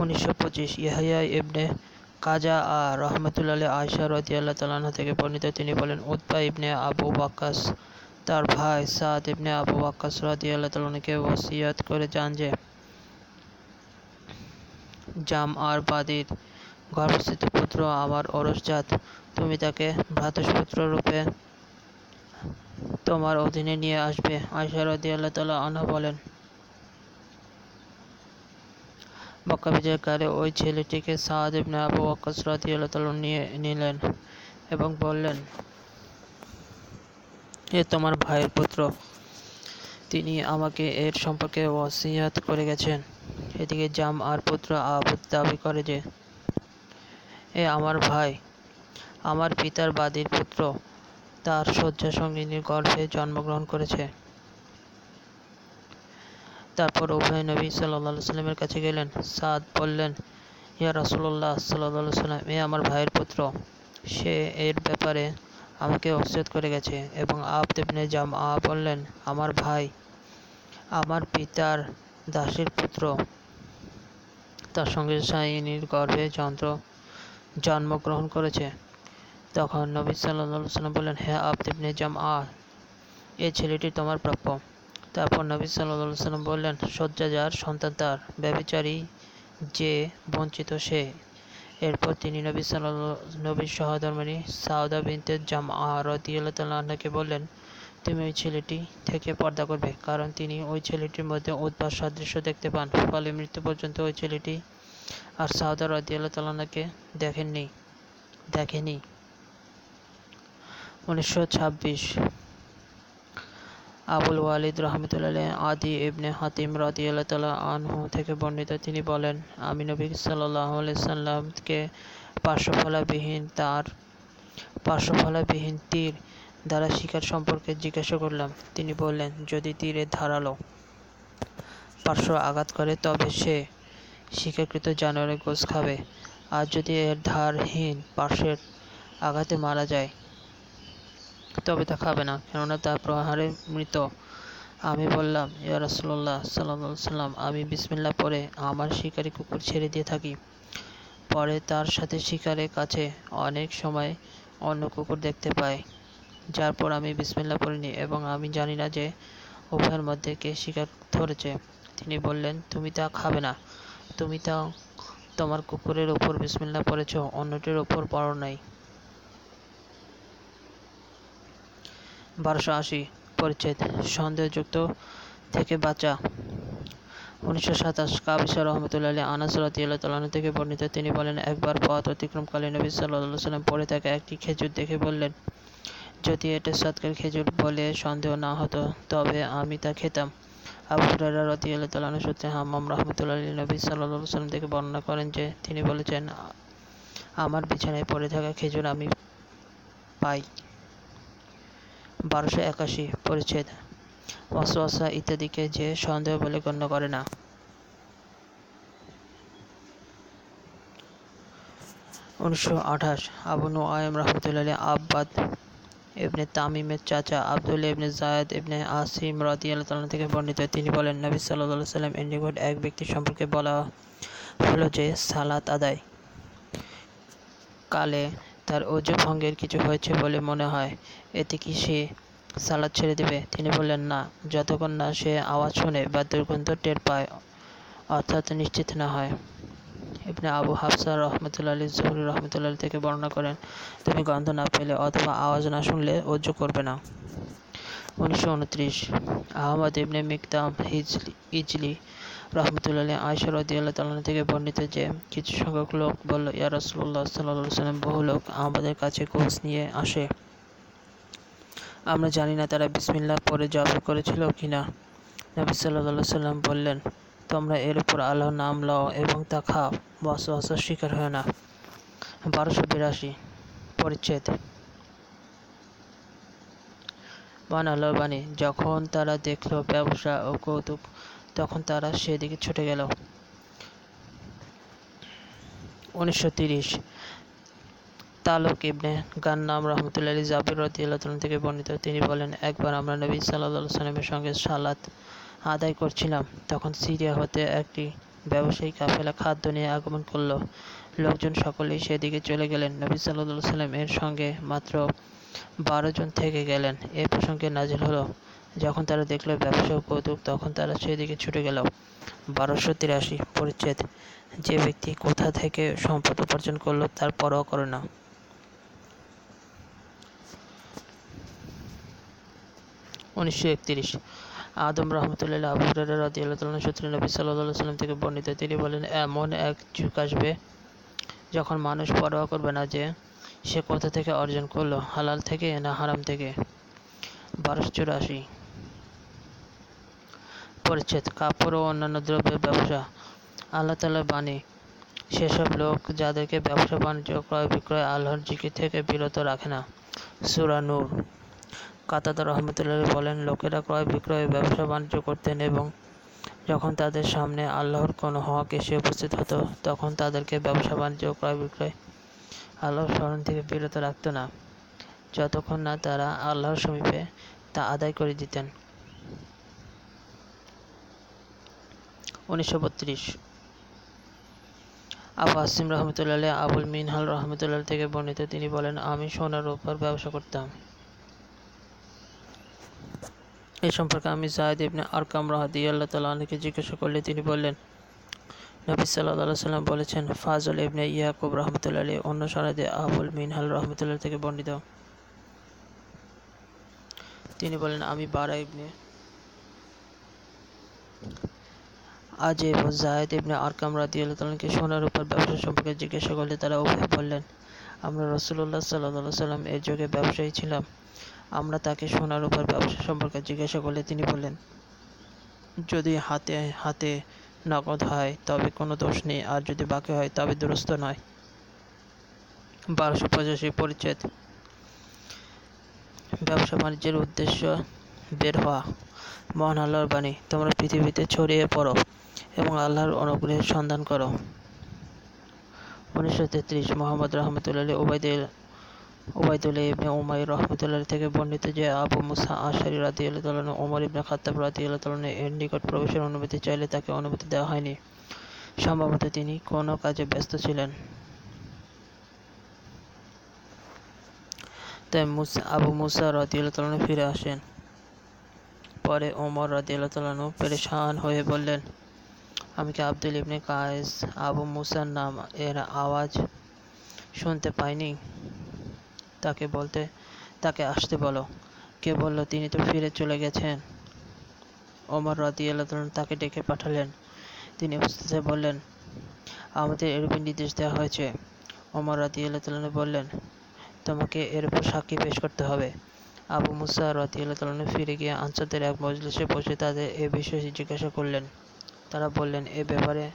উনিশশো পঁচিশ ইয়াহিয়া ইবনে কাজা আ রহমতুল্লাহ আয়সা রদিয়াল্লাহ তালাহা থেকে বর্ণিত, তিনি বলেন উৎপা ইবনে আবু বাক্কাস তার ভাই সাদ ইবনে আবু বাক্কাস রদিয়াল্লাহ তালাহকে ওসিয়ত করে যান যে জাম আর বাদির গর্ভস্থিত পুত্র আমার অরসজাত তুমি তাকে ভ্রাতুষ্পুত্র রূপে তোমার অধীনে নিয়ে আসবে। আয়সা রদিয়াল্লাহ তালা আনহা বলেন মক্কা বিজয়কালে ওই ছেলেটিকে সাদ ইবনে আবু ওয়াক্কাস রাদিয়াল্লাহু নিয়ে নিলেন এবং বললেন, এ তোমার ভাইয়ের পুত্র, তিনি আমাকে এর সম্পর্কে ওয়াসিয়াত করে গেছেন। এদিকে জাম আর পুত্র আবুদ দাবি করে যে, এ আমার ভাই, আমার পিতার বাদীর পুত্র তার শয্যা সঙ্গিনীর গর্ভে জন্মগ্রহণ করেছে। তারপর উভয় নবী সাল্লাহ সাল্লামের কাছে গেলেন। সাদ বললেন, ইয়া রসুল্লাহ সাল্লাহ সাল্লাম, এ আমার ভাইয়ের পুত্র। সে এর ব্যাপারে আমাকে অসিয়ত করে গেছে এবং আব দেবনে জাম আ বললেন, আমার ভাই, আমার পিতার দাসের পুত্র। তার সঙ্গে সাইনির গর্ভে যন্ত্র জন্মগ্রহণ করেছে। তখন নবী সাল্লাহ সাল্লাম বললেন হ্যাঁ আব দেবনে জাম আ এ ছেলেটি তোমার প্রাপ্য। তারপর নবী সাল্লাম বললেন, শয্যা যার, সন্তান তার ব্যবিচারী যে বঞ্চিত সে। এরপর তিনি নবী সাল্লাহ নবীর সহধর্মিনী সাউদা বিনতে জামা রদিয়াল্লাহ তাল্লাহকে বললেন, তুমি ওই ছেলেটি থেকে পর্দা করবে। কারণ তিনি ওই ছেলেটির মধ্যে উদ্ভাস সাদৃশ্য দেখতে পান, ফলে মৃত্যু পর্যন্ত ওই ছেলেটি আর সাউদা রদিয়াল্লাহ তাল্লাহকে দেখেননি, দেখেনি। উনিশশো ছাব্বিশ আবুল ওয়ালিদ রহমতুল্লাহ আদি ইবনে হাতিম রাদিয়াল্লাহ তালা আনহু থেকে বর্ণিত, তিনি বলেন, আমি নবী সাল্লাহ সাল্লামকে পার্শ্বফলাবিহীন তার পার্শ্বফলাবিহীন তীর দ্বারা শিকার সম্পর্কে জিজ্ঞাসা করলাম। তিনি বললেন, যদি তীরে ধারালো পার্শ্ব আঘাত করে, তবে সে শিকারকৃত জানোয়ারের গোস খাবে। আর যদি এর ধারহীন পার্শ্বের আঘাতে মারা যায় তবে তা খাবে না। কেননা তার প্রহারে মৃত। আমি বললাম, ইয়া রাসুল্লাহ সাল্লাহ সাল্লাম আমি বিসমিল্লা পরে আমার শিকারি কুকুর ছেড়ে দিয়ে থাকি। পরে তার সাথে শিকারের কাছে অনেক সময় অন্য কুকুর দেখতে পাই। যার পর আমি বিসমিল্লা পড়িনি এবং আমি জানি না যে উভয়ের মধ্যে কে শিকার ধরেছে। তিনি বললেন, তুমি তা খাবে না। তুমি তা তোমার কুকুরের ওপর বিসমিল্লা পড়েছ, অন্যটির ওপর পড়ো নাই। বারোশো আশি পরিচ্ছেদ, সন্দেহযুক্ত থেকে বাঁচা। উনিশশো সাতাশ কাবিসা রহমতুল্লাহ আনাস রাতিয়াল্লাহ তালাহ থেকে বর্ণিত, তিনি বলেন, একবার পথ অতিক্রমকালে নবী সাল্লাহ সাল্লাম পড়ে থাকা একটি খেজুর দেখে বললেন, যদি এটা সৎকার খেজুর বলে সন্দেহ না হতো, তবে আমি তা খেতাম। আবু হুরারা রতিয়াল্লাহ তালাহ সূত্রে হাম্মাম রহমতুল্লাহ নবী সাল্লাহ সাল্লাম থেকে বর্ণনা করেন যে, তিনি বলেছেন, আমার বিছানায় পড়ে থাকা খেজুর আমি পাই। বারোশো একাশি পরিচ্ছেদ ওয়াসওয়াসা ইত্যাদিকে যে সন্দেহ বলে গণ্য করে না। উনিশশো আঠাশ, আবু নোয়াইম রহমতুল্লাহ আব্বাদ ইবনে তামিমের চাচা আবদুল ইবনে জায়দ ইবনে আসিম রাদিয়াল্লাহ তাআলা থেকে বর্ণিত। তিনি বলেন, নবী সাল্লাল্লাহু সাল্লাম এর নিকট এক ব্যক্তি সম্পর্কে বলা হলো যে সালাত আদায় কালে তার অজু ভঙ্গের কিছু হয়েছে বলে মনে হয়। এতে কি সে সালাদ ছেড়ে দেবে? তিনি বললেন, না, যতক্ষণ না সে আওয়াজ শুনে বা দুর্গন্ধ টের পায়, অর্থাৎ নিশ্চিত না হয়। ইবনে আবু হাফসা রহমতুল্লাহ আলী জহুরি রহমতুল্লাহ থেকে বর্ণনা করেন, তুমি গন্ধ না পেলে অথবা আওয়াজ না শুনলে অজু করবে না। উনিশশো উনত্রিশ, আহমদ ইবনে মিকদাম হিজলি, ইজলি রহমতুল্লাহ আয়সা রদিয়াল্লাহ তাল্লাহ থেকে বর্ণিত যে, কিছু সংখ্যক লোক বলল, ইয়া রসুল্লাহ সাল্লাহ সাল্লাম বহু লোক আমাদের কাছে কোচ নিয়ে আসে। আমরা জানি না তারা বিসমিল্লাহ পরে জব করেছিল কিনা। নবী সাল্লাহ সাল্লাম বললেন, তোমরা এর উপর আল্লাহর নাম লও এবং তা খাও বস বসর শিকার হয় না। বারোশো বিরাশি, পরিচ্ছেদ। বান আল্লাহর বাণী, যখন তারা দেখল ব্যবসা ও কৌতুক, তখন তারা সেদিকে ছুটে গেল। উনিশশো তিরিশ তালুক ইবনে গান্নাম রহমতুল্লাহ জাবির রদিয়াল্লাহ থেকে বর্ণিত। তিনি বলেন, একবার আমরা নবী সাল্লাহ সাল্লামের সঙ্গে সালাত আদায় করছিলাম, তখন সিরিয়া হতে একটি ব্যবসায়ী কাফেলা খাদ্য নিয়ে আগমন করল। লোকজন সকলেই সেদিকে চলে গেলেন। নবী সাল্লাহ সাল্লাম এর সঙ্গে মাত্র বারো জন থেকে গেলেন। এ প্রসঙ্গে নাজিল হলো, যখন তারা দেখল ব্যবসা কৌতুক, তখন তারা সেদিকে ছুটে গেল। বারোশো তিরাশি, পরিচ্ছেদ। যে ব্যক্তি কোথা থেকে সম্পদ উপার্জন করল তার পরোয়া করে না উনিশশো একত্রিশ। আদম রহমতুল্লাহ আবু হুরায়রা রাদিয়াল্লাহু নবী সাল্লাল্লাহু সাল্লাম থেকে বর্ণিত, তিনি বলেন, এমন এক যুগ আসবে যখন মানুষ পরোয়া করবে না যে সে কোথা থেকে অর্জন করল, হালাল থেকে না হারাম থেকে? বারোশো চুরাশি। পরিচ্ছেদ, কাপড় ও অন্যান্য দ্রব্যের ব্যবসা। আল্লাহ তালার বাণী, সেসব লোক যাদেরকে ব্যবসা বাণিজ্য ক্রয় বিক্রয় আল্লাহর জিকির থেকে বিরত রাখে না। সুরা নূর। কাতাদা রহমতুল্লাহ বলেন, লোকেরা ক্রয় বিক্রয়, ব্যবসা বাণিজ্য করতেন এবং যখন তাদের সামনে আল্লাহর কোনো হক এসে উপস্থিত হতো, তখন তাদেরকে ব্যবসা বাণিজ্য ক্রয় বিক্রয় আল্লাহর স্মরণ থেকে বিরত রাখত না। যতক্ষণ না তারা আল্লাহর সমীপে তা আদায় করে দিতেন। উনিশশো বত্রিশ। আবু আসিম রহমতুল্লাহ আবুল মিনহাল রহমতুল্লাহ থেকে বর্ণিত তিনি বলেন, আমি সোনার উপর ব্যবসা করতাম। এই সম্পর্কে আমি জায়দ ইবনে আরকাম রাহাদি আল্লাহ তালা আলীকে জিজ্ঞাসা করলে তিনি বললেন, নবী সাল্লাহ সাল্লাম বলেছেন, ফাজল ইবনে ইয়াকুব রহমতুল্লাহ আলী অন্য সরাদে আবুল মিনহাল রহমতুল্লাহ থেকে বর্ণিত। তিনি বলেন, আমি বারা ইবনে আজ ও জায়দ ইবনে আরকাম রাদি আল্লাহকে সোনার উপর ব্যবসা সম্পর্কে জিজ্ঞাসা করলে তারা উভয় বললেন, আমরা রসুল্লাহ সাল্লাহ সাল্লাম এর যুগে ব্যবসায়ী ছিলাম। আমরা তাকে সোনার উপর ব্যবসা সম্পর্কে জিজ্ঞাসা করলে তিনি বললেন, যদি হাতে হাতে নগদ হয়, তবে কোনো দোষ নেই, আর যদি বাকি হয়, তবে দুরস্ত নয়। বারোশো পঁচাশি পরিচ্ছেদ। ব্যবসা বাণিজ্যের উদ্দেশ্য বের হওয়া। মহান আল্লাহর বাণী, তোমরা পৃথিবীতে ছড়িয়ে পড়ো এবং আল্লাহর অনুগ্রহের সন্ধান করো। উনিশশো তেত্রিশ, মোহাম্মদ রহমতুল্লাহ ওবায়দুল ওবায়দুল্লাহ ইবনে উমাইর রহমতুল্লাহ থেকে বর্ণিত যে আবু মুসা আশারি রাতি আল্লাহ ওমর ইবনে খাত্তাব রাতি আল্লাহ এর নিকট প্রবেশের অনুমতি চাইলে তাকে অনুমতি দেওয়া হয়নি। সম্ভবত তিনি কোনো কাজে ব্যস্ত ছিলেন। তাই মুসা, আবু মুসা রাদিয়াল্লাহু ফিরে আসেন। পরে ওমর রাদিয়াল্লাহু পেরেশান হয়ে বললেন, আমি কি আব্দুল ইবনে কায়েস আবু মুসার নাম এর আওয়াজ শুনতে পাইনি? তাকে বলতে, তাকে আসতে বলো। কে বলল, তিনি তো ফিরে চলে গেছেন। ওমর রাদিয়াল্লাহু তাকে ডেকে পাঠালেন। তিনি উপস্থিত বললেন, আমাদের এরূপই নির্দেশ দেওয়া হয়েছে। ওমর রাদিয়াল্লাহু বললেন, তোমাকে এর উপর সাক্ষী পেশ করতে হবে। আবু মুসা রাদিয়াল্লাহু ফিরে গিয়ে আনসারদের এক মজলিসে বসে তাদের এ বিষয়ে জিজ্ঞাসা করলেন। তারা বললেন, এ ব্যাপারে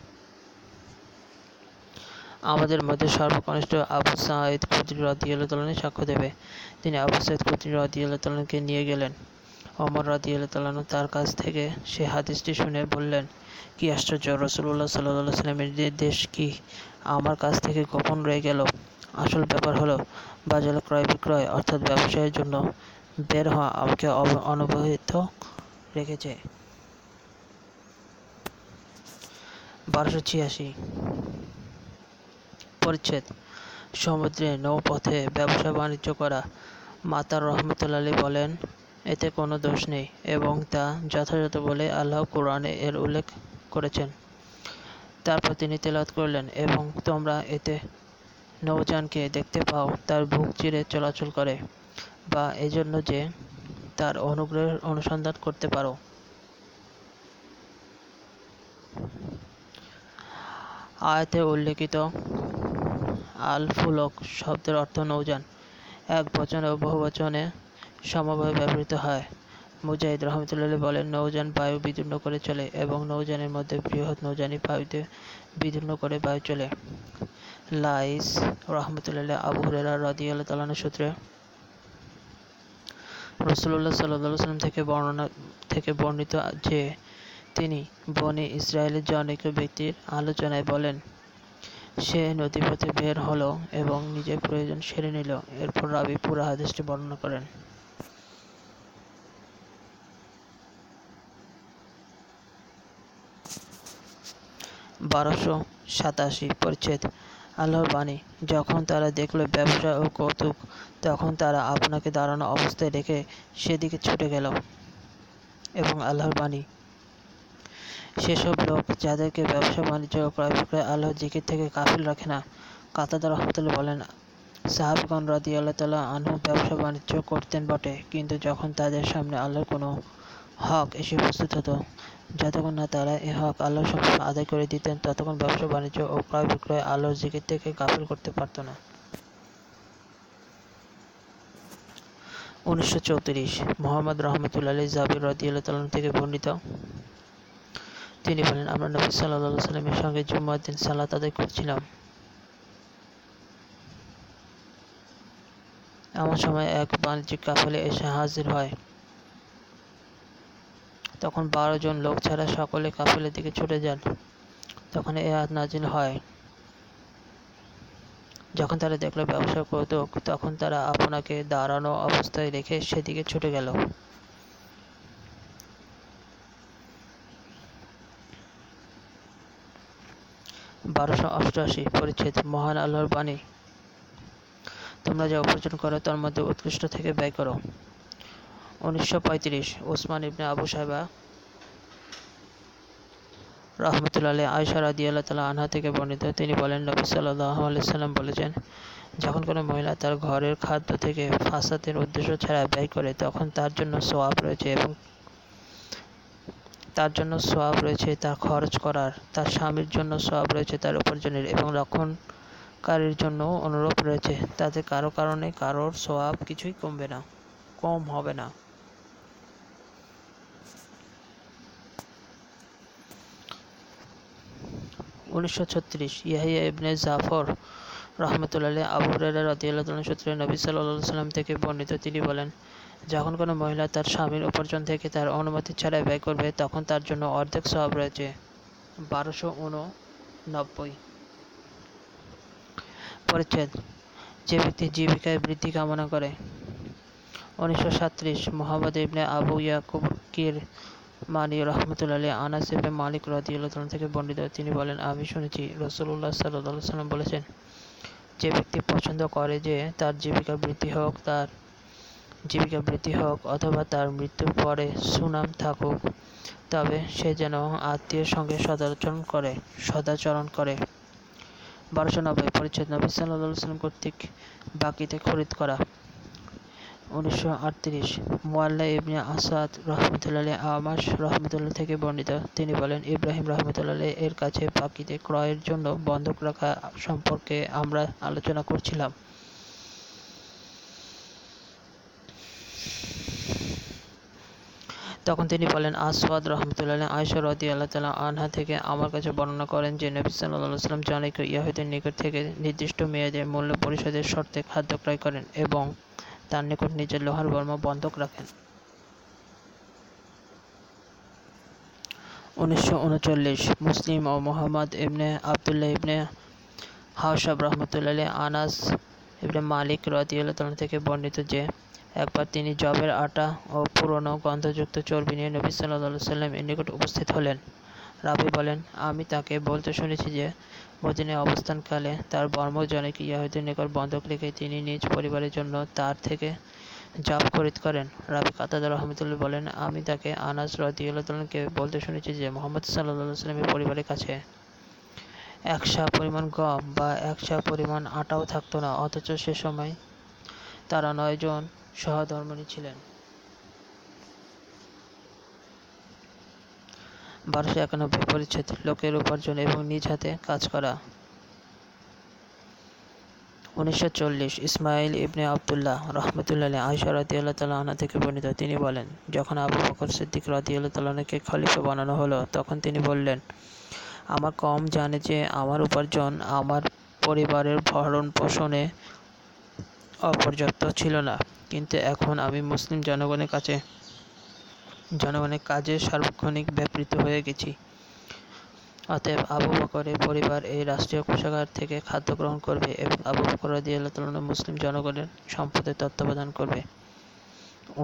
আমাদের মধ্যে সর্বকনিষ্ঠ আবু সাঈদ খুদ্রি রাদিয়াল্লাহু সাক্ষ্য দেবে। তিনি আবু সাঈদ খুদ্রি রাদিয়াল্লাহুকে নিয়ে গেলেন। অমর রাদিয়াল্লাহু তার কাছ থেকে সে হাদিসটি শুনে বললেন, কি আশ্চর্য রসুল্লাহ সাল্লাহ সাল্লামের দেশ কি আমার কাছ থেকে গোপন রয়ে গেল? আসল ব্যাপার হলো, বাজারে ক্রয় বিক্রয় অর্থাৎ ব্যবসায়ের জন্য বের হওয়া আমাকে অনবহিত রেখেছে। বারোশো ছিয়াশি পরিচ্ছেদ। সমুদ্রে নৌপথে ব্যবসা বাণিজ্য করা মাতার রহমতুল্লাহ বলেন, এতে কোনো দোষ নেই এবং তা যথাযথ বলে আল্লাহ কোরআনে এর উল্লেখ করেছেন। তারপর তিনি তেলাত করলেন এবং তোমরা এতে নৌযানকে দেখতে পাও, তার বুক চিরে চলাচল করে বা এজন্য যে তার অনুগ্রহের অনুসন্ধান করতে পারো। আয়াতে উল্লেখিত আল ফুলক শব্দের অর্থ নৌযান। এক বচনে ও বহু বচনে সমভাবে ব্যবহৃত হয়। মুজাহিদ রহমতুল্লাহ বলেন, নৌযান বায়ু বিদীর্ণ করে চলে এবং নৌযানের মধ্যে বৃহৎ নৌযানই বায়ুতে বিদীর্ণ করে বায়ু চলে। লাইস রহমতুল্লাহ আবু হুরেরা রাদি আল্লাহ তালানের সূত্রে রসুল্লাহ সাল্লাহ সাল্লাম থেকে বর্ণনা, থেকে বর্ণিত যে তিনি বনে ইসরায়েলের জনৈক ব্যক্তির আলোচনায় বলেন সে নদীপথে বের হলো এবং নিজের প্রয়োজন সেরে নিল। এরপর রাবি পুরা হাদিসটি বর্ণনা করেন। বারোশো সাতাশি পরিচ্ছেদ। আল্লাহর বাণী, যখন তারা দেখল ব্যবসা ও কৌতুক, তখন তারা আপনাকে দাঁড়ানো অবস্থায় রেখে সেদিকে ছুটে গেল। এবং আল্লাহর বাণী সেসব লোক যাদেরকে ব্যবসা, বাণিজ্য ক্রয় বিক্রয় আল্লাহর জিকির থেকে কাফিল রাখে না কাতাদা রহমতুল্লাহ বলেন। সাহাবগণ রাদি আল্লাহ তালা আনহু ব্যবসা, বাণিজ্য করতেন বটে, কিন্তু যখন তাদের সামনে আল্লাহর কোনো হক এসে উপস্থিত হতো, যতক্ষণ না তারা এ হক আল্লাহ সম্পূর্ণ আদায় করে দিতেন, ততক্ষণ ব্যবসা, বাণিজ্য ও ক্রয় বিক্রয় আল্লাহর জিকির থেকে গাফিল করতে পারত না। উনিশশো চৌত্রিশ, মোহাম্মদ রহমতুল্লাহ জাবির রদিয়াল্লাহ তালন থেকে বর্ণিত তিনি বলেন, আমরা নবী সাল্লাহ সাল্লামের সঙ্গে জুম্মার দিন সালাত আদায় করছিলাম। এমন সময় এক বাণিজ্যিক কাফেলে এসে হাজির হয়। তখন বারো জন লোক ছাড়া সকলে কাফেলের দিকে ছুটে যান। তখন এ হাত নাজিল হয়। যখন তারা দেখল ব্যবসা কৌতুক, তখন তারা আপনাকে দাঁড়ানো অবস্থায় রেখে সেদিকে ছুটে গেল। বারোশো অষ্টআশি, পরিচ্ছেদ, মহান আল্লাহর বাণী। তোমরা যা উপার্জন করো, তার মধ্যে উৎকৃষ্ট থেকে ব্যয় করো। উনিশশো পঁয়ত্রিশ, ওসমান ইবনে আবু সাহেবা রহমতুল্লাহ আয়সা রাদি আল্লাহ তালা আনহা থেকে বর্ণিত, তিনি বলেন, নবী সাল্লাহ সাল্লাম বলেছেন, যখন কোনো মহিলা তার ঘরের খাদ্য থেকে ফাঁসাতের উদ্দেশ্য ছাড়া ব্যয় করে, তখন তার জন্য সোয়াব রয়েছে এবং তার জন্য সোয়াব রয়েছে তার খরচ করার, তার স্বামীর জন্য সোয়াব রয়েছে তার উপার্জনের এবং রক্ষণকারীর জন্য অনুরূপ রয়েছে। তাতে কারও কারণে কারোর সোয়াব কিছুই কমবে না, কম হবে না। উনিশশো ছত্রিশ, ইয়াহিয়া ইবনে জাফর রহমতুল্লাহ আবু রাদিয়াল্লাহু সূত্রে নবী সাল্লাল্লাহু সাল্লাম থেকে বর্ণিত তিনি বলেন যখন কোনো মহিলা তার স্বামীর উপার্জন থেকে তার অনুমতি ছাড়াই ব্যয় করবে, তখন তার জন্য অর্ধেক সওয়াব রয়েছে। বারোশো উননব্বই। পরিচ্ছেদ। যে ব্যক্তি জীবিকায় বৃদ্ধি কামনা করে। উনিশশো সাতত্রিশ। মোহাম্মদ ইবনে আবু ইয়াকুব কির মানি রহমতুল্লাহ আনাস ইবনে মালিক রাদিয়াল্লাহু তাআলা থেকে বর্ণিত। তিনি বলেন, আমি শুনেছি রসুল্লাহ সাল্লাল্লাহু সাল্লাম বলেছেন, যে ব্যক্তি পছন্দ করে যে তার জীবিকা বৃদ্ধি হোক, তার জীবিকা বৃদ্ধি হোক অথবা তার মৃত্যুর পরে সুনাম থাকুক, তবে সে যেন আত্মীয়ের সঙ্গে সদাচরণ করে সদাচরণ করে। বারোশো নব্বই, পরিচ্ছেদ নবী সাল্লাম কর্তৃক বাকিতে খরিদ করা। উনিশশো আটত্রিশ ইবনে আসাদ রহমতুল্লাহ আমাস রহমতুল্লাহ থেকে বর্ণিত। তিনি বলেন, ইব্রাহিম রহমতুল্লাহ এর কাছে বাকিতে ক্রয়ের জন্য বন্ধক রাখা সম্পর্কে আমরা আলোচনা করছিলাম। তখন তিনি বলেন, আসওয়াদ রহমতুল্লাহ আয়সা রদি আল্লাহ তালা আনহা থেকে আমার কাছে বর্ণনা করেন যে, নবী সাল্লাহ সাল্লাম জনৈক ইয়াহুদের নিকট থেকে নির্দিষ্ট মেয়াদের মূল্য পরিশোধের শর্তে খাদ্য ক্রয় করেন এবং তার নিকট নিজের লোহার বর্মা বন্ধক রাখেন। উনিশশো উনচল্লিশ, মুসলিম ও মোহাম্মদ ইবনে আবদুল্লাহ ইবনে হাওসাব রহমতুল্লাহ আনাস ইবনে মালিক রদিউল্লাহ থেকে বর্ণিত যে একবার তিনি জবের আটা ও পুরনো গন্ধযুক্ত চর্বি নিয়ে নবী সাল্লাহ সাল্লাম এর নিকট উপস্থিত হলেন। রাবি বলেন, আমি তাকে বলতে শুনেছি যে মদিনে অবস্থানকালে তার বর্মজনক ইয়াহুদের নিকট বন্ধক রেখে তিনি নিজ পরিবারের জন্য তার থেকে জব খরিদ করেন। রাবি কাতাদা রহমতুল্লাহ বলেন, আমি তাকে আনাস রদিউল্লাহকে বলতে শুনেছি যে, মোহাম্মদ সাল্লাহ সাল্লামের পরিবারের কাছে একশা পরিমাণ গম বা একশা পরিমাণ আটাও থাকতো না, অথচ সে সময় তারা নয়জন সহধর্মিণী ছিলেন। বারোশো একানব্বই পরিচ্ছেদ, লোকের উপার্জন এবং নিজ হাতে কাজ করা। উনিশশো চল্লিশ, ইসমাইল ইবনে আবদুল্লাহ রহমতুল্লাহ আয়সা রাদি আল্লাহ তালা আনা থেকে বর্ণিত, তিনি বলেন, যখন আবু বকর সিদ্দিক রাদি আল্লাহ তালাকে খলিফা বানানো হলো, তখন তিনি বললেন, আমার কম জানে যে আমার উপার্জন আমার পরিবারের ভরণ পোষণে অপর্যাপ্ত ছিল না। কিন্তু এখন আমি মুসলিম জনগণের কাছে, জনগণের কাজে সার্বক্ষণিক ব্যাপৃত হয়ে গেছি। অতএব আবু বকরের পরিবার এই রাষ্ট্রীয় কোষাগার থেকে খাদ্য গ্রহণ করবে এবং আবু বকর রাদিয়াল্লাহু মুসলিম জনগণের সম্পদের তত্ত্বাবধান করবে।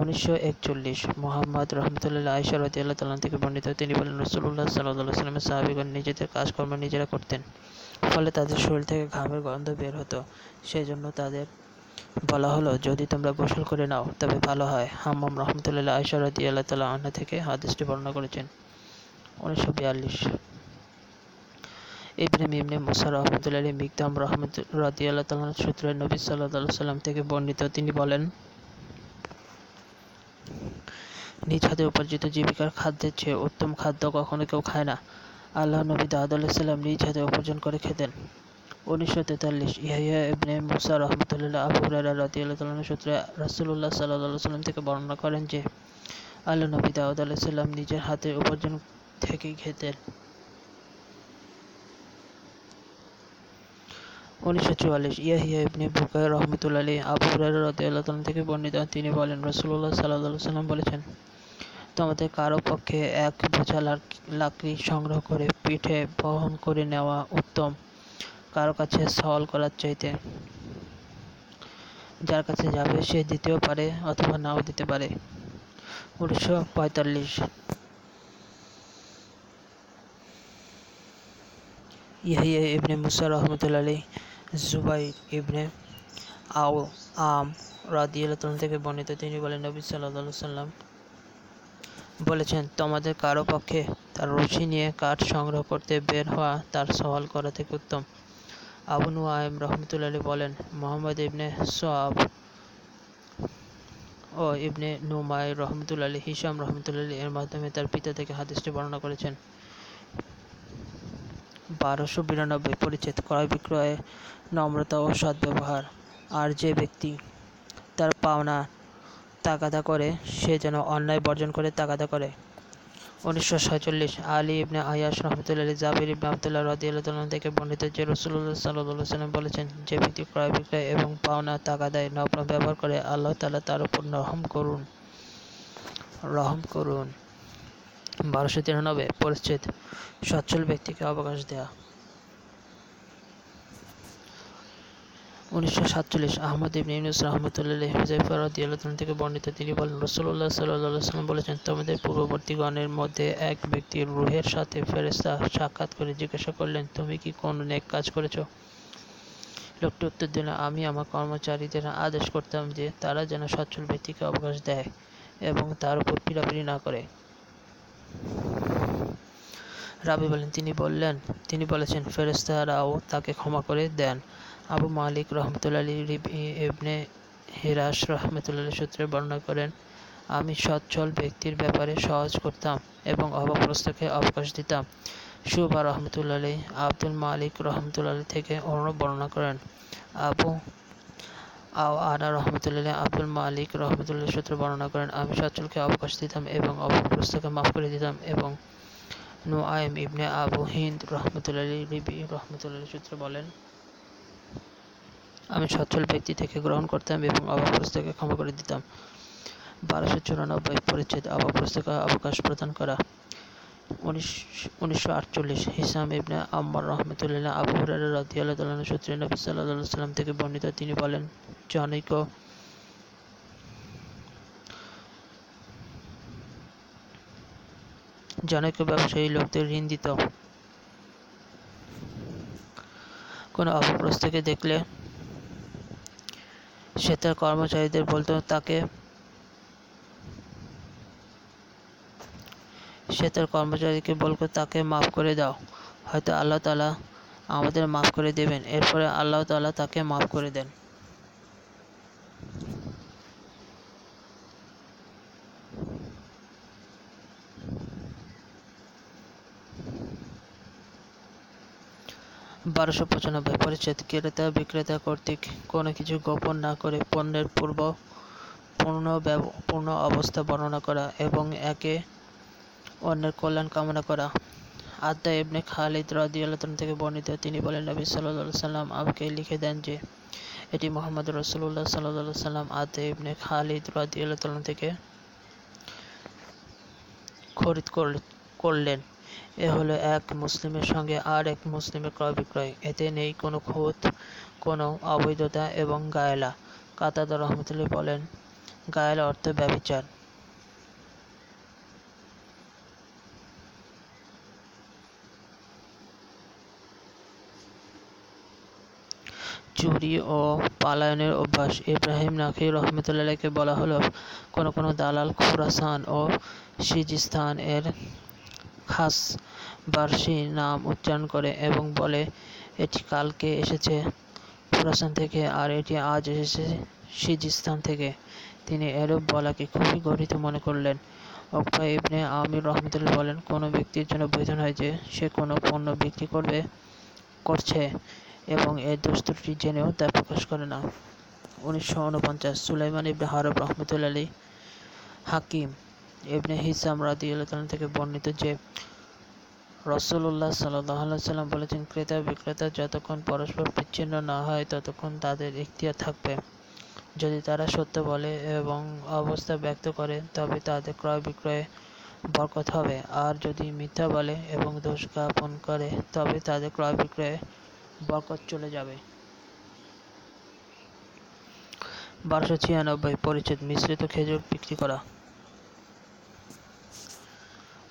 উনিশশো একচল্লিশ, মোহাম্মদ রহমতুল্লাহ আয়সা রদিয়াল্লাহ তাল্লাহ থেকে বর্ণিত, তিনি বলেন রসুল্লাহ সাল্লাহ সাল্লামের সাহাবিগণ নিজেদের কাজকর্ম নিজেরা করতেন, ফলে তাদের শরীর থেকে ঘামের গন্ধ বের হতো। সেই জন্য তাদের বলা হলো, যদি তোমরা গোসল করে নাও, তবে ভালো হয়। হাম্মাম রহমতুল্লাহ আয়সা রদিয়াল্লাহ তাল্লাহ আহ্না থেকে হাদিসটি বর্ণনা করেছেন। উনিশশো বিয়াল্লিশ। ইব্রাহিম ইবনে মুসা রহমতুল্লাহ মিকদাম রহমত রাদিয়াল্লাহ তাআলা সূত্রে নবী সাল্লাল্লাহু সাল্লাম থেকে বর্ণিত, তিনি বলেন, নিজ হাতে উপার্জিত জীবিকার খাদ্যের চেয়ে উত্তম খাদ্য কখনো কেউ খায় না। আল্লাহ নবী দাউদ আলাইসাল্লাম নিজ হাতে উপার্জন করে খেতেন। উনিশশো তেতাল্লিশ ইহাইয়া ইবনে মুসা রহমতুল্লাহ আবু হুরায়রা রাদিয়াল্লাহু সূত্রে রাসূলুল্লাহ সাল্লাল্লাহু সাল্লাম থেকে বর্ণনা করেন যে, আল্লাহ নবী দাউদ আলাইসাল্লাম নিজের হাতে উপার্জন থেকেই খেতেন। উনিশশো চুয়াল্লিশ ইয়াহিয়া ইবনে বুকাই রহমতুল্লাহ আলী আবু হুরায়রা রাদিয়াল্লাহু তাআলা থেকে বর্ণিত তিনি বলেন, রাসূলুল্লাহ সাল্লাল্লাহু সাল্লাম বলেছেন, তোমাদের কারও পক্ষে এক বোঝা লাকড়ি সংগ্রহ করে পিঠে বহন করে নেওয়া উত্তম। কারও কাছে সওয়াল করার চাইতে যার কাছে যাবে সে দিতেও পারে অথবা নাও দিতে পারে। উনিশশো পঁয়তাল্লিশ। ইয়াহিয়া ইবনে মুসা রহমতুল্লাহ আলী জুবাইর ইবনে আও আম রাদিয়াল্লাহু থেকে বর্ণিত, তিনি বলেন, নবী সাল্লাল্লাহু সাল্লাম বলেছেন, তোমাদের কারও পক্ষে তার রুচি নিয়ে কাঠ সংগ্রহ করতে বের হওয়া তার সওয়াল করা থেকে উত্তম। আবু নুআইম রহমতুল্লাহ বলেন, মোহাম্মদ ইবনে সোয়াব ও ইবনে নুমাই রহমতুল্লাহ হিসাম রহমতুল্লাহ এর মাধ্যমে তার পিতা থেকে হাদিসটি বর্ণনা করেছেন। বারোশো বিরানব্বই পরিচ্ছেদ, ক্রয় বিক্রয়ে নম্রতা ও সদ্ব্যবহার। আর যে ব্যক্তি তার পাওনা তাগাদা করে, সে যেন অন্যায় বর্জন করে, তাগাদা করে। উনিশশো সাতচল্লিশ আলী ইবনে আয়াস রহমতুল্লাহ জাবির ইবনে আবদুল্লাহ রদিয়াল্লাহ থেকে বর্ণিত যে রসুল্লাহ সাল্লাহ সাল্লাম বলেছেন যে ব্যক্তি ক্রয় বিক্রয় এবং পাওনা তাগাদায় নগ্ন ব্যবহার করে আল্লাহ তালা তার উপর রহম করুন। রহম করুন। বারোশো তিরানব্বই, পরিচ্ছেদ। সচ্ছল ব্যক্তিকে অবকাশ দেয়া। উনিশশো সাতচল্লিশ আহমদ রহমতুল্লাহ থেকে বর্ণিত, তিনি বলেন সাল্লাল্লাহু সাল্লাম বলেছেন, তোমাদের পূর্ববর্তীগণের মধ্যে এক ব্যক্তির রুহের সাথে ফেরেশতা সাক্ষাৎ করে জিজ্ঞাসা করলেন, তুমি কি কোন নেক কাজ করেছ? লোকটি উত্তর আমি আমার কর্মচারীদের আদেশ করতাম যে তারা যেন সচ্ছল ব্যক্তিকে অবকাশ দেয় এবং তার উপর পিড়াপিড়ি না করে। রাবি বলেন, তিনি বললেন, তিনি বলেছেন ফেরেস্তারাও তাকে ক্ষমা করে দেন। আবু মালিক রহমতুল্লাহ ইবনে হিরাস রহমতুল্লাহ সূত্রে বর্ণনা করেন, আমি সচ্ছল ব্যক্তির ব্যাপারে সহজ করতাম এবং অভাবগ্রস্তকে অবকাশ দিতাম। সুবা রহমতুল্লাহ আব্দুল মালিক রহমতুল্লাহ থেকে অনুরূপ বর্ণনা করেন। আবু আও আনা রহমতুল্লাহ আব্দুল মালিক রহমতুল্লাহ সূত্রে বর্ণনা করেন, আমি সচ্ছলকে অবকাশ দিতাম এবং অভাবগ্রস্তকে মাফ করে দিতাম। এবং নুআইম ইবনে আবু হিন্দ রহমতুল্লাহ রিবি রহমতুল্লাহ সূত্রে বলেন আমি সচ্ছল ব্যক্তি থেকে গ্রহণ করতাম এবং অভাবগ্রস্তকে ক্ষমা করে দিতাম। বারোশো চুরানব্বই পরিচ্ছেদ অভাবগ্রস্তকে অবকাশ প্রদান করা। উনিশশো আটচল্লিশ হিসাম ইবনে আম্মার রহমতুল্লাহ আবু হুরারা রাদিয়াল্লাহু তাআলা সূত্রে নবী সাল্লাল্লাহু সাল্লাম থেকে বর্ণিত, তিনি বলেন, জনৈক জনৈক ব্যবসায়ী লোকদের ঋণ দিত। কোনো অপপ্রস্তকে দেখলে সে তার কর্মচারীদের বলতো, তাকে সে তার কর্মচারীকে বলতো, তাকে মাফ করে দাও। হয়তো আল্লাহ তালা আমাদের মাফ করে দেবেন। এরপরে আল্লাহ তালা তাকে মাফ করে দেন। বারোশো পঁচানব্বই পরিচ্ছেদ ক্রেতা, বিক্রেতা কর্তৃক কোনো কিছু গোপন না করে পণ্যের পূর্ব, পূর্ণ পূর্ণ অবস্থা বর্ণনা করা এবং একে অন্যের কল্যাণ কামনা করা। আদা ইবনে খালিদ রাদিয়াল্লাহ থেকে বর্ণিত তিনি বলেন, নবী সাল্লাহ সাল্লাম আমাকে লিখে দেন যে, এটি মোহাম্মদ রসুল্লাহ সাল্লাহ সাল্লাম আদা ইবনে খালিদ রাদিয়াল্লাহ থেকে খরিদ করলেন। এ হলো এক মুসলিমের সঙ্গে আর এক মুসলিমের ক্রয় বিক্রয়। এতে নেই কোনো খুঁত কোনো অবৈধতা এবং গায়লা। কাতাদা রহমতুল্লাহ বলেন, গায়েল অর্থ ব্যবিচার চুরি ও পালায়নের অভ্যাস। ইব্রাহিম নাকি রহমতুল্লাহকে বলা হলো, কোনো কোনো দালাল, খুরাসান ও সিজিস্তান এর খাস বার্ষি নাম উচ্চারণ করে এবং বলে, এটি কালকে এসেছে খুরাসান থেকে আর এটি আজ এসেছে সিজিস্তান থেকে। তিনি এরূপ বলাকে খুবই গর্বিত মনে করলেন। অক্ফা ইবনে আমির রহমতুল্লাহ বলেন, কোনো ব্যক্তির জন্য বৈধ নয় যে সে কোনো পণ্য বিক্রি করবে, করছে এবং এর দোষ জেনেও তা প্রকাশ করে না। উনিশশো উনপঞ্চাশ, সুলাইমান ইবনে হারব রহমতুল্লাহ আলী হাকিম। ইবনে হিসাম রাদিউল্লাহ থেকে বর্ণিত যে রসুল্লাহ সাল্লাহ সাল্লাম বলেছেন, ক্রেতা বিক্রেতা যতক্ষণ পরস্পর বিচ্ছিন্ন না হয়, ততক্ষণ তাদের ইখতিয়ার থাকবে। যদি তারা সত্য বলে এবং অবস্থা ব্যক্ত করে, তবে তাদের ক্রয় বিক্রয়ে বরকত হবে। আর যদি মিথ্যা বলে এবং দোষ জ্ঞাপন করে, তবে তাদের ক্রয় বিক্রয়ে বরকত চলে যাবে। বারোশো ছিয়ানব্বই পরিচ্ছেদ, মিশ্রিত খেজুর বিক্রি করা।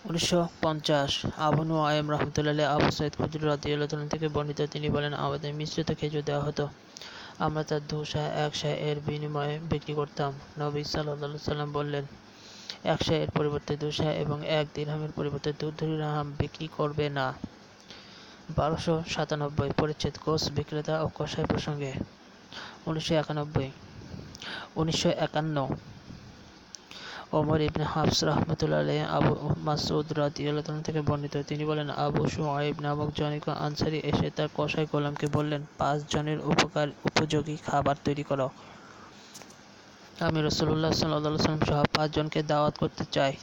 উনিশশো পঞ্চাশ, আবু নুআইম রহমতুল্লাহ আবু সৈয়দ খুজুর রাদিয়াল্লাহ থেকে বর্ণিত, তিনি বলেন, আমাদের মিশ্রিত খেজুর দেওয়া হতো। আমরা তার দু শাহ এক শাহ এর বিনিময়ে বিক্রি করতাম। নবী সাল্লাহ সাল্লাম বললেন, এক শাহ এর পরিবর্তে দু শাহ এবং এক দিরহামের পরিবর্তে দু দিরহাম বিক্রি করবে না। বারোশো সাতানব্বই, পরিচ্ছেদ কোষ বিক্রেতা ও কষাই প্রসঙ্গে। উনিশশো একানব্বই, উনিশশো একান্ন ওমর ইবনে হাফস রহমতুল্লাহ আলাইহি, আবু মাসউদ রাদিয়াল্লাহু থেকে বর্ণিত। তিনি বলেন, আবু শুআইব নামক জনৈক আনসারী এসে তার কসাই গোলামকে বললেন, পাঁচ জনের উপকার, উপযোগী খাবার তৈরি করো। আমি রসুল্লাহ সাল্লাহ সাল্লাম সহ পাঁচজনকে দাওয়াত করতে চাই।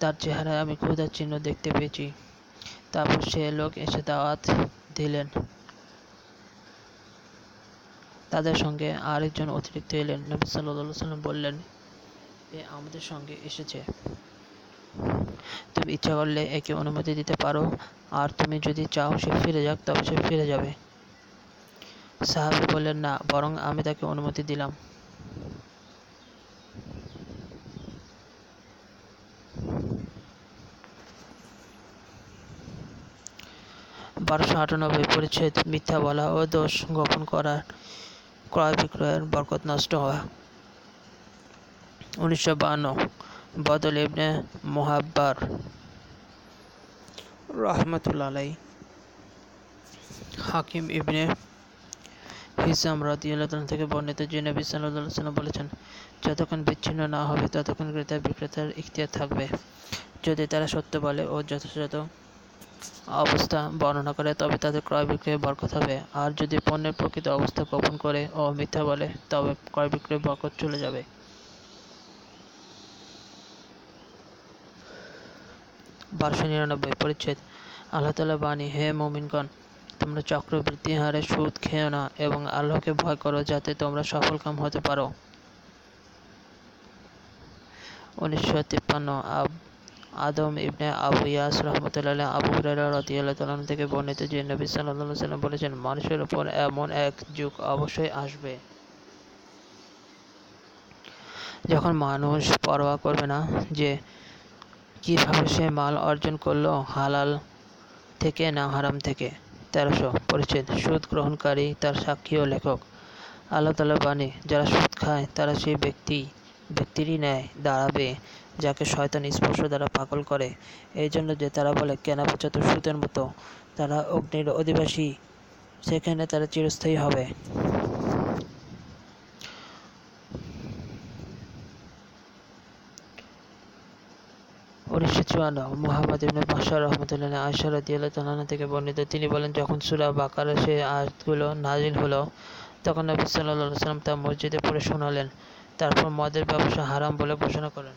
তার চেহারায় আমি ক্ষুধার চিহ্ন দেখতে পেয়েছি। তারপর সে লোক এসে দাওয়াত দিলেন। তাদের সঙ্গে আরেকজন অতিরিক্ত এলেন। নবী সাল্লাহ সাল্লাম বললেন আমাদের সঙ্গে এসেছে। তুমি ইচ্ছা করলে একে অনুমতি দিতে পারো, আর তুমি যদি চাও সে ফিরে যাক, তবে সে ফিরে যাবে। সাহাবি বললেন, না, বরং আমি তাকে অনুমতি দিলাম। বারোশো আটানব্বই পরিচ্ছেদ, মিথ্যা বলা ও দোষ গোপন করার ক্রয় বিক্রয়ের বরকত নষ্ট হওয়া। উনিশশো বান্ন, বদল ইবনে মোহাব্বার। রহমতুল্লাহ হাকিম ইবনে হিসাম রাদিয়াল্লাহ থেকে বর্ণিত যে নবী সাল্লাহ সাল্লাম বলেছেন, যতক্ষণ বিচ্ছিন্ন না হবে, ততক্ষণ ক্রেতা বিক্রেতার ইখতিয়ার থাকবে। যদি তারা সত্য বলে ও যথাযথ অবস্থা বর্ণনা করে, তবে তাদের ক্রয় বিক্রয়ে বরকত হবে। আর যদি পণ্যের প্রকৃত অবস্থা গোপন করে ও মিথ্যা বলে, তবে ক্রয় বিক্রয় বরকত চলে যাবে। বারোশো নিরানব্বই, পরিচ্ছেদ। আল্লাহ তালা বাণী, হে মোমিনগণ, তোমরা চক্রবৃদ্ধি হারে সুদ খেও না এবং আল্লাহকে ভয় করো যাতে তোমরা সফল কাম হতে পারো। উনিশশো তিপ্পান্ন আদম ইবনে আবু ইয়াস রহমতুল্লাহ আবু থেকে বর্ণিত যে নবী সাল্লাম বলেছেন, মানুষের উপর এমন এক যুগ অবশ্যই আসবে যখন মানুষ পরোয়া করবে না যে কীভাবে সে মাল অর্জন করল? হালাল থেকে না হারাম থেকে? তেরোশো। পরিচ্ছেদ। সুদ গ্রহণকারী তার সাক্ষী ও লেখক। আল্লাহ তালা বাণী, যারা সুদ খায়, তারা সেই ব্যক্তি, ব্যক্তিরই ন্যায় দাঁড়াবে, যাকে শয়তান স্পর্শ দ্বারা পাগল করে। এই জন্য যে তারা বলে, কেনা পচাত সুতের মতো। তারা অগ্নির অধিবাসী, সেখানে তারা চিরস্থায়ী হবে। উনিশশো চুয়ান্ন, মোহাম্মদ ইবনে বাশার রহমতুল্লাহ আয়সা রাদিয়াল্লাহু তাআলা থেকে বর্ণিত, তিনি বলেন, যখন সূরা বাকারা সে আয়াতগুলো নাজিল হলো, তখন নবী সাল্লাল্লাহু আলাইহি সাল্লাম তা মসজিদে পড়ে শোনালেন। তারপর মদের ব্যবসা হারাম বলে ঘোষণা করেন।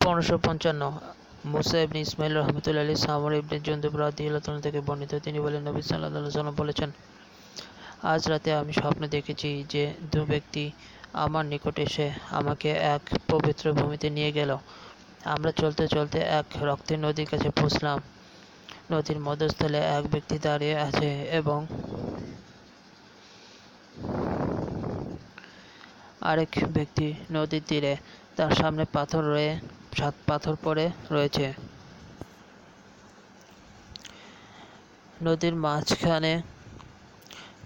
পনেরোশো পঞ্চান্ন মুসা ইবনে ইসমাইল রহমতুল্লাহ আলী সামর ইবনে জন্দুব রাদিয়াল্লাহু তাআলা থেকে বর্ণিত। তিনি বলেন, নবী আলাইহি সাল্লাম বলেছেন, আজ রাতে আমি স্বপ্ন দেখেছি যে দু ব্যক্তি আমার নিকট এসে আমাকে এক পবিত্র ভূমিতে নিয়ে গেল। আমরা চলতে চলতে এক রক্তের নদীর কাছে পৌঁছলাম। নদীর মধ্যস্থলে এক ব্যক্তি দাঁড়িয়ে আছে এবং আরেক ব্যক্তি নদীর তীরে তার সামনে পাথর রয়ে সাত পাথর পড়ে রয়েছে। নদীর মাঝখানে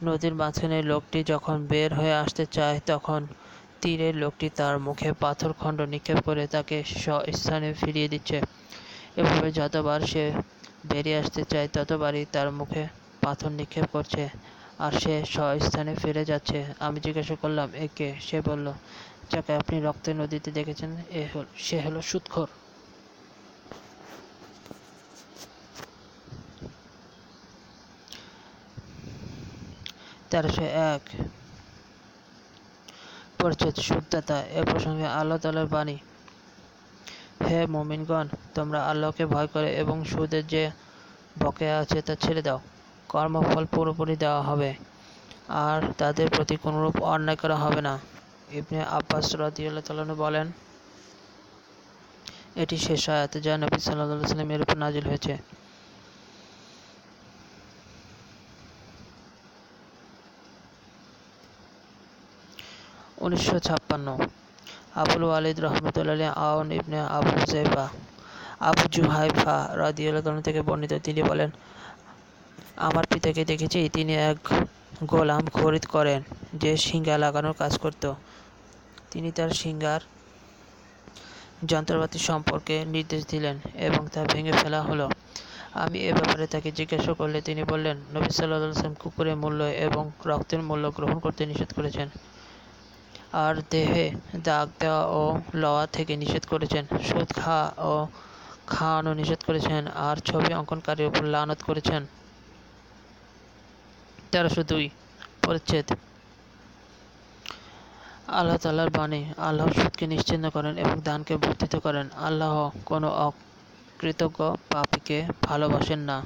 নদীর মাঝখানে লোকটি যখন বের হয়ে আসতে চায়, তখন তীরের লোকটি তার মুখে পাথর খণ্ড নিক্ষেপ করে তাকে স্থানে ফিরিয়ে দিচ্ছে। এভাবে যতবার সে বেরিয়ে আসতে চায়, ততবারই তার মুখে পাথর নিক্ষেপ করছে আর সে স্থানে ফিরে যাচ্ছে। আমি জিজ্ঞাসা করলাম একে সে বলল যাকে আপনি রক্তের নদীতে দেখেছেন, এ হল, সে হলো সুৎখর। তেরোশো এক পরিচ্ছেদ সুদাতা এ প্রসঙ্গে আল্লাহ তালার বাণী, হে মোমিনগণ, তোমরা আল্লাহকে ভয় করে এবং সুদের যে বকেয়া আছে তা ছেড়ে দাও। কর্মফল পুরোপুরি দেওয়া হবে, আর তাদের প্রতি কোনোরূপ অন্যায় করা হবে না। ইবনে আব্বাস রাদিয়াল্লাহু তাআলা বলেন, এটি শেষ আয়াত যা নবী সাল্লাল্লাহু আলাইহি সাল্লামের উপর নাজিল হয়েছে। উনিশশো ছাপ্পান্ন, আবুল ওয়ালিদ রহমতুল্লাহ আউন ইবনে আবু জেফা আবু জুহাইফা রাদিয়াল্লাহু থেকে বর্ণিত, তিনি বলেন, আমার পিতাকে দেখেছি, তিনি এক গোলাম খরিদ করেন, যে শিঙ্গা লাগানোর কাজ করত। তিনি তার সিঙ্গার যন্ত্রপাতি সম্পর্কে নির্দেশ দিলেন এবং তা ভেঙে ফেলা হলো। আমি এ ব্যাপারে তাকে জিজ্ঞাসা করলে তিনি বললেন, নবী সাল্লাম কুকুরের মূল্য এবং রক্তের মূল্য গ্রহণ করতে নিষেধ করেছেন। আর দেহে দাগ দেওয়া ও লওয়া থেকে নিষেধ করেছেন, সুদ খাওয়া ও খাওয়ানো নিষেধ করেছেন, আর ছবি অঙ্কনকারীর উপর লানত করেছেন। তেরোশো দুই পরিচ্ছেদ। আল্লাহ তালার বাণী, আল্লাহ সুদকে নিশ্চিন্ন করেন এবং দানকে বর্ধিত করেন। আল্লাহ কোনো অকৃতজ্ঞ পাপিকে ভালোবাসেন না।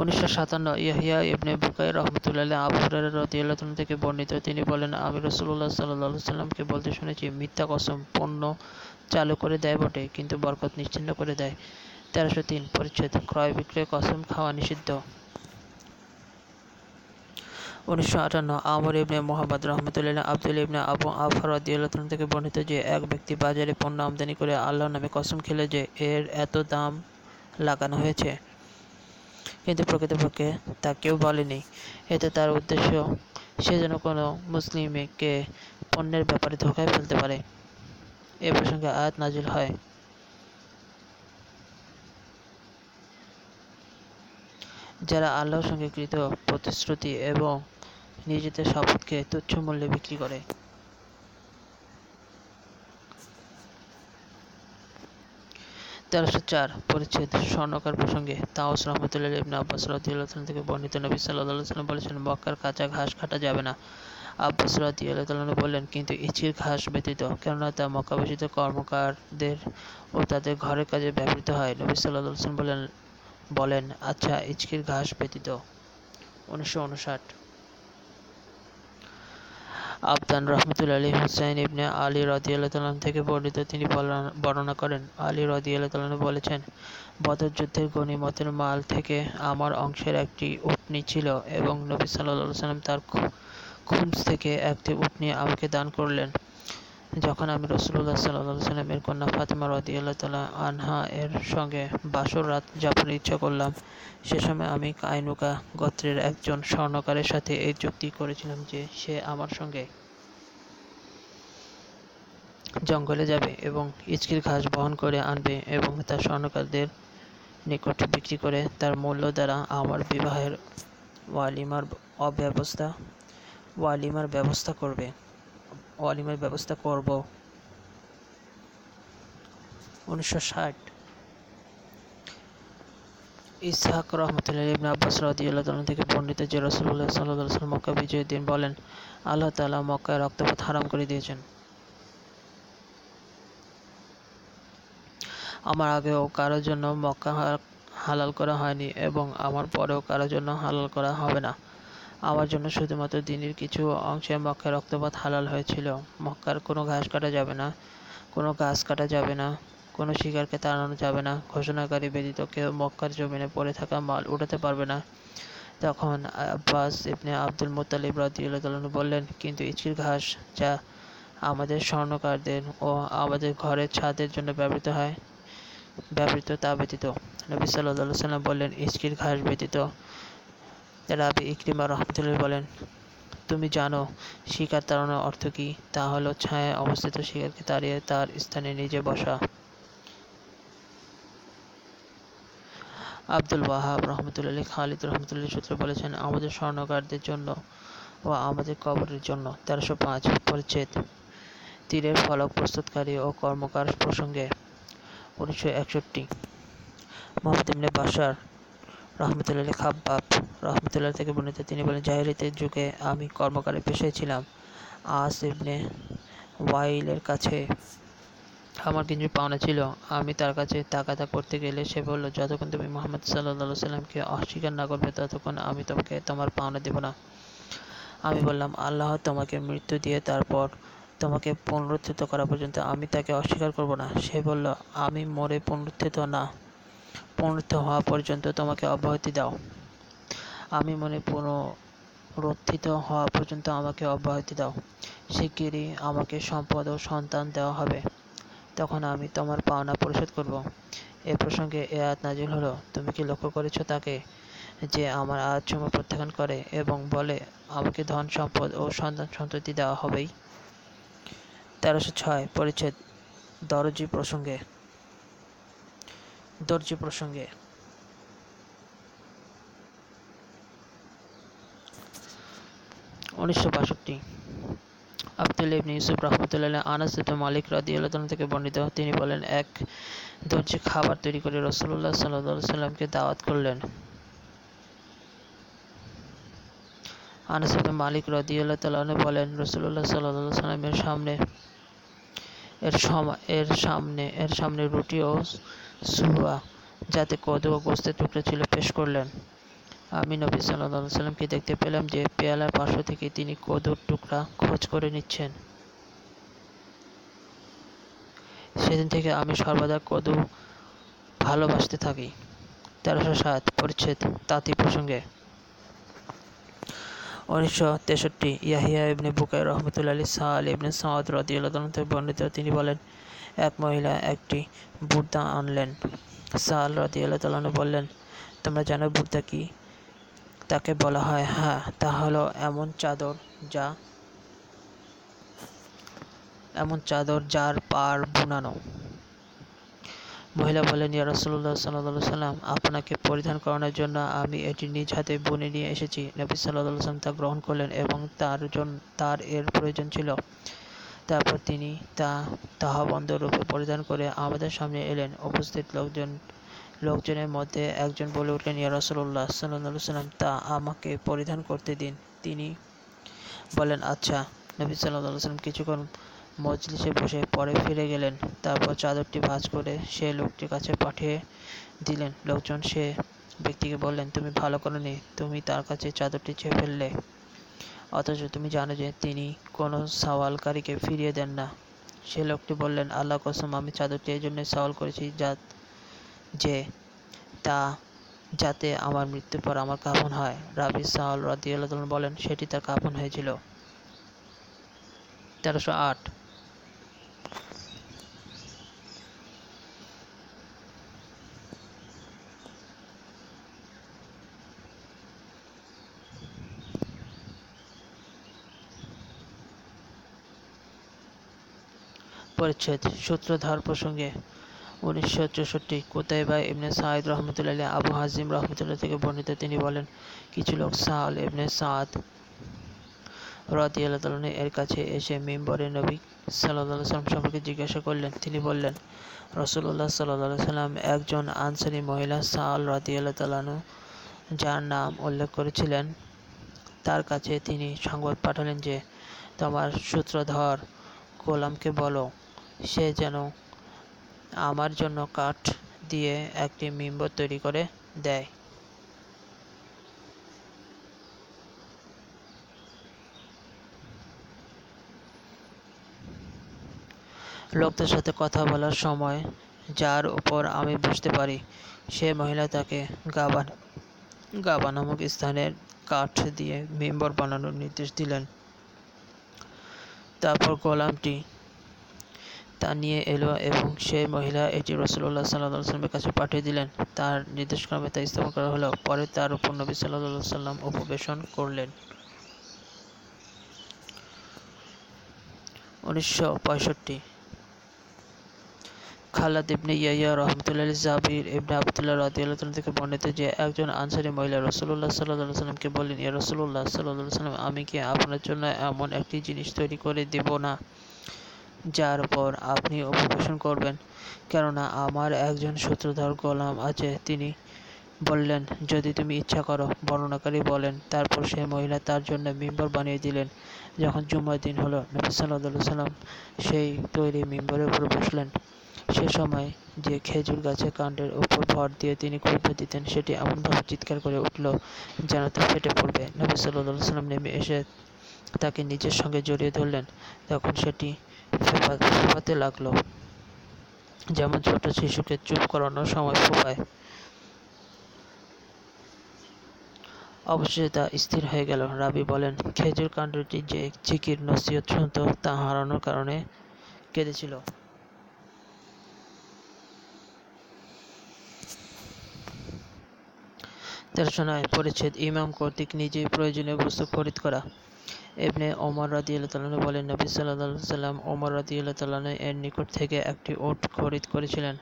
উনিশশো সাতান্ন, ইয়াহিয়া ইবনে বুকাই রহমতুল্লাহ আবু রদিয়াল্লাহ থেকে বর্ণিত, তিনি বলেন, আমি রসুল্লাহ সাল্লাহ সাল্লামকে বলতে শুনেছি, মিথ্যা কসম পণ্য চালু করে দেয় বটে, কিন্তু বরকত নিশ্চিন্ন করে দেয়। তেরোশো তিন, পরিচ্ছেদ ক্রয় বিক্রয় কসম খাওয়া নিষিদ্ধ। উনিশশো আটান্ন, আমর ইবনে মোহাম্মদ রহমতুল্লাহ আব্দুল ইবনে আবু আফর থেকে বর্ণিত যে এক ব্যক্তি বাজারে পণ্য আমদানি করে আল্লাহ নামে কসম খেলে যে এর এত দাম লাগানো হয়েছে। কিন্তু প্রকৃতপক্ষে তা কেউ বলেনি। এতে তার উদ্দেশ্য, সে যেন কোনো মুসলিমকে পণ্যের ব্যাপারে ধোকায় ফেলতে পারে। এ প্রসঙ্গে আয়াত নাজিল হয়। যারা আল্লাহর সঙ্গে কৃত প্রতিশ্রুতি এবং নিজেদের শপথকে তুচ্ছ মূল্যে বিক্রি করে। তেরোশো চার, পরিচ্ছেদ স্বর্ণকার প্রসঙ্গে তাওস রহমতুল্লাহ ইবনে আব্বাস রাদিয়াল্লাহু থেকে বর্ণিত নবী সাল্লাল্লাহু আলাইহি সাল্লাম বলেছেন, মক্কার কাঁচা ঘাস কাটা যাবে না। আব্বাস রাদিয়াল্লাহু তাআলা বললেন, কিন্তু ইচির ঘাস ব্যতীত, কেননা তা মক্কাবাসীতে কর্মকারদের ও তাদের ঘরের কাজে ব্যবহৃত হয়। নবী সাল্লাল্লাহু আলাইহি সাল্লাম বলেন বলেন আচ্ছা ইচকির ঘাস ব্যতীত। উনিশশো উনষাট। আবদান রহমতুল্লাহ হুসাইন ইবনে আলী রদি আল্লাহ থেকে বর্ণিত তিনি বর্ণনা করেন। আলী রদিয়াল্লাহ বলেছেন, বদর যুদ্ধের গণিমতের মাল থেকে আমার অংশের একটি উটনি ছিল এবং নবী সাল্লাহ সাল্লাম তার খুমস থেকে একটি উটনি আমাকে দান করলেন। যখন আমি রসুল্লাহ সাল্লাহ সাল্লামের কন্যা ফাতেমা রদিয়াল্লাহ তালা আনহা এর সঙ্গে বাসর রাত যাপনের ইচ্ছা করলাম, সে সময় আমি কাইনুকা গোত্রের একজন স্বর্ণকারের সাথে এই চুক্তি করেছিলাম যে সে আমার সঙ্গে জঙ্গলে যাবে এবং ইচকির ঘাস বহন করে আনবে এবং তা স্বর্ণকারদের নিকট বিক্রি করে তার মূল্য দ্বারা আমার বিবাহের ওয়ালিমার অব্যবস্থা, ওয়ালিমার ব্যবস্থা করবে। ওয়ালিমার ব্যবস্থা করব। উনিশশো ষাট। ইসহাক রহমতুল্লাহ ইবনে আব্বাস রাদিয়াল্লাহু থেকে বর্ণিত যে আলাইহি ওয়াসাল্লাম মক্কা বিজয়ের দিন বলেন, আল্লাহ তাআলা মক্কায় রক্তপাত হারাম করে দিয়েছেন। আমার আগেও কারোর জন্য মক্কা হালাল করা হয়নি এবং আমার পরেও কারোর জন্য হালাল করা হবে না। আমার জন্য শুধুমাত্র দিনের কিছু অংশে মক্কায় রক্তপাত হালাল হয়েছিল। মক্কার কোনো ঘাস কাটা যাবে না, কোনো গাছ কাটা যাবে না, কোনো শিকারকে তাড়ানো যাবে না, ঘোষণাকারী ব্যতীত কেউ মক্কার জমিনে পড়ে থাকা মাল উঠাতে পারবে না। তখন আব্বাস ইবনে আব্দুল মুত্তালিব রাদিয়াল্লাহু তাআলা বললেন, কিন্তু ইচকির ঘাস যা আমাদের স্বর্ণকারদের ও আমাদের ঘরের ছাদের জন্য ব্যবহৃত হয়, ব্যবহৃত তা ব্যতীত। নবী সাল্লাহ সাল্লাম বললেন ইচকির ঘাস ব্যতীত রাবি ইকরিমা রহমতুল্লাহ বলেন, তুমি জানো, শিকার তাড়ানোর অর্থ কী? তা হলো ছায়ায় অবস্থিত শিকারকে তাড়িয়ে তার স্থানে নিজে বসা। আব্দুল ওয়াহাব রহমতুল্লাহ খালিদ রহমতুল্লাহ সূত্রে বলেছেন, আমাদের স্বর্ণকারদের জন্য ও আমাদের কবরের জন্য তেরোশো পাঁচ পরিচ্ছেদ, তীরের ফলক প্রস্তুতকারী ও কর্মকার প্রসঙ্গে উনিশশো একষট্টি। মোহাম্মদ ইবনে বাসার রহমতুল্লাহ খাব্বাব রহমতুল্লাহ থেকে বর্ণিত তিনি বলেন জাহিরিতের যুগে আমি কর্মকারে পেশায় ছিলাম। আস ইবনে ওয়াইলের কাছে আমার কিছু পাওনা ছিল। আমি তার কাছে তাকাতা করতে গেলে সে বলল, যতক্ষণ তুমি মোহাম্মদ সাল্লাহ সাল্লামকে অস্বীকার না করবে, ততক্ষণ আমি তোমাকে তোমার পাওনা দেব না। আমি বললাম, আল্লাহ তোমাকে মৃত্যু দিয়ে তারপর তোমাকে পুনরুত্থিত করা পর্যন্ত আমি তাকে অস্বীকার করব না। সে বলল, আমি মরে পুনরুত্থিত না। পুনরুত্থ হওয়া পর্যন্ত তোমাকে অব্যাহতি দাও। আমি মনে পুনরুত্থিত হওয়া পর্যন্ত আমাকে অব্যাহতি দাও। শিগগিরই আমাকে সম্পদ ও সন্তান দেওয়া হবে। তখন আমি তোমার পাওনা পরিশোধ করব। এ প্রসঙ্গে এ আয়াত নাজিল হলো, তুমি কি লক্ষ্য করেছ তাকে যে আমার আয়াতসমূহ প্রত্যাখ্যান করে এবং বলে, আমাকে ধন, সম্পদ ও সন্তান সন্ততি দেওয়া হবেই? তেরোশো ছয়, পরিচ্ছেদ, দরজি প্রসঙ্গে দর্জি প্রসঙ্গে। উনিশশো বাষট্টি ইবনে ইউসুফ রহমতুল্লাহ আনাস মালিক তাআলা থেকে বর্ণিত তিনি বলেন, এক দর্জি খাবার তৈরি করে রসুল্লাহ সাল্লাহ সাল্লামকে দাওয়াত করলেন। আনাস মালিক রাদিয়াল্লাহু তাআলা বলেন রসুল্লাহ সাল্লাহ সাল্লামের সামনে, এর সময় এর সামনে এর সামনে রুটি ও সুয়া যাতে কদু ও গোস্তের টুকরো ছিল পেশ করলেন। আমি নবী সাল্লাহ সাল্লামকে দেখতে পেলাম যে পেয়ালার পার্শ্ব থেকে তিনি কদুর টুকরা খোঁজ করে নিচ্ছেন। সেদিন থেকে আমি সর্বদা কদু ভালোবাসতে থাকি। তেরোশো সাত পরিচ্ছেদ তাঁতি প্রসঙ্গে। উনিশশো তেষট্টি ইয়াহিয়া ইবনে বুকাই রহমতুল্লা আলী সাল ইবনে সাদ রদিউল্লাহ বর্ণিত তিনি বলেন এক মহিলা একটি বুর্দা আনলেন। সাল রদিউল্লাহ তালন বললেন, তোমরা জানো বুর্দা কি? তাকে বলা হয় হ্যাঁ তা হলো এমন চাদর যা, এমন চাদর যার পার বুনানো। মহিলা বলেন ইয়া রসুল্লাহ সাল্লাহ সাল্লাম আপনাকে পরিধান করানোর জন্য আমি এটি নিজ হাতে বুনে নিয়ে এসেছি। নবী সাল্লাহ সাল্লাম তা গ্রহণ করলেন এবং তার জন্য তার এর প্রয়োজন ছিল। তারপর তিনি তা তাহা বন্ধ রূপে পরিধান করে আমাদের সামনে এলেন। উপস্থিত লোকজন, লোকজনের মধ্যে একজন বলে উঠলেন, ইয়া রসুল্লাহ সাল্লাহ সাল্লাম তা আমাকে পরিধান করতে দিন। তিনি বলেন আচ্ছা। নবী সাল্লাহ সাল্লাম কিছুক্ষণ মজলিসে বসে পরে ফিরে গেলেন। তারপর চাদরটি ভাঁজ করে সে লোকটির কাছে পাঠিয়ে দিলেন। লোকজন সে ব্যক্তিকে বললেন, তুমি ভালো করনি। তুমি তার কাছে চাদরটি চেয়ে ফেললে। অথচ তুমি জানো যে তিনি কোনো সওয়ালকারীকে ফিরিয়ে দেন না। সে লোকটি বললেন, আল্লাহ কসম, আমি চাদরটি এই জন্য সওয়াল করেছি যা, যে তা যাতে আমার মৃত্যুর পর আমার কাফন হয়। রাবি সাহল রাদিউল্লাহ বলেন, সেটি তার কাফন হয়েছিল। তেরোশো আট পরিচ্ছেদ সূত্রধার প্রসঙ্গে উনিশশো চৌষট্টি কোতাইবা ইবনে সাঈদ রহমতুল্লাহ আবু হাজিম রহমতুল্লাহ থেকে বর্ণিত তিনি বলেন, কিছু লোক সাল ইবনে সাদ এর কাছে এসে মিম্বরে নবী সাল্লাহ সাল্লাম সম্পর্কে জিজ্ঞাসা করলেন। তিনি বললেন রসুল্লাহ সাল্লাহ সাল্লাম একজন আনসারি মহিলা সাল আল্লাহ তালানু যার নাম উল্লেখ করেছিলেন। তার কাছে তিনি সংবাদ পাঠালেন যে, তোমার সূত্রধর গোলামকে বলো সে যেন আমার জন্য কাঠ দিয়ে একটি মিম্বর তৈরি করে দেয়। লোকদের সাথে কথা বলার সময় যার উপর আমি বুঝতে পারি, সে মহিলা তাকে গাবা গাবা নামক স্থানের কাঠ দিয়ে মেম্বর বানানোর নির্দেশ দিলেন। তারপর গোলামটি তা নিয়ে এলো এবং সেই মহিলা এটি রসুল্লাহ সাল্লাহ সাল্লামের কাছে পাঠিয়ে দিলেন। তার নির্দেশক্রমে তা স্থাপন করা হলো। পরে তার উপর নবী সাল্লাহ সাল্লাম উপবেশন করলেন। উনিশশো পঁয়ষট্টি। খালাদ ইবনে ইয়াইয়া রহমতুল্লাহ জাবির ইবনে আবদুল্লাহ রাদিয়াল্লাহু থেকে বর্ণিত যে একজন আনসারী মহিলা রসুল্লাহ সাল্লাহ সাল্লামকে বললেন, ইয়া রসুল্লাহ সাল্লাহ সাল্লাম আমি কি আপনার জন্য এমন একটি জিনিস তৈরি করে দেব না? যার উপর আপনি উপবেশন করবেন। কেননা আমার একজন সূত্রধর গোলাম আছে, তিনি বললেন, যদি তুমি ইচ্ছা করো, বর্ণনাকারী বলেন। তারপর সেই মহিলা তার জন্য মিম্বর বানিয়ে দিলেন। যখন জুম্মার দিন হলো, নবী সাল্লাহ সাল্লাম সেই তৈরি মিম্বরের উপর বসলেন। সে সময় যে খেজুর গাছের কাণ্ডের উপর ভর দিয়ে তিনি খুঁজতে দিতেন, সেটি এমনভাবে চিৎকার করে উঠল যেন তা ফেটে পড়বে। নবী সাল্লাহ সাল্লাম নেমে এসে তাকে নিজের সঙ্গে জড়িয়ে ধরলেন। তখন সেটি ফোপাতে লাগল। যেমন ছোট শিশুকে চুপ করানোর সময় ফোপায়। অবশেষে তা স্থির হয়ে গেল। রাবি বলেন, খেজুর কাণ্ডটি যে চিকির নসিহত শুনত, তা হারানোর কারণে কেঁদেছিল। তেরোশো নয় পরিচ্ছেদ ইমাম কর্তৃক নিজেই প্রয়োজনীয় বস্তু খরিদ করা। এমনি ওমর রাদিয়াল্লাহু বলেন, নবী সাল্লাল্লাহু সাল্লাম ওমর রাদিয়াল্লাহু এর নিকট থেকে একটি উট খরিদ করেছিলেন।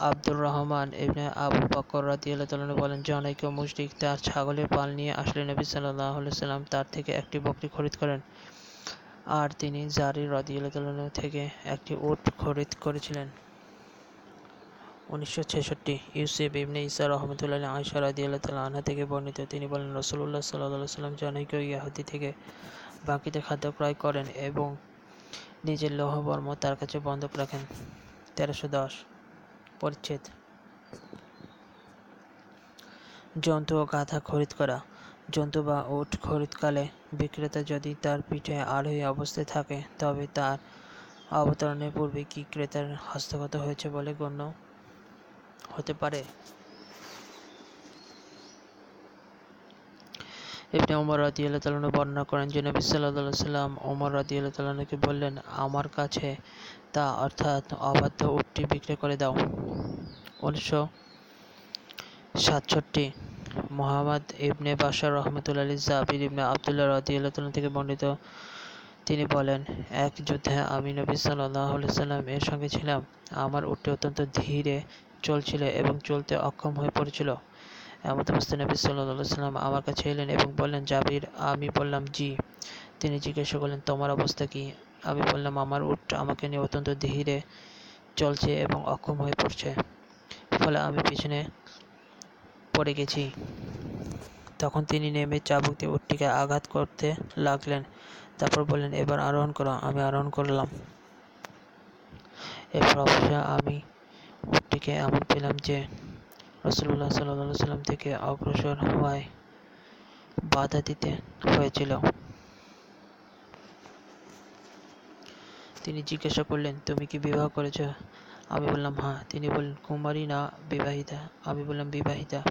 আব্দুর রহমান এমনি আবু বকর রাদিয়াল্লাহু বলেন জনৈক মুশরিক তার ছাগলের পাল নিয়ে আসলে নবী সাল্লাল্লাহু সাল্লাম তার থেকে একটি বকরি খরিদ করেন। আর তিনি জারি রাদিয়াল্লাহু থেকে একটি উট খরিদ করেছিলেন। উনিশশো ছেষট্টি ইউসেফ ইবনে ইসা রহমতুল্লাহ আয়সা রাদিয়াল্লাহ তাল্লাহ আনহা থেকে বর্ণিত। তিনি বলেন রসুল্লাহ সাল্লাহ সাল্লাম জনৈক ইয়াহুদি থেকে বাকিতে খাদ্য ক্রয় করেন এবং নিজের লৌহবর্ম তার কাছে বন্ধক রাখেন। তেরোশো দশ পরিচ্ছেদ। জন্তু ও গাধা খরিদ করা। জন্তু বা উট খরিদকালে বিক্রেতা যদি তার পিঠে আরোহী অবস্থায় থাকে, তবে তার অবতরণের পূর্বে কি ক্রেতার হস্তগত হয়েছে বলে গণ্য? হতে পারে। ইবনে ওমর রাদিয়াল্লাহু তাআলা বর্ণনা করেন যে নবী আলাইহি সাল্লাম ওমর রাদিয়াল্লাহু তাআলাকে বললেন, আমার কাছে তা অর্থাৎ অবাধ্য উটটি বিক্রি করে দাও। উনিশশো সাতষট্টি, মোহাম্মদ ইবনে বাশার রহমতুল্লাহ জাবির ইবনে আবদুল্লাহ রাদিয়াল্লাহু থেকে বর্ণিত, তিনি বলেন, এক যুদ্ধে আমি নবী সাল্লাহ সাল্লাম এর সঙ্গে ছিলাম। আমার উটটি অত্যন্ত ধীরে চলছিল এবং চলতে অক্ষম হয়ে পড়েছিল। এমত অবস্থায় নবী সাল্লাহ সাল্লাম আমার কাছে এলেন এবং বললেন, জাবির, আমি বললাম, জি। তিনি জিজ্ঞাসা করলেন, তোমার অবস্থা কি? আমি বললাম, আমার উট আমাকে নিয়ে অত্যন্ত ধীরে চলছে এবং অক্ষম হয়ে পড়ছে। ফলে আমি পিছনে পড়ে গেছি। তখন তিনি নেমে চাবুক দিয়ে উটটিকে আঘাত করতে লাগলেন। তারপর বললেন, এবার আরোহণ করো, আমি আরোহণ করলাম। এরপর অবশ্য আমি উটটিকে এমন পেলাম যে রসুল্লাহ সাল্লাহ সাল্লাম থেকে অগ্রসর হওয়ায় বাধা দিতে হয়েছিল। তিনি জিজ্ঞাসা করলেন, তুমি কি বিবাহ করেছ? আমি বললাম হ্যাঁ। তিনি বললেন, কুমারী না, বিবাহিতা। আমি বললাম, বিবাহিতা।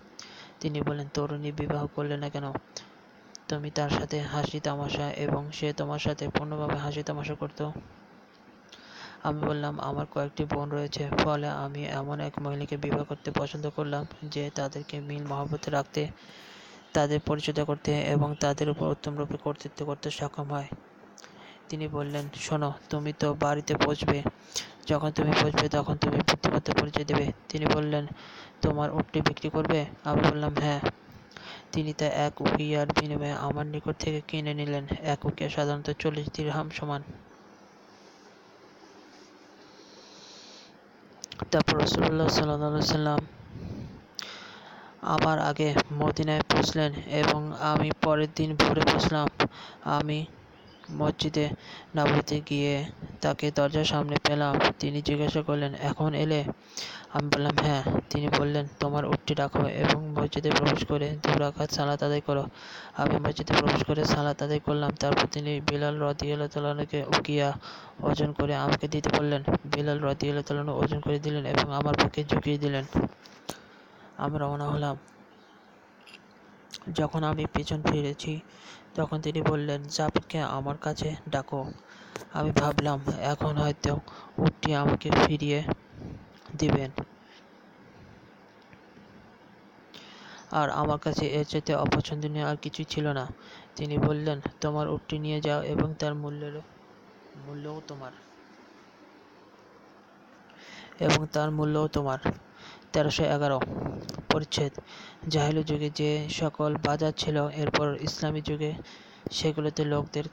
তিনি বললেন, তরুণী বিবাহ করলে না কেন? তুমি তার সাথে হাসি তামাশা এবং সে তোমার সাথে পূর্ণভাবে হাসি তামাশা করতো। আমি বললাম, আমার কয়েকটি বোন রয়েছে। ফলে আমি এমন এক মহিলাকে বিবাহ করতে পছন্দ করলাম যে তাদেরকে মিল মহব্বতে রাখতে, তাদের পরিচর্যা করতে এবং তাদের উপর উত্তমরূপে কর্তৃত্ব করতে সক্ষম হয়। তিনি বললেন, শোনো, তুমি তো বাড়িতে পৌঁছবে। যখন তুমি পৌঁছবে, তখন তুমি বুদ্ধিমত্তা পরিচয় দেবে। তিনি বললেন, তোমার উটটি বিক্রি করবে? আমি বললাম হ্যাঁ। তিনি তা এক উকিয়ার বিনিময়ে আমার নিকট থেকে কিনে নিলেন। এক উকিয়া সাধারণত চল্লিশ দিরহাম সমান। তারপর রসুল্লাহ সাল্লাহ সাল্লাম আমার আগে মদিনায় পৌঁছলেন এবং আমি পরের দিন ভোরে পৌঁছলাম। আমি মসজিদে নাবতে গিয়ে তাকে দরজার সামনে পেলাম। তিনি জিজ্ঞাসা করলেন, এখন এলে? আমি বললাম হ্যাঁ। তিনি বললেন, তোমার উটটি রাখো এবং মসজিদে প্রবেশ করে দু রাকাত সালাত আদায় করো। আমি মসজিদে প্রবেশ করে সালাত আদায় করলাম। তারপর তিনি বিলাল রদিয়াল্লাহ তালাকে উকিয়া ওজন করে আমাকে দিতে বললেন। বিলাল রদিয়াল্লাহ তালানু ওজন করে দিলেন এবং আমার পক্ষে ঝুঁকিয়ে দিলেন। আমি রওনা হলাম। যখন আমি পিছন ফিরেছি, তখন তিনি বললেন জাবিরকে আমার কাছে ডাকো। আমি ভাবলাম, এখন হয়তো উটটি আমাকে ফিরিয়ে দিবেন। আর আমার কাছে এর চাইতে অপছন্দনীয় আর কিছুই ছিল না। তিনি বললেন, তোমার উটটি নিয়ে যাও এবং তার মূল্যের মূল্যও তোমার। এবং তার মূল্যও তোমার। তেরোশো এগারো। পরিচ্ছেদ। জাহিলি যুগে যে সকল বাজার ছিল, এরপর ইসলামী যুগে সেগুলোতে লোকদের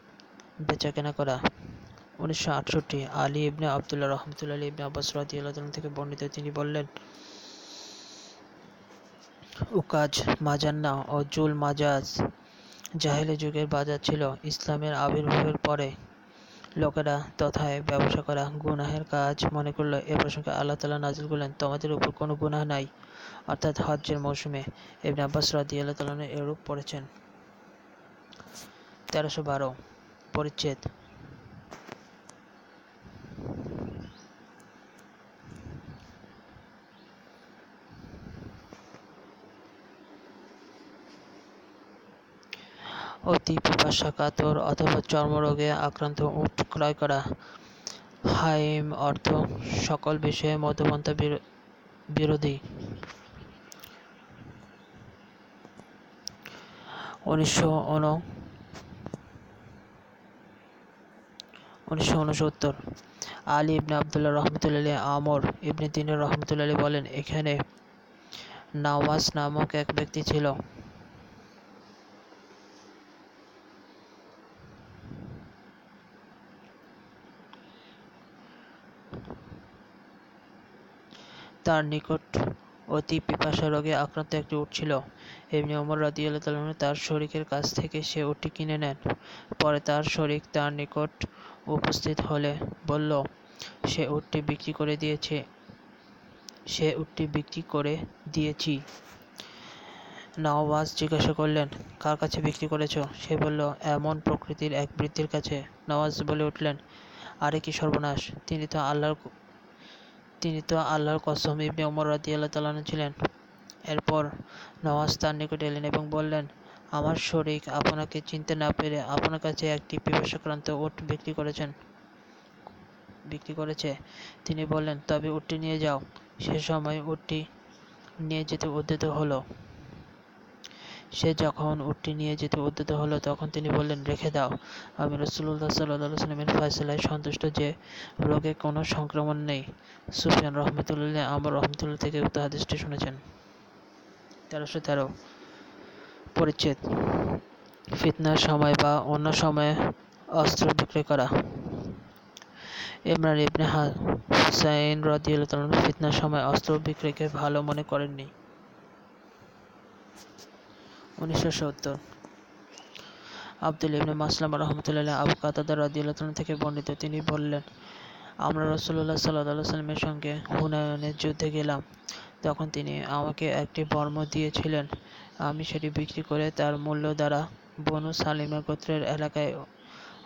বেচাকেনা করা। উনিশশো আটষট্টি, আলী ইবনে আবদুল্লাহ রহমতুল্লাহ ইবনে আব্বাস রাদিয়াল্লাহু থেকে বর্ণিত তিনি বললেন, উকাজ মাজান্না ও জুল মাজাজ জাহেলি যুগের বাজার ছিল। ইসলামের আবির্ভাবের পরে লোকেরা তথায় ব্যবসা করা গুনাহের কাজ মনে করল। এ প্রসঙ্গে আল্লাহ তালা নাজিল করলেন, তোমাদের উপর কোনো গুনাহ নাই। অর্থাৎ হজ্জের মৌসুমে এমনি আব্বাস রাদি আল্লাহ তালন এরূপ পড়েছেন। তেরোশো বারো, পরিচ্ছেদ। অতি পিপাসা কাতর অথবা চর্মরোগে আক্রান্ত উট ক্রয় করা। হাইম অর্থ সকল বিষয়ে মধ্যপন্থা বিরোধী। উনিশশো উনসত্তর। আলী ইবনে আবদুল্লাহ রহমতুল্লাহ আমর ইবনে দিনের রহমতুল্লাহ বলেন, এখানে নাওয়াজ নামক এক ব্যক্তি ছিল। তার নিকট অতি পিপাসা রোগে আক্রান্ত একটি উট ছিল। এমনি ওমর রাদিয়াল্লাহু তাআলা তার শরিকের কাছ থেকে সে উটটি কিনে নেন। পরে তার শরিক তার নিকট উপস্থিত হলে বলল, সে উটটি বিক্রি করে দিয়েছে। সে উটটি বিক্রি করে দিয়েছি। নওয়াজ জিজ্ঞাসা করলেন, কার কাছে বিক্রি করেছ? সে বলল, এমন প্রকৃতির এক বৃদ্ধির কাছে। নওয়াজ বলে উঠলেন, আরে কি সর্বনাশ! তিনি তো আল্লাহর তিনি তো আল্লাহর কসম ইবনে ওমর রাদি আল্লাহ তালানো ছিলেন। এরপর নওয়াজ তার নিকট এলেন এবং বললেন, আমার শরিক আপনাকে চিনতে না পেরে আপনার কাছে একটি পিপাসাক্রান্ত ওট বিক্রি করেছেন। বিক্রি করেছে। তিনি বললেন, তবে উটটি নিয়ে যাও। সে সময় উটটি নিয়ে যেতে উদ্যত হলো। সে যখন উটটি নিয়ে যেতে উদ্যত হলো, তখন তিনি বললেন, রেখে দাও। আমি রসুল্লাহ সাল্লাহ সাল্লামের ফয়সলায় সন্তুষ্ট যে রোগে কোনো সংক্রমণ নেই। সুফিয়ান রহমতুল্লাহ আমার রহমতুল্লাহ থেকে উক্ত শুনেছেন। তেরোশো তেরো, পরিচ্ছেদ। ফিতনার সময় বা অন্য সময়ে অস্ত্র বিক্রি করা। ইমরান ইবনে হুসাইন রদিউল্লাহ ফিতনার সময় অস্ত্র বিক্রিকে ভালো মনে করেননি। উনিশশো সত্তর। আব্দুল ইবনে মাসলাম রহমতুল্লাহ আবু কাতাদার রাদিউল্লাহ থেকে বর্ণিত, তিনি বললেন, আমরা রসুল্লাহ সাল্লাহ সাল্লামের সঙ্গে হুনায়নের যুদ্ধে গেলাম। তখন তিনি আমাকে একটি বর্ম দিয়েছিলেন। আমি সেটি বিক্রি করে তার মূল্য দ্বারা বনু সালিমা গোত্রের এলাকায়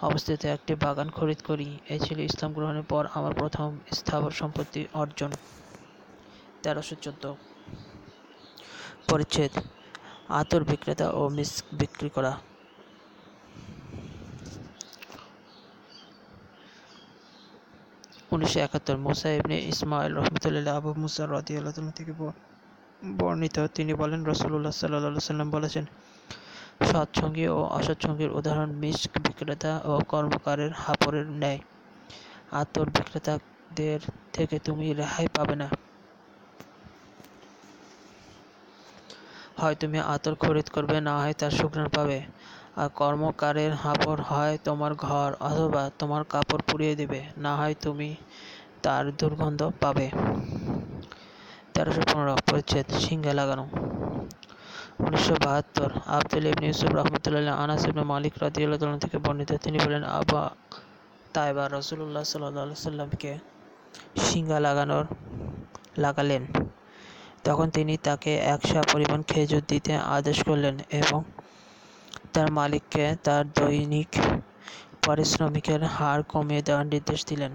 অবস্থিত একটি বাগান খরিদ করি। এই ছিল ইসলাম গ্রহণের পর আমার প্রথম স্থাবর সম্পত্তি অর্জন। তেরোশো চোদ্দ। পরিচ্ছেদ। আতর বিক্রেতা ও মিস বিক্রি করা। উনিশশো একাত্তর মুসা ইবনে ইসমাইল রহমতুল্লাহ আবু মুসা রদিয়াল্লাহ থেকে বর্ণিত। তিনি বলেন রসুল্লাহ সাল্লাহ সাল্লাম বলেছেন সৎসঙ্গী ও অসৎসঙ্গীর উদাহরণ মিস্ক বিক্রেতা ও কর্মকারের হাপরের ন্যায়। আতর বিক্রেতাদের থেকে তুমি রেহাই পাবে না। হয় তুমি আতর খরিদ করবে, না হয় তার সুঘ্রাণ পাবে। আর কর্মকারের হাঁপড় হয় তোমার ঘর অথবা তোমার কাপড় পুড়িয়ে দেবে, না হয় তুমি তার দুর্গন্ধ পাবে। তেরোশো পনেরো, পরিচ্ছেদ, সিংহে লাগানো। উনিশশো বাহাত্তর, আবদুল ইবনে ইউসুফ রহমতুল্লাহ আনাস ইবনে মালিক রাদিয়াল্লাহু তাআলা থেকে বর্ণিত। তিনি বলেন, আবা তাইবা রসুল্লাহ সাল্লাহ সাল্লামকে সিঙ্গা লাগানোর, লাগালেন। তখন তিনি তাকে একশা পরিমাণ খেজুর দিতে আদেশ করলেন এবং তার মালিককে তার দৈনিক পারিশ্রমিকের হার কমিয়ে দেওয়ার নির্দেশ দিলেন।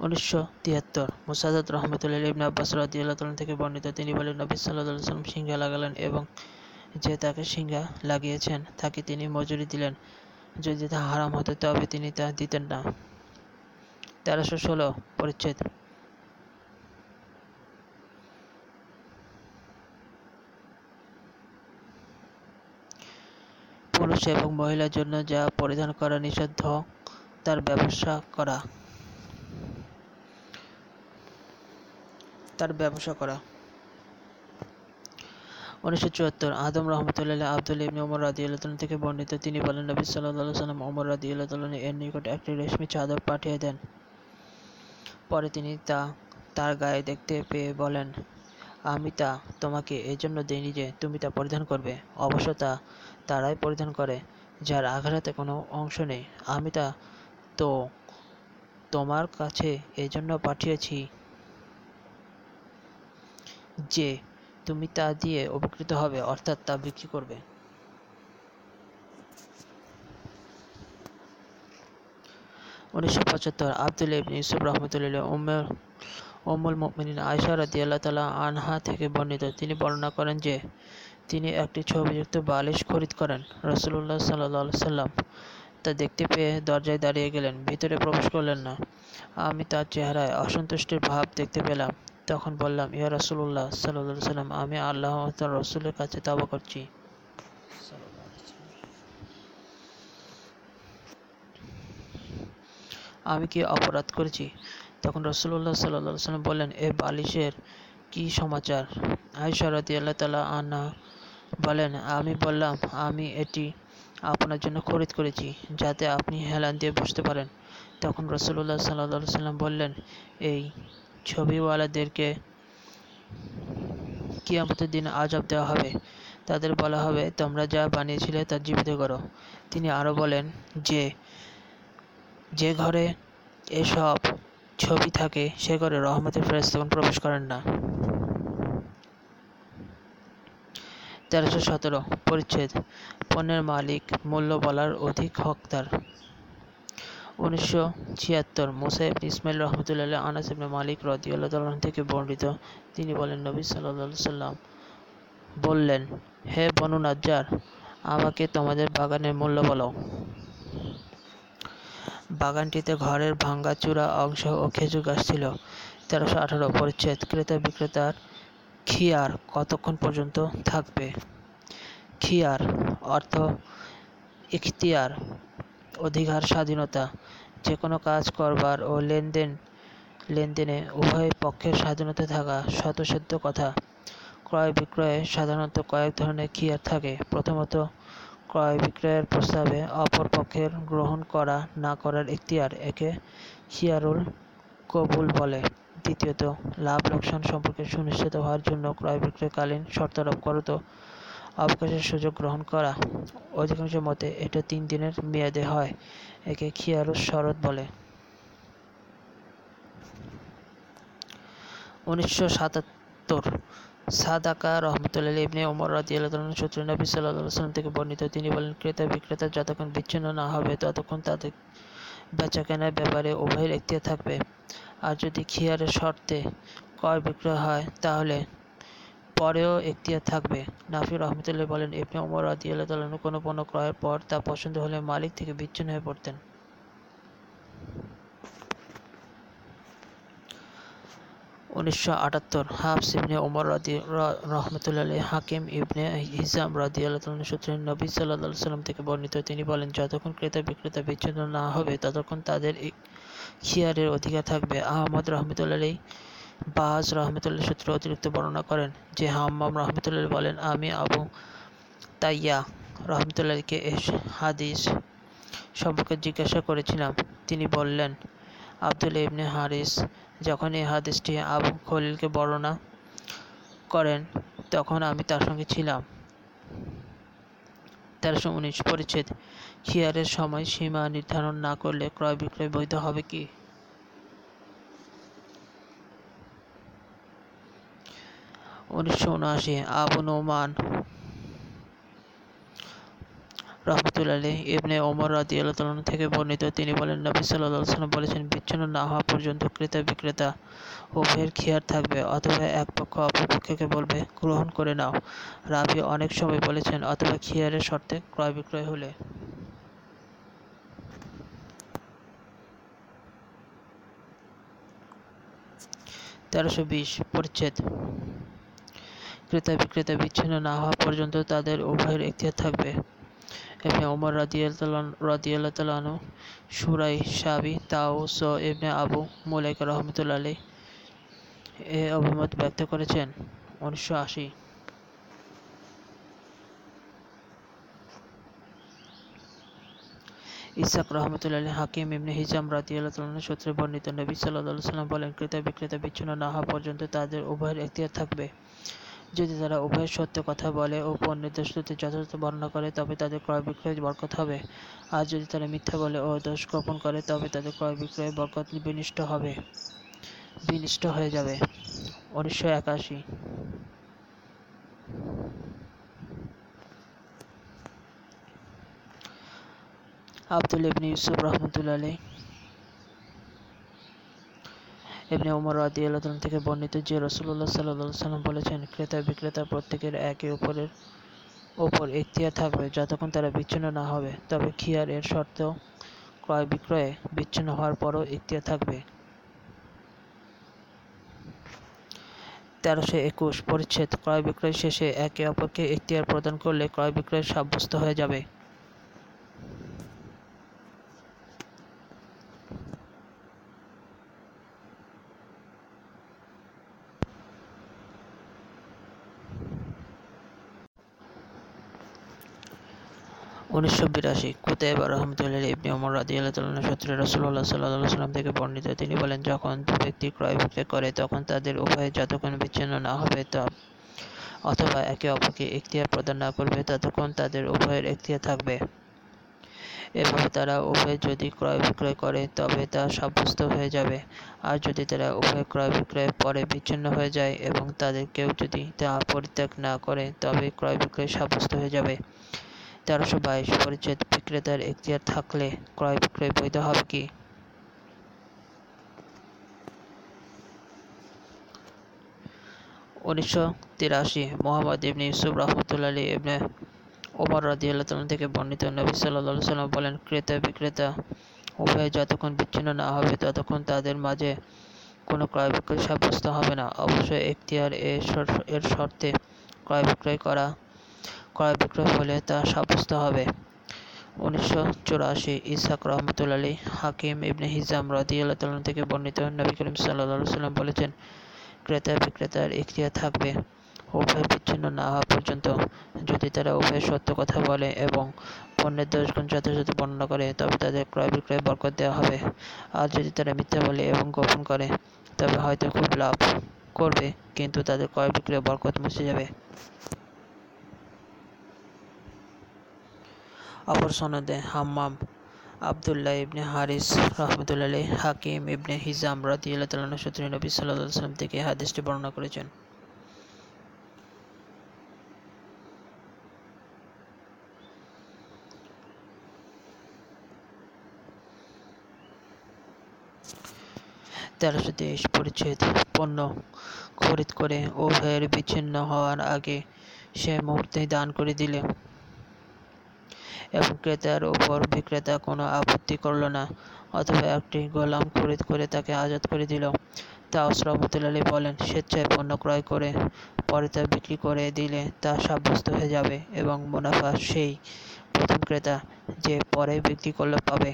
উনিশশো তিয়াত্তর মুসাদাত রহমতুল্লাহ ইবনে আব্বাস রাদিয়াল্লাহু থেকে বর্ণিত, তিনি বলেন, নবী সাল্লাল্লাহু সাল্লাম সিংহা লাগালেন এবং যে তাকে সিংহা লাগিয়েছেন, তাকে তিনি মজুরি দিলেন। যদি তা হারাম হতো, তবে তিনি তা দিতেন না। তেরোশো ষোলো পরিচ্ছেদ। পুরুষ এবং মহিলার জন্য যা পরিধান করা নিষিদ্ধ, তার ব্যবসা করা। তার ব্যবসা করা। উনিশশো চুয়াত্তর, আদম রহমতুল্লাহ আব্দুল ইবনে ওমর রাদিয়াল্লাহু তাআলা থেকে বর্ণিত, তিনি বলেন, নবী আলাইহি সাল্লাম ওমর রাদিয়াল্লাহু তাআলা এর নিকট একটি রেশমি চাদর পাঠিয়ে দেন। পরে তিনি তা তার গায়ে দেখতে পেয়ে বলেন, আমি তা তোমাকে এই জন্য দিইনি যে তুমি তা পরিধান করবে। অবশ্য তা তারাই পরিধান করে, যার আঘাতে কোনো অংশ নেই। আমি তা তো তোমার কাছে এই জন্য পাঠিয়েছি যে তুমি তা দিয়ে উপকৃত হবে, অর্থাৎ তা বিক্রি করবে। উনিশশো পঁচাত্তর আবদুল ইবনে ইউসুফ রহমতুল্লাহ উম্মর উম্মুল মুমিনিন আয়সা রাদিয়াল্লাহু তাআলা আনহা থেকে বর্ণিত। তিনি বর্ণনা করেন যে, তিনি একটি ছবিযুক্ত বালিশ খরিদ করেন। রসুল্লাহ সাল্লাহ সাল্লাম তা দেখতে পেয়ে দরজায় দাঁড়িয়ে গেলেন, ভিতরে প্রবেশ করলেন না। আমি তার চেহারায় অসন্তুষ্টির ভাব দেখতে পেলাম। তখন বললাম, ইয়া রসুল্লাহ সাল্লাহ সাল্লাম আমি আল্লাহ রসুলের কাছে তাবা করছি। আমি কি অপরাধ করেছি? তখন রসুল্লাহ সাল্লাহ সাল্লাম বললেন, এ বালিশের কি সমাচার? আয়সা রাতি আল্লাহ তালা আনা বলেন, আমি বললাম, আমি এটি আপনার জন্য খরিদ করেছি, যাতে আপনি হেলান দিয়ে বসতে পারেন। তখন রসুল্লাহ সাল্লাহ সাল্লাম বললেন, এই ছবিওয়ালাদেরকে কিয়ামতের দিন আজব দেওয়া হবে। তাদের বলা হবে, তোমরা যা বানিয়েছিলে তা জীবিত করো। তিনি আরও বলেন, যে যে ঘরে এসব ছবি থাকে, সে ঘরে রহমতের তখন প্রবেশ করেন না। তেরোশো সতেরো, পরিচ্ছেদ। পণ্যের মালিক, মূল্য বলার অধিক হকদার। উনিশশো ছিয়াত্তর মুসাইব ইসমাইল রহমতুল্লাহ আনাস ইবনে মালিক রদিউল্লাহ থেকে বর্ণিত। তিনি বলেন, নবী সাল্লা সাল্লাম বললেন, হে বনু নাজ্জার, আমাকে তোমাদের বাগানের মূল্য বলো। বাগানটিতে ঘরের ভাঙ্গাচুরা অংশ ও খেজুর গাছ ছিল। তেরোশো আঠারো পরিচ্ছেদ। ক্রেতা বিক্রেতার খিয়ার কতক্ষণ পর্যন্ত থাকবে? খিয়ার অর্থ ইখতিয়ার, অধিকার, স্বাধীনতা। যে কোনো কাজ, করবার ও লেনদেন, লেনদেনে উভয় পক্ষের স্বাধীনতা থাকা শতসিদ্ধ কথা। ক্রয় বিক্রয়ে সাধারণত কয়েক ধরনের খিয়ার থাকে। প্রথমত ক্রয় বিক্রয়ের প্রস্তাবে অপর পক্ষের গ্রহণ করা না করার এখতিয়ার একে খিয়ারুল কবুল বলে। দ্বিতীয়ত, লাভ লোকসান সম্পর্কে সুনিশ্চিত হওয়ার জন্য ক্রয় বিক্রয়কালীন শর্তারোপ করত অবকাশের সুযোগ গ্রহণ করা। অধিকাংশ মতে এটা তিন দিনের মেয়াদে হয়, একে খিয়ারুস শরৎ বলে। উনিশশো সাতাত্তর সাদাকা রহমতুল্লাহ ইবনে ওমর রাদিয়াল্লাহু সূত্রে নবী সাল্লাল্লাহু সাল্লাম থেকে বর্ণিত, তিনি বলেন, ক্রেতা বিক্রেতা যতক্ষণ বিচ্ছিন্ন না হবে, ততক্ষণ তাদের বেচা কেনার ব্যাপারে উভয়ের এখতিয়ার থাকবে। আর যদি খিয়ারের শর্তে ক্রয় বিক্রয় হয়, তাহলে পরেও এখতিয়ার থাকবে। নাফি রহমতুল্লাহ বলেন, ইবনে ওমর তাআলা কোনো পণ্য ক্রয়ের পর তা পছন্দ হলে মালিক থেকে বিচ্ছিন্ন হয়ে পড়তেন। উনিশশো আটাত্তর হাফস ইবনে ওমর রাদি রহমতুল্লাহ হাকিম ইবনে হিজাম রাদি আল্লাহ সূত্রে নবী সাল্লাহ সাল্লাম থেকে বর্ণিত, তিনি বলেন, যতক্ষণ ক্রেতা বিক্রেতা বিচ্ছিন্ন না হবে, ততক্ষণ তাদের খিয়ারের অধিকার থাকবে। আহমদ রহমতুল্লাহ বাজ রহমতুল্লাহ সূত্রে অতিরিক্ত বর্ণনা করেন যে, হাম্মাম রহমতুল্লাহ বলেন, আমি আবু তাইয়া রহমতুল্লাহকে হাদিস সম্পর্কে জিজ্ঞাসা করেছিলাম। তিনি বললেন আব্দুল ইবনে হারিস যখন এই হাদিসটি আবু খলিলকে বর্ণনা করেন, তখন আমি তার সঙ্গে ছিলাম। তেরোশো উনিশ পরিচ্ছেদ। খিয়ারের সময় সীমা নির্ধারণ না করলে ক্রয় বিক্রয় বৈধ হবে কি? উনিশশো উনআশি, আবু নোমান রহমতুল্লাহ ইবনে ওমর রাদি আল্লাহ থেকে বর্ণিত, তিনি বলেন, নবী সাল্লাহ সাল্লাম বলেছেন, বিচ্ছিন্ন না হওয়া পর্যন্ত ক্রেতা বিক্রেতা উভয়ের খেয়ার থাকবে, অথবা এক পক্ষ বলবে, গ্রহণ করে নাও। অনেক সময় বলেছেন, অথবা খিয়ারের শর্তে ক্রয় বিক্রয় হলে। তেরোশো বিশ, পরিচ্ছেদ। ক্রেতা বিক্রেতা বিচ্ছিন্ন না হওয়া পর্যন্ত তাদের উভয়ের এখতিয়ার থাকবে। ইবনে ওমর রাদিয়াল্লাহু সুরাই সাবি তাউস ইবনে আবু মুলাইকা রহমতুল্লাহ আলী এ অভিমত ব্যক্ত করেছেন উনিশশো আশি। ইসাক রহমতুল্লাহ হাকিম ইবনে হিজাম রাদিয়াল্লাহু তাআলা সূত্রে বর্ণিত নবী সাল্লাল্লাহু সাল্লাম বলেন ক্রেতা বিক্রেতা বিচ্ছিন্ন না হওয়া পর্যন্ত তাদের উভয়ের এখতিয়ার থাকবে। যদি তারা উভয় সত্য কথা বলে ও পণ্যের দোষত্রুটি যথাযথ বর্ণনা করে, তবে তাদের ক্রয় বিক্রয় বরকত হবে। আর যদি তারা মিথ্যা বলে ও দোষ গোপন করে, তবে তাদের ক্রয় বিক্রয় বরকত বিনিষ্ট হবে। বিনিষ্ট হয়ে যাবে। উনিশশো একাশি। আব্দুল ইবনে ইউসুফ রহমতুল্লাহ ইবনে ওমর রাদিয়াল্লাহু থেকে বর্ণিত যে রাসূলুল্লাহ সাল্লাল্লাহু আলাইহি সাল্লাম বলেছেন, ক্রেতা বিক্রেতা প্রত্যেকের একে অপরের ওপর এখতিয়ার থাকবে, যতক্ষণ তারা বিচ্ছিন্ন না হবে। তবে খিয়ার এর শর্ত ক্রয় বিক্রয়ে বিচ্ছিন্ন হওয়ার পরও এখতিয়ার থাকবে। তেরোশো একুশ, পরিচ্ছেদ। ক্রয় বিক্রয় শেষে একে অপরকে এখতিয়ার প্রদান করলে ক্রয় বিক্রয় সাব্যস্ত হয়ে যাবে। উনিশশো বিরাশি, কুতাইবা রহমতুল্লাহ ইবনে ওমর রাদিয়াল্লাহু সূত্রে রাসূলুল্লাহ সাল্লাল্লাহু থেকে বর্ণিত, তিনি বলেন, যখন দু ব্যক্তি ক্রয় বিক্রয় করে, তখন তাদের উভয়ে যতক্ষণ বিচ্ছিন্ন না হবে, তা অথবা একে অপরকে এখতিয়ার প্রদান না করবে, ততক্ষণ তাদের উভয়ের এখতিয়ার থাকবে। এভাবে তারা উভয় যদি ক্রয় বিক্রয় করে, তবে তা সাব্যস্ত হয়ে যাবে। আর যদি তারা উভয় ক্রয় বিক্রয়ের পরে বিচ্ছিন্ন হয়ে যায় এবং তাদের কেউ যদি তা পরিত্যাগ না করে, তবে ক্রয় বিক্রয় সাব্যস্ত হয়ে যাবে। তেরোশো বাইশ পরিচ্ছেদ বিক্রেতার এখতিয়ার থাকলে ক্রয় বিক্রয় বৈধ হবে কি? উনিশশো তিরাশি মোহাম্মদ ইবনে ইউসুফ রহমতুল্লাহ ইবনে ওমর তাআলা থেকে বর্ণিত নবী সাল্লাল্লাহু সাল্লাম বলেন, ক্রেতা বিক্রেতা উভয়ে যতক্ষণ বিচ্ছিন্ন না হবে, ততক্ষণ তাদের মাঝে কোনো ক্রয় বিক্রয় সাব্যস্ত হবে না। অবশ্যই এখতিয়ার এর শর্তে ক্রয় বিক্রয় করা ক্রয় বিক্রয় হলে তা সাব্যস্ত হবে? উনিশশো চুরাশি ইসাক রহমতুল্লাহ হাকিম ইবনে হিজাম রাদিয়াল্লাহ তাল্লাম থেকে বর্ণিত নবী করিম সাল্লাহ সাল্লাম বলেছেন, ক্রেতা বিক্রেতার এখতিয়ার থাকবে। উভয় বিচ্ছিন্ন না হওয়া পর্যন্ত যদি তারা উভয় সত্য কথা বলে এবং পণ্যের দোষগুণ যথাযথ বর্ণনা করে, তবে তাদের ক্রয় বিক্রয় বরকত দেওয়া হবে। আর যদি তারা মিথ্যা বলে এবং গোপন করে, তবে হয়তো খুব লাভ করবে, কিন্তু তাদের ক্রয় বিক্রয় বরকত মুছে যাবে। অপর সনদে হাম্মাম আবদুল্লাহ ইবনে হারিস রহমতুল্লাহ হাকিম ইবনে হিজাম রাদিয়াল্লাহু তাআলা সূত্রে নবী আলাইহি থেকে হাদিসটি বর্ণনা করেছেন। তেরোশো তেইশ পরিচ্ছেদ পণ্য খরিদ করে উভয়ের বিচ্ছিন্ন হওয়ার আগে সে মুহূর্তে দান করে দিলে। এবং ক্রেতার উপর বিক্রেতা কোনো আপত্তি করল না, অথবা একটি গোলাম খরিদ করে তাকে আজাদ করে দিল। তাওস রহমতুল্লাহ বলেন, স্বেচ্ছায় পণ্য ক্রয় করে, পরে তা বিক্রি করে দিলে তা সাব্যস্ত হয়ে যাবে এবং মুনাফা সেই প্রথম ক্রেতা যে পরে বিক্রি করলে পাবে।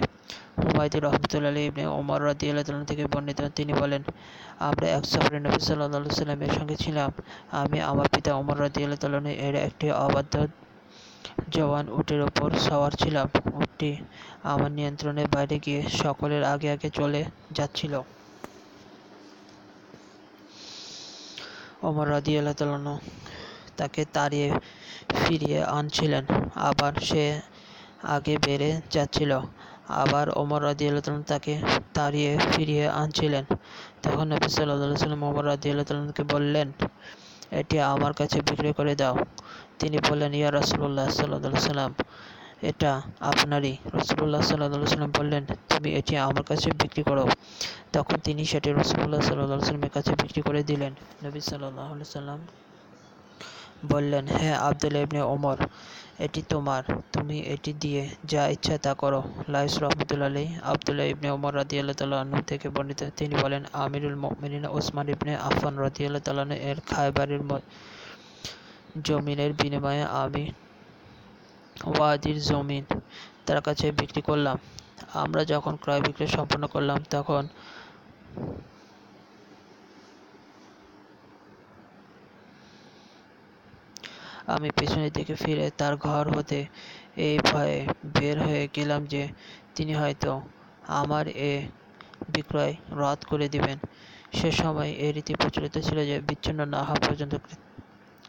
হুমায়ুদ রহমতুল্লাহ ইবনে ওমর রাদিয়াল্লাহু তাআলা থেকে বর্ণিত, তিনি বলেন, আমরা এক সফরে নবী সাল্লাল্লাহু সাল্লামের সঙ্গে ছিলাম। আমি আমার পিতা ওমর রাদিয়াল্লাহু তাআলা এর একটি অবাধ্য জওয়ান উটের ওপর সওয়ার ছিলাম। উটটি আমার নিয়ন্ত্রণের বাইরে গিয়ে সকলের আগে আগে চলে যাচ্ছিল। ওমর রাদি আল্লাহ তাকে তাড়িয়ে ফিরিয়ে আনছিলেন। আবার সে আগে বেড়ে যাচ্ছিল। আবার ওমর রাদি আল্লাহ তাকে তাড়িয়ে ফিরিয়ে আনছিলেন। তখন নবী সাল্লাহ সাল্লাম ওমর রাদি আল্লাহ বললেন এটি আমার কাছে বিক্রি করে দাও। তিনি বললেন, ইয়া রসুল্লাহ সাল্লাহ সাল্লাম এটা আপনারই। রসুল্লাহ সাল্লাহ সাল্লাম বললেন, তুমি এটি আমার কাছে বিক্রি করো। তখন তিনি সেটি রসুল্লাহ সাল্লাহ সাল্লামের কাছে বিক্রি করে দিলেন। নবী সাল্লাহ সাল্লাম বললেন হ্যাঁ আবদুল ইবনে ওমর এটি তোমার। তুমি এটি দিয়ে যা ইচ্ছা তা করো। লাইস রহমতুল্লা আলী আবদুল্লাহ ইবনে ওমর রাদি আল্লাহ তাল্লাহ থেকে বর্ণিত তিনি বলেন, আমিরুল মিনা ওসমান ইবনে আফান রাদি আল্লাহ তাল্লাহ এর খায়বারের জমিনের বিনিময়ে আমি ওয়াদির জমিন তার কাছে বিক্রি করলাম। আমরা যখন ক্রয় বিক্রয় সম্পন্ন করলাম, তখন আমি পেছনের দিকে ফিরে তার ঘর হতে এই ভয়ে বের হয়ে গেলাম যে তিনি হয়তো আমার এ বিক্রয় রদ করে দিবেন। সে সময় এ রীতি প্রচলিত ছিল যে বিচ্ছিন্ন না হওয়া পর্যন্ত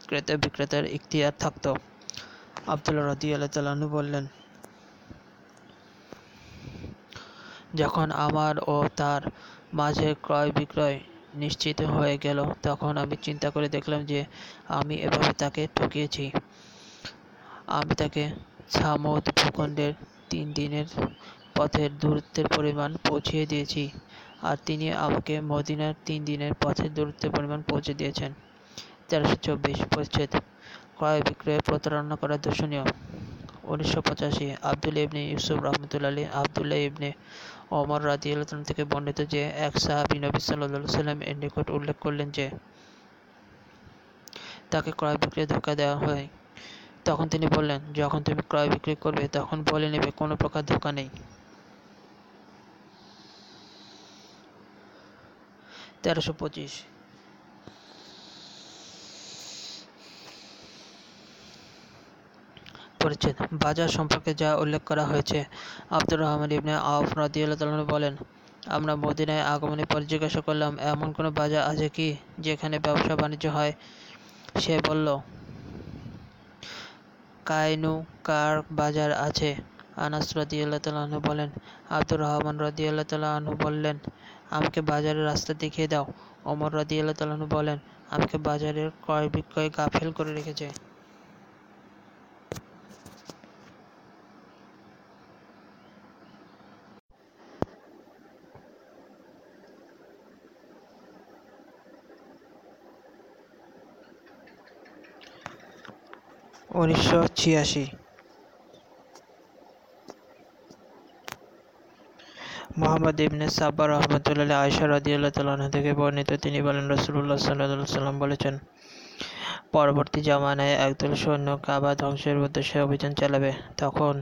ক্রেতা বিক্রেতার ইখতিয়ার থাকতো। আবদুল্লাহ রদি আল্লাহ বললেন, যখন আমার ও তার মাঝে ক্রয় বিক্রয় নিশ্চিত হয়ে গেল। তখন আমি চিন্তা করে দেখলাম যে আমি এভাবে তাকে ঠকিয়েছি। আমি তাকে সামদ ভূখণ্ডের তিন দিনের পথের দূরত্বের পরিমাণ পৌঁছিয়ে দিয়েছি আর তিনি আমাকে মদিনার তিন দিনের পথের দূরত্বের পরিমাণ পৌঁছে দিয়েছেন। তেরোশো চব্বিশ পরিচ্ছেদ। ক্রয় বিক্রয়ে প্রতারণা করা দর্শনীয়। উনিশশো পঁচাশি। আবদুল ইবনে ইউসুফ রহমতুল্লা আলী আবদুল্লাহ ইবনে ওমর রাদি থেকে বর্ণিত যে, এক সাহাবি নবী সাল্লাহ সাল্লাম এর নিকট উল্লেখ করলেন যে, তাকে ক্রয় বিক্রয়ে ধোকা দেওয়া হয়। তখন তিনি বললেন, যখন তুমি ক্রয় বিক্রি করবে, তখন বলে নেবে, কোনো প্রকার ধোকা নেই। তেরোশো পঁচিশ পরিচ্ছেদ বাজার সম্পর্কে যা উল্লেখ করা হয়েছে, আব্দুর রহমান ইবনে আউফ রাদিয়াল্লাহু বলেন, আমরা মদিনায় আগমনের পর জিজ্ঞাসা করলাম, এমন কোনো বাজার আছে কি যেখানে ব্যবসা বাণিজ্য হয়? সে বলল কায়নু কার বাজার আছে। আনাস রাদিয়াল্লাহু তাআলা বলেন, আব্দুর রহমান রাদিয়াল্লাহু তাআলা বললেন, আমাকে বাজারের রাস্তা দেখিয়ে দাও। ওমর রাদিয়াল্লাহু তাআলা বলেন, আমাকে বাজারের ক্রয় বিক্রয় গাফেল করে রেখেছে। উনিশশো ছিয়াশি। মোহাম্মদ ইবনে সাব্বার রহমতুল্লাহ আয়সা রাদিয়াল্লাহ তাল্লাহ থেকে বর্ণিত তিনি বলেন রসুল্লাহ সাল্লাহ সাল্লাম বলেছেন, পরবর্তী জামানায় একদল সৈন্য কাবা ধ্বংসের উদ্দেশ্যে অভিযান চালাবে। তখন,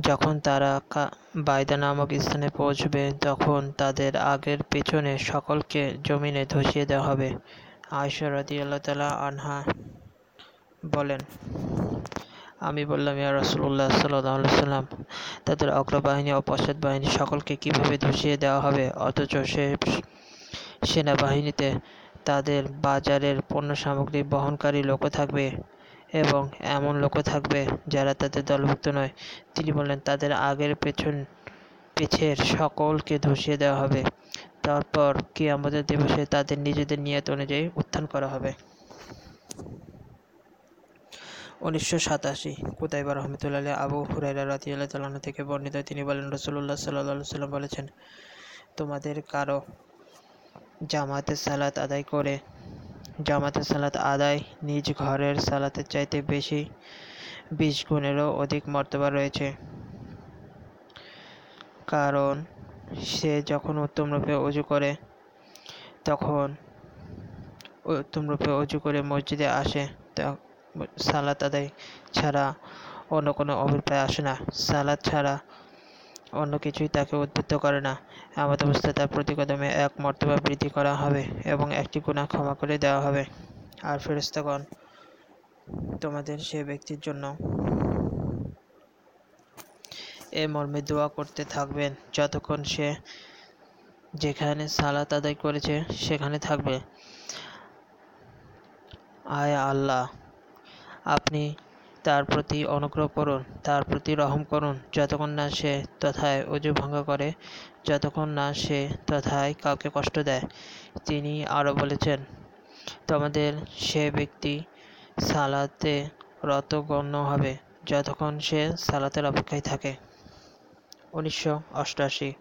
যখন তারা বায়দা নামক স্থানে পৌঁছবে, তখন তাদের আগের পেছনে সকলকে জমিনে ধসিয়ে দেওয়া হবে। আয়সা রাদিয়াল্লাহ তালা আনহা বলেন। আমি বললাম, ইয়া রাসুল্লাহ সাল্লাহ সাল্লাম তাদের অগ্রবাহিনী ও পশ্চাৎ বাহিনী সকলকে কীভাবে ধসিয়ে দেওয়া হবে? অথচ সে সেনাবাহিনীতে তাদের বাজারের পণ্য সামগ্রী বহনকারী লোকও থাকবে এবং এমন লোকও থাকবে যারা তাদের দলভুক্ত নয়। তিনি বললেন, তাদের আগের পেছন, পেছের সকলকে ধসিয়ে দেওয়া হবে। তারপর কি আমাদের দিবসে তাদের নিজেদের নিয়ত অনুযায়ী উত্থান করা হবে। উনিশশো সাতাশি কুতাইবা রহমতুল্লাহ আবু হুরাইরা রাতিয়াল্লাহ তালানো থেকে বর্ণিত তিনি বলেন রসুল্লাহ সাল্লাহ সাল্লাম বলেছেন, তোমাদের কারও জামাতের সালাত আদায় করে জামাতের সালাত আদায় নিজ ঘরের সালাতের চাইতে বেশি বিশ গুণেরও অধিক মর্তবা রয়েছে। কারণ সে যখন উত্তম রূপে অজু করে, তখন উত্তম রূপে অজু করে মসজিদে আসে সালাত আদায় ছাড়া অন্য কোনো অভিপ্রায় আসে না। সালাদ ছাড়া অন্য কিছুই তাকে উদ্বুদ্ধ করে না। এমত অবস্থায় তার প্রতিকদমে এক মর্তবা বৃদ্ধি করা হবে এবং একটি গুণা ক্ষমা করে দেওয়া হবে। আর ফেরস্তাগণ তোমাদের সে ব্যক্তির জন্য এ মর্মে দোয়া করতে থাকবেন যতক্ষণ সে যেখানে সালাত আদায় করেছে সেখানে থাকবে। আয় আল্লাহ। আপনি তার প্রতি অনুগ্রহ করুন, তার প্রতি রহম করুন, যতক্ষণ না সে তথায় অজু ভঙ্গ করে, যতক্ষণ না সে তথায় কাউকে কষ্ট দেয়। তিনি আরও বলেছেন, তোমাদের সে ব্যক্তি সালাতে রত গণ্য হবে, যতক্ষণ সে সালাতের অপেক্ষায় থাকে। উনিশশো অষ্টআশি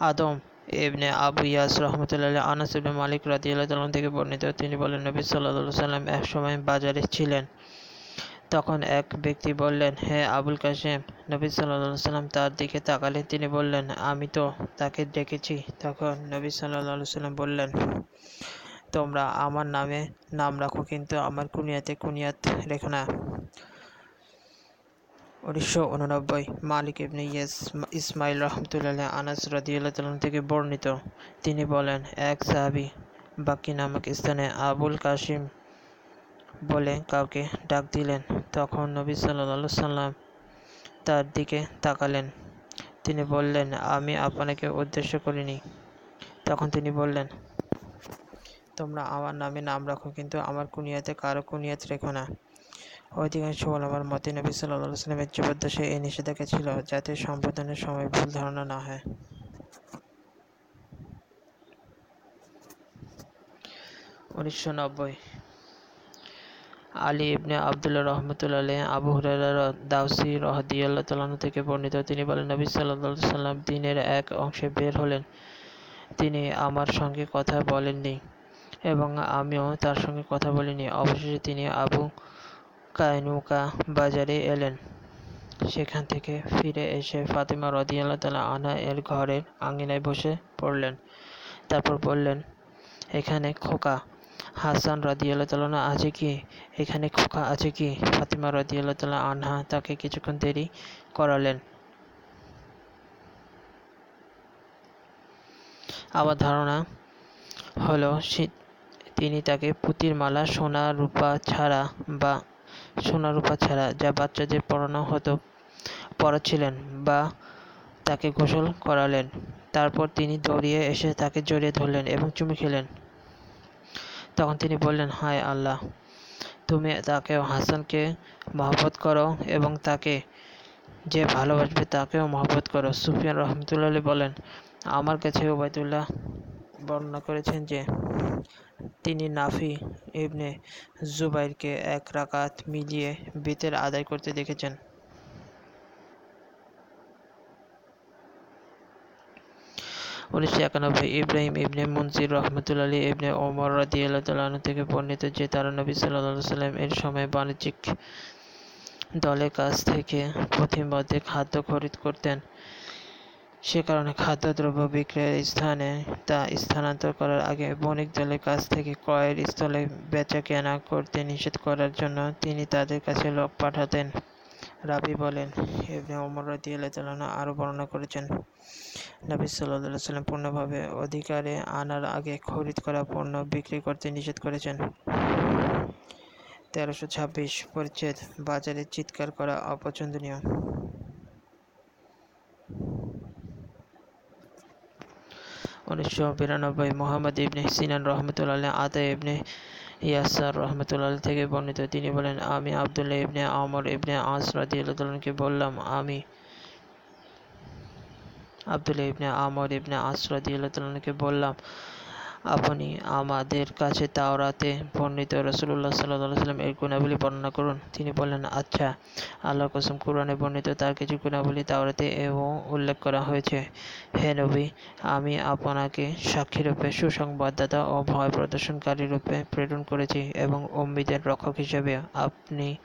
আদম ইবনে আবু ইয়াস রহমতুল্লাহ আনাস ইবনে মালিক রাদিয়াল্লাহু থেকে বর্ণিত, তিনি বলেন, নবী সাল্লাল্লাহু সাল্লাম এক সময় বাজারে ছিলেন। তখন এক ব্যক্তি বললেন, হে আবুল কাসেম নবী সাল্লাল্লাহু সাল্লাম তার দিকে তাকালেন। তিনি বললেন, আমি তো তাকে ডেকেছি তখন নবী সাল্লাল্লাহু সাল্লাম বললেন, তোমরা আমার নামে নাম রাখো, কিন্তু আমার কুনিয়াতে কুনিয়াত রেখো না। উনিশশো উননব্বই, মালিক ইবনে ইয়েস, ইসমাইল রহমতুল্লাহ আনাস রাদিয়াল্লাহু তাআলা থেকে বর্ণিত। তিনি বলেন, এক সাহাবী বাকি নামক স্থানে আবুল কাসিম বলে কাউকে ডাক দিলেন, তখন নবী সাল্লাল্লাহু সাল্লাম তার দিকে তাকালেন। তিনি বললেন, আমি আপনাকে উদ্দেশ্য করিনি। তখন তিনি বললেন, তোমরা আমার নামে নাম রাখো, কিন্তু আমার কুনিয়াতে কারও কুনিয়াত রেখো না। অধিকাংশ ওলামার মতে নবী সাল্লাহ সাল্লামের জীবদ্দশায় এই নিষেধাজ্ঞা ছিল যাতে সম্বোধনের সময় ভুল ধারণা না হয়। উনিশশো নব্বই। আলী ইবনে আবদুল্লাহ রহমতুল্লাহ আবু হুরায়রা দাউসি রহদিয়াল্লাহ তালানু থেকে বর্ণিত, তিনি বলেন, নবী সাল্লাম দিনের এক অংশে বের হলেন। তিনি আমার সঙ্গে কথা বলেননি এবং আমিও তার সঙ্গে কথা বলিনি। অবশেষে তিনি আবু কায়নুকা বাজারে এলেন। সেখান থেকে ফিরে এসে ফাতিমা রদিয়াল্লাহ তালা আনা এর ঘরের আঙিনায় বসে পড়লেন। তারপর বললেন, এখানে খোকা। হাসান রদিয়াল্লাহ তালা আছে কি? এখানে খোকা আছে কি? ফাতিমা রদিয়াল্লাহ তালা আনহা তাকে কিছুক্ষণ দেরি করালেন। আমার ধারণা হলো তিনি তাকে পুতির মালা, সোনা, রূপা ছাড়া বা সোনা রূপা ছাড়া যা বাচ্চাদের পড়ানো হতো, পড়াচ্ছিলেন বা তাকে গোসল করালেন। তারপর তিনি দৌড়িয়ে এসে তাকে জড়িয়ে ধরলেন এবং চুমু খেলেন। তখন তিনি বললেন, হায় আল্লাহ, তুমি তাকে হাসানকে মহব্বত করো এবং তাকে যে ভালোবাসবে তাকেও মহব্বত করো। সুফিয়ান রহমতুল্লাহ বলেন, আমার কাছে ওবায়দুল্লাহ বর্ণনা করেছেন যে তিনি নাফি ইবনে জুবাইরকে এক রাকাত মিলিয়ে বিতের আদায় করতে দেখেছেন। উনিশশো একানব্বই ইব্রাহিম ইবনে মনজির রহমতুল্লাহ ইবনে ওমর রাদিয়াল্লাহু থেকে বর্ণিত যে, তারা নবী সাল্লাল্লাহু সাল্লাম এর সময় বাণিজ্যিক দলের কাছ থেকে প্রতিমধ্যে খাদ্য খরিদ করতেন। সে কারণে খাদ্যদ্রব্য বিক্রয়ের স্থানে তা স্থানান্তর করার আগে বণিক দলের কাছ থেকে ক্রয়ের স্থলে বেচা কেনা করতে নিষেধ করার জন্য তিনি তাদের কাছে লোক পাঠাতেন, রাবি বলেন। ইবনে ওমর রাদিয়াল্লাহু আরও বর্ণনা করেছেন, নবী সাল্লাল্লাহু সাল্লাম পূর্ণভাবে অধিকারে আনার আগে খরিদ করা পণ্য বিক্রি করতে নিষেধ করেছেন। তেরোশো ছাব্বিশ পরিচ্ছেদ, বাজারে চিৎকার করা অপছন্দনীয়। উনিশশো বিরানব্বই মোহাম্মদ ইবনে সিনান রহমতুল্লাহ আতা ইবনে ইয়াসার রহমতুল্লাহ থেকে বর্ণিত। তিনি বলেন, আমি আবদুল্লাহ ইবনে আমর ইবনে আস রাদিয়াল্লাহকে বললাম, আমি আবদুল্লাহ ইবনে আমর ইবনে আস রাদিয়াল্লাহকে বললাম আপনি আমাদের কাছে তাওরাতে বর্ণিত রসুল্লাহ সাল্লাহ সাল্লাম এর গুণাবলী বর্ণনা করুন। তিনি বললেন আচ্ছা আল্লাহ কসম কোরআনে বর্ণিত তার কিছু গুণাবলী তাওরাতে এবং উল্লেখ করা হয়েছে। হে নবী, আমি আপনাকে সাক্ষীরূপে সুসংবাদদাতা ও ভয় প্রদর্শনকারী রূপে প্রেরণ করেছি এবং অম্বিদের রক্ষক হিসেবে আপনি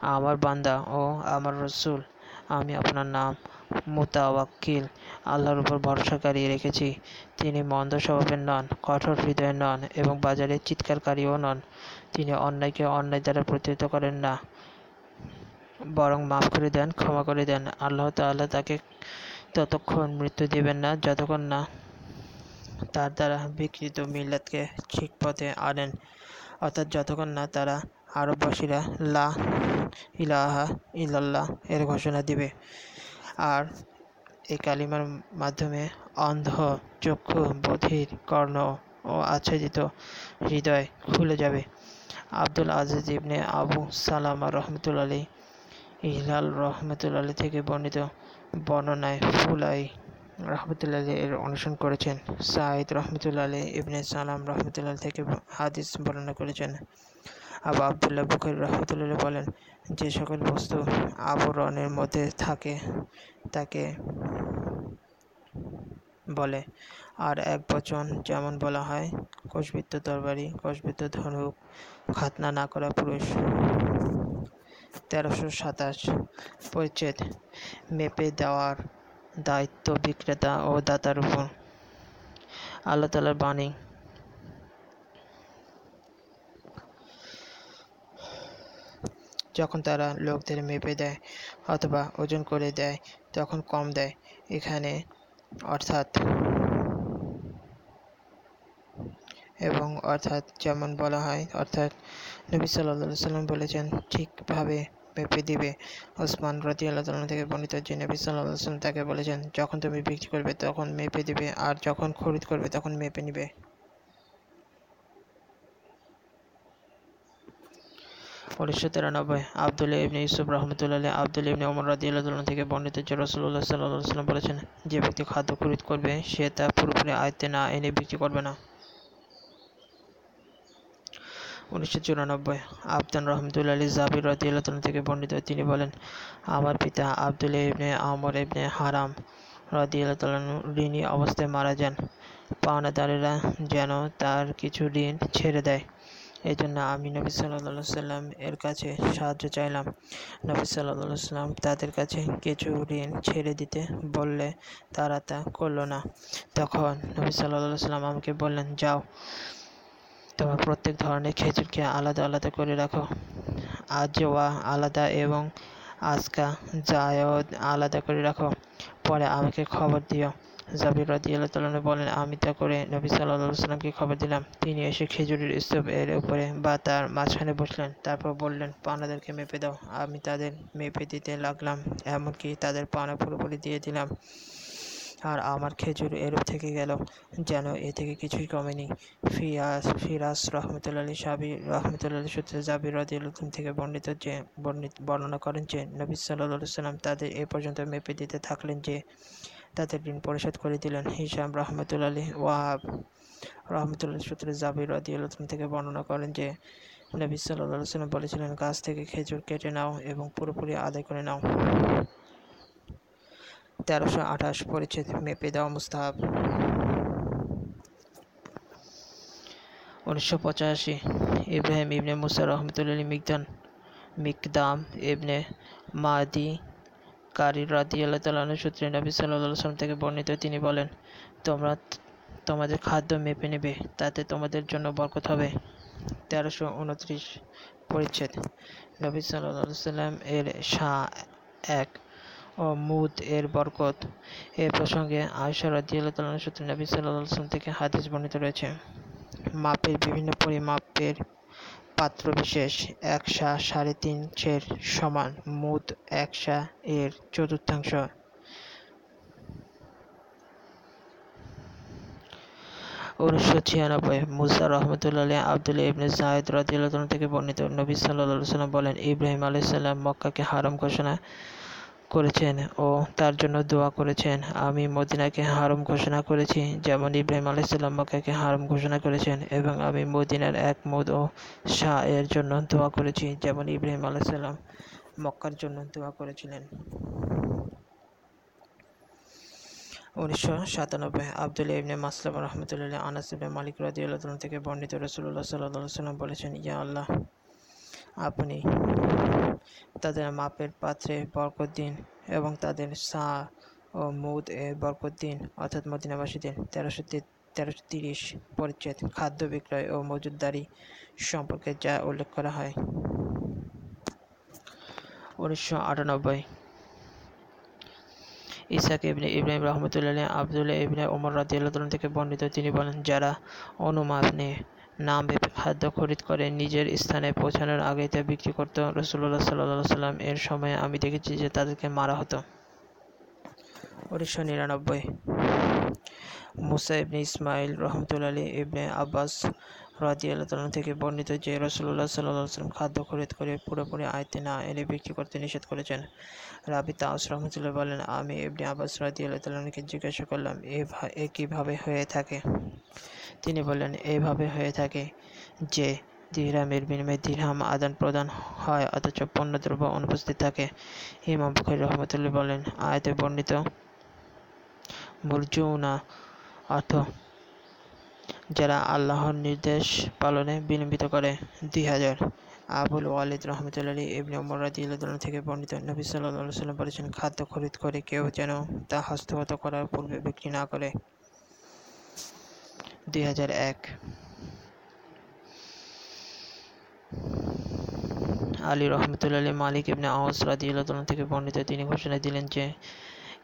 আমার বান্দা ও আমার রসুল। আমি আপনার নাম মুতাওয়াক্কিল আল্লাহর উপর ভরসাকারী রেখেছি। তিনি মন্দ স্বভাবের নন, কঠোর হৃদয়ের নন এবং বাজারে চিৎকারকারীও নন। তিনি অন্যায়কে অন্যায় দ্বারা প্রতিহত করেন না, বরং মাফ করে দেন, ক্ষমা করে দেন। আল্লাহ তাআলা তাকে ততক্ষণ মৃত্যু দেবেন না, যতক্ষণ না তার দ্বারা বিকৃত মিল্লাতকে ঠিক পথে আনেন। অর্থাৎ যতক্ষণ না তারা আরববাসীরা লা ইলাহা ইল্লাল্লাহ এর ঘোষণা দিবে। আর এই কালিমার মাধ্যমে অন্ধ চক্ষু বধির কর্ণ ও আচ্ছাদিত হৃদয় খুলে যাবে। আব্দুল আজিজ ইবনে আবু সালামা রহমতুল্লা আলী ইহলাল রহমতুল্লা আলী থেকে বর্ণিত বর্ণনায় ফুলাই রহমতুল্লাহ এর অনুসরণ করেছেন। সাঈদ রহমতুল্লাহ আলী ইবনে সালাম রহমতুল্লাহ থেকে হাদিস বর্ণনা করেছেন। আবু আবদুল্লাহ বুখারি রহমতুল্লাহ বলেন যে সকল বস্তু আবরণের মধ্যে থাকে, তাকে বলে। আর এক বচন যেমন বলা হয় কোষবৃত্ত তরবারি কোষবৃত্ত ধনুক, খাতনা না করা পুরুষ, তেরোশো সাতাশ পরিচ্ছেদ, মেপে দেওয়ার দায়িত্ব বিক্রেতা ও দাতার উপর। আল্লাহ তালার বাণী। যখন তারা লোকদের মেপে দেয় অথবা ওজন করে দেয়, তখন কম দেয়। এখানে অর্থাৎ এবং অর্থাৎ যেমন বলা হয়, অর্থাৎ নবী সাল্লাহ সাল্লাম বলেছেন, ঠিকভাবে মেপে দিবে। ওসমান রতি আল্লাহ থেকে বর্ণিত যে নবী সাল্লাহ সাল্লাম তাকে বলেছেন, যখন তুমি বিক্রি করবে তখন মেপে দিবে, আর যখন খরিদ করবে তখন মেপে নিবে। উনিশশো তিরানব্বই আবদুল্লাহ ইবনে ইউসুফ রহমতুল্লাহ আবদুল ইবনে ওমর রাদি আল্লাহ থেকে বর্ণিত সাল্লাম বলেছেন, যে ব্যক্তি খাদ্য খরিদ করবে, সে তা পুরোপুরি আয়ত্তে না এনে বিক্রি করবে না। উনিশশো চুরানব্বই, আবদান রহমতুল্লা আলী জাবির রাদি আল্লাহ থেকে বর্ণিত তিনি বলেন, আমার পিতা আবদুল ইবনে আমর ইবনে হারাম রাদি আল্লাহ ঋণী অবস্থায় মারা যান। পাওনাদারেরা যেন তার কিছু ঋণ ছেড়ে দেয়। এই জন্য আমি নবী সাল্লাহ সাল্লাম এর কাছে সাহায্য চাইলাম। নবী সাল্লাহ সাল্লাম তাদের কাছে কিছু ঋণ ছেড়ে দিতে বললে তারা তা করল না। তখন নবী সাল্লাহ সাল্লাম আমাকে বললেন, যাও, তোমার প্রত্যেক ধরনের খেজুরকে আলাদা আলাদা করে রাখো। আজওয়া আলাদা এবং আজকা জায়দ আলাদা করে রাখো। পরে আমাকে খবর দিও। জাবির রাদিয়াল্লাহু বলেন, আমি তা করে নবী সাল্লাল্লাহু সাল্লামকে খবর দিলাম। তিনি এসে খেজুরের স্তূপ এর উপরে বা তার মাঝখানে বসলেন। তারপর বললেন পানাদেরকে মেপে দাও। আমি তাদের মেপে দিতে লাগলাম, এমনকি তাদের পানা পুরোপুরি দিয়ে দিলাম। আর আমার খেজুর এরূপ থেকে গেল, যেন এ থেকে কিছুই কমেনি। ফিয়াস ফিরাস রহমতুল্লাহ সাবি রহমতুল্লাহ সূত্রে জাবির রাদিউল্লাহ থেকে বর্ণিত যে, বর্ণিত, বর্ণনা করেন যে, নবী সাল্লাহ সাল্লাম তাদের এ পর্যন্ত মেপে দিতে থাকলেন যে তাদের ঋণ পরিশোধ করে দিলেন। হিসাম রহমতুল আলী ওয়াহাব রহমতুল্লাহ সূত্রে জাবির রাদিউল্লাহ থেকে বর্ণনা করেন যে, নবী সাল্লাহ বলেছিলেন, গাছ থেকে খেজুর কেটে নাও এবং পুরোপুরি আদায় করে নাও। তেরোশো আঠাশ পরিচ্ছেদ মেপে দেওয়া মুস্তাহাব। উনিশশো পঁচাশি, ইব্রাহিম ইবনে মুসা রহমতুল্লাহ মিকদান মিকদাম ইবনে মাদি কারি রাদি আল্লাহ তালাহ সূত্রে নবী সাল্লাহ সাল্লাম থেকে বর্ণিত, তিনি বলেন, তোমরা তোমাদের খাদ্য মেপে নেবে, তাতে তোমাদের জন্য বরকত হবে। তেরোশো উনত্রিশ পরিচ্ছেদ। নবী সাল্লাহ সাল্লাম এর শাহ এক ও মুদ এর বরকত। এ প্রসঙ্গে আয়সা রাদিয়াল্লাহু তাআলা সূত্রে নবী ওয়াসাল্লাম থেকে হাদিস বর্ণিত রয়েছে। মাপের বিভিন্ন পরিমাপের পাত্র এক একশা সাড়ে তিন সের সমান মুদ একশা এর চতুর্থাংশ। উনিশশো ছিয়ানব্বই, মুসা রহমতুল্লাহ আব্দুল ইবনে জায়দ রাদিয়াল্লাহু থেকে বর্ণিত নবী সাল্লাল্লাহু সাল্লাম বলেন, ইব্রাহিম আলাইহিস সালাম মক্কাকে হারাম ঘোষণা করেছেন ও তার জন্য দোয়া করেছেন। আমি মদিনাকে হারম ঘোষণা করেছি, যেমন ইব্রাহিম আলাইসাল্লাম মক্কাকে হারম ঘোষণা করেছেন এবং আমি মদিনার এক মদ ও শাহ এর জন্য দোয়া করেছি, যেমন ইব্রাহিম আলাইসাল্লাম মক্কার জন্য দোয়া করেছিলেন। উনিশশো সাতানব্বই আবদুল্লাহ ইবনে মাসলাম রহমতুল্লাহ আনাস মালিক রাদিউল্লাহ থেকে বর্ণিত রসুল্লাহ সাল্লাহ সাল্লাম বলেছেন, ইয়া আল্লাহ আপনি তাদের মাপের পাত্রে বরকত দিন এবং তাদের সা ও মুদ এ বরকত দিন, অর্থাৎ মদিনাবাসীদের তেরোশো তেরোশো তিরিশ পরিচ্ছেদ, খাদ্য বিক্রয় ও মজুদদারি সম্পর্কে যা উল্লেখ করা হয়। উনিশশো আটানব্বই ইসাক ইবনে ইব্রাহিম রহমতুল্লাহ আবদুল্লাহ ইবনে ওমর তাআলা থেকে বর্ণিত। তিনি বলেন, যারা অনুমাপ নিয়ে নাম ভেবে খাদ্য খরিদ করে নিজের স্থানে পৌঁছানোর আগেই তা বিক্রি করত রসুল্লাহ সাল্লাহ সাল্লাম এর সময় আমি দেখেছি যে তাদেরকে মারা হতো। উনিশশো নিরানব্বই। মুসা ইবনে ইসমাইল আলী ইবনে আব্বাস রাদিয়াল্লাহু থেকে বর্ণিত যে রসুল্লাহ সাল্লাহ সাল্লাম খাদ্য খরিদ করে পুরোপুরি আয়তে না এনে বিক্রি করতে নিষেধ করেছেন। রাবি তাউস রহমতুল্লাহ বলেন, আমি ইবনে আব্বাস রাদিয়াল্লাহকে জিজ্ঞাসা করলাম এ কীভাবে হয়ে থাকে? তিনি বললেন, এইভাবে হয়ে থাকে যে দিরহামের বিনিময়ে দিরহাম আদান প্রদান হয়, অথচ পণ্যদ্রব্য অনুপস্থিত থাকে। ইমাম বুখারি রহমতুল্লাহ বলেন, আয়তে বর্ণিত, মুরজুনা অর্থ যারা আল্লাহর নির্দেশ পালনে বিলম্বিত করে। দুই হাজার আবুল ওয়ালিদ রহমতুল্লাহ ইবনে ওমর রাদিয়াল্লাহু থেকে বর্ণিত, নবী সাল্লাল্লাহু সাল্লাম বলেছেন, খাদ্য খরিদ করে কেউ যেন তা হস্তগত করার পূর্বে বিক্রি না করে। দুই হাজার এক আলী রহমতুল্লাহ মালিক ইবনে আউস রাদিয়াল্লাহু থেকে বর্ণিত, তিনি ঘোষণা দিলেন যে,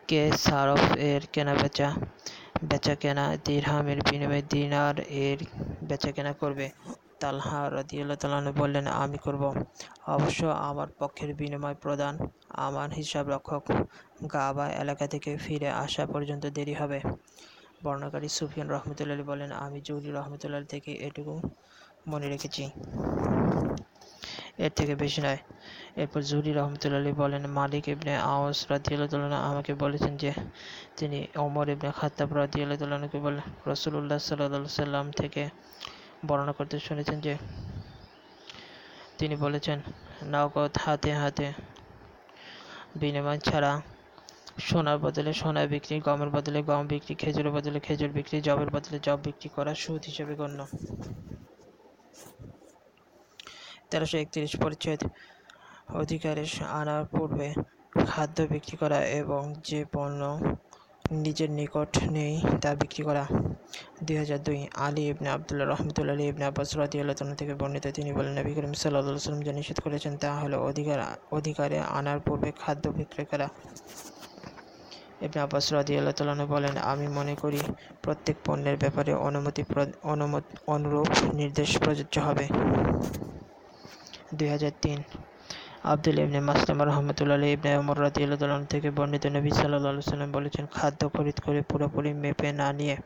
কে সারফ এর কেনা বেচা বেচা কেনা দিরহামের বিনিময়ে দিনার এর বেচা কেনা করবে। তালহা রাদিয়াল্লাহু তাআলা বললেন, আমি করব। অবশ্য আমার পক্ষের বিনিময় প্রদান আমার হিসাব রক্ষক গাবা এলাকা থেকে ফিরে আসা পর্যন্ত দেরি হবে। বর্ণাকারী সুফিয়ান রহমতুল্লাহ বলেন, আমি জুরি রহমতুল্লাহ থেকে এটুকু মনে রেখেছি। এর থেকে বেশি নয়। এরপর জুরি রহমতুল্লাহ বলেন, মালিক ইবনে আওয়াস রাদিয়াল্লাহ আমাকে বলেছেন যে, তিনি ওমর ইবনে খাত্তাব রাদিয়াল্লাহকে বলেন রসুল্লাহ সাল্লাহ সাল্লাম থেকে বর্ণনা করতে শুনেছেন যে, তিনি বলেছেন, নগদ হাতে হাতে বিনিময় ছাড়া সোনার বদলে সোনা বিক্রি, গমের বদলে গম বিক্রি, খেজুরের বদলে খেজুর বিক্রি জবের বদলে জব বিক্রি করা সুদ হিসেবে গণ্য। তেরোশো একত্রিশ পরিচ্ছেদ অধিকারে আনার পূর্বে খাদ্য বিক্রি করা এবং যে পণ্য নিজের নিকট নেই তা বিক্রি করা। দুই হাজার দুই আলী ইবনে আবদুল্লাহ রহমতুল্লাহ আলী ইবনে আব্বাস রাদিয়াল্লাহ থেকে বর্ণিত, তিনি বলেন, নবী করিম সাল্লাহ সাল্লাম যা নিষেধ করেছেন, তা হলো অধিকার, অধিকারে আনার পূর্বে খাদ্য বিক্রি করা। ইবনে আব্বাস রাদিয়াল্লাহু তাআলা বলেন, আমি মনে করি প্রত্যেক পণ্যের ব্যাপারে অনুমতি, অনুরূপ নির্দেশ প্রযোজ্য হবে। দুই হাজার তিন। আব্দুল ইবনে মাসলামা রহমতুল্লাহ ইবনে ওমর রাদিয়াল্লাহু থেকে বর্ণিত নবী আলাইহি সাল্লাম বলেছেন, খাদ্য খরিদ করে পুরোপুরি মেপে না নিয়ে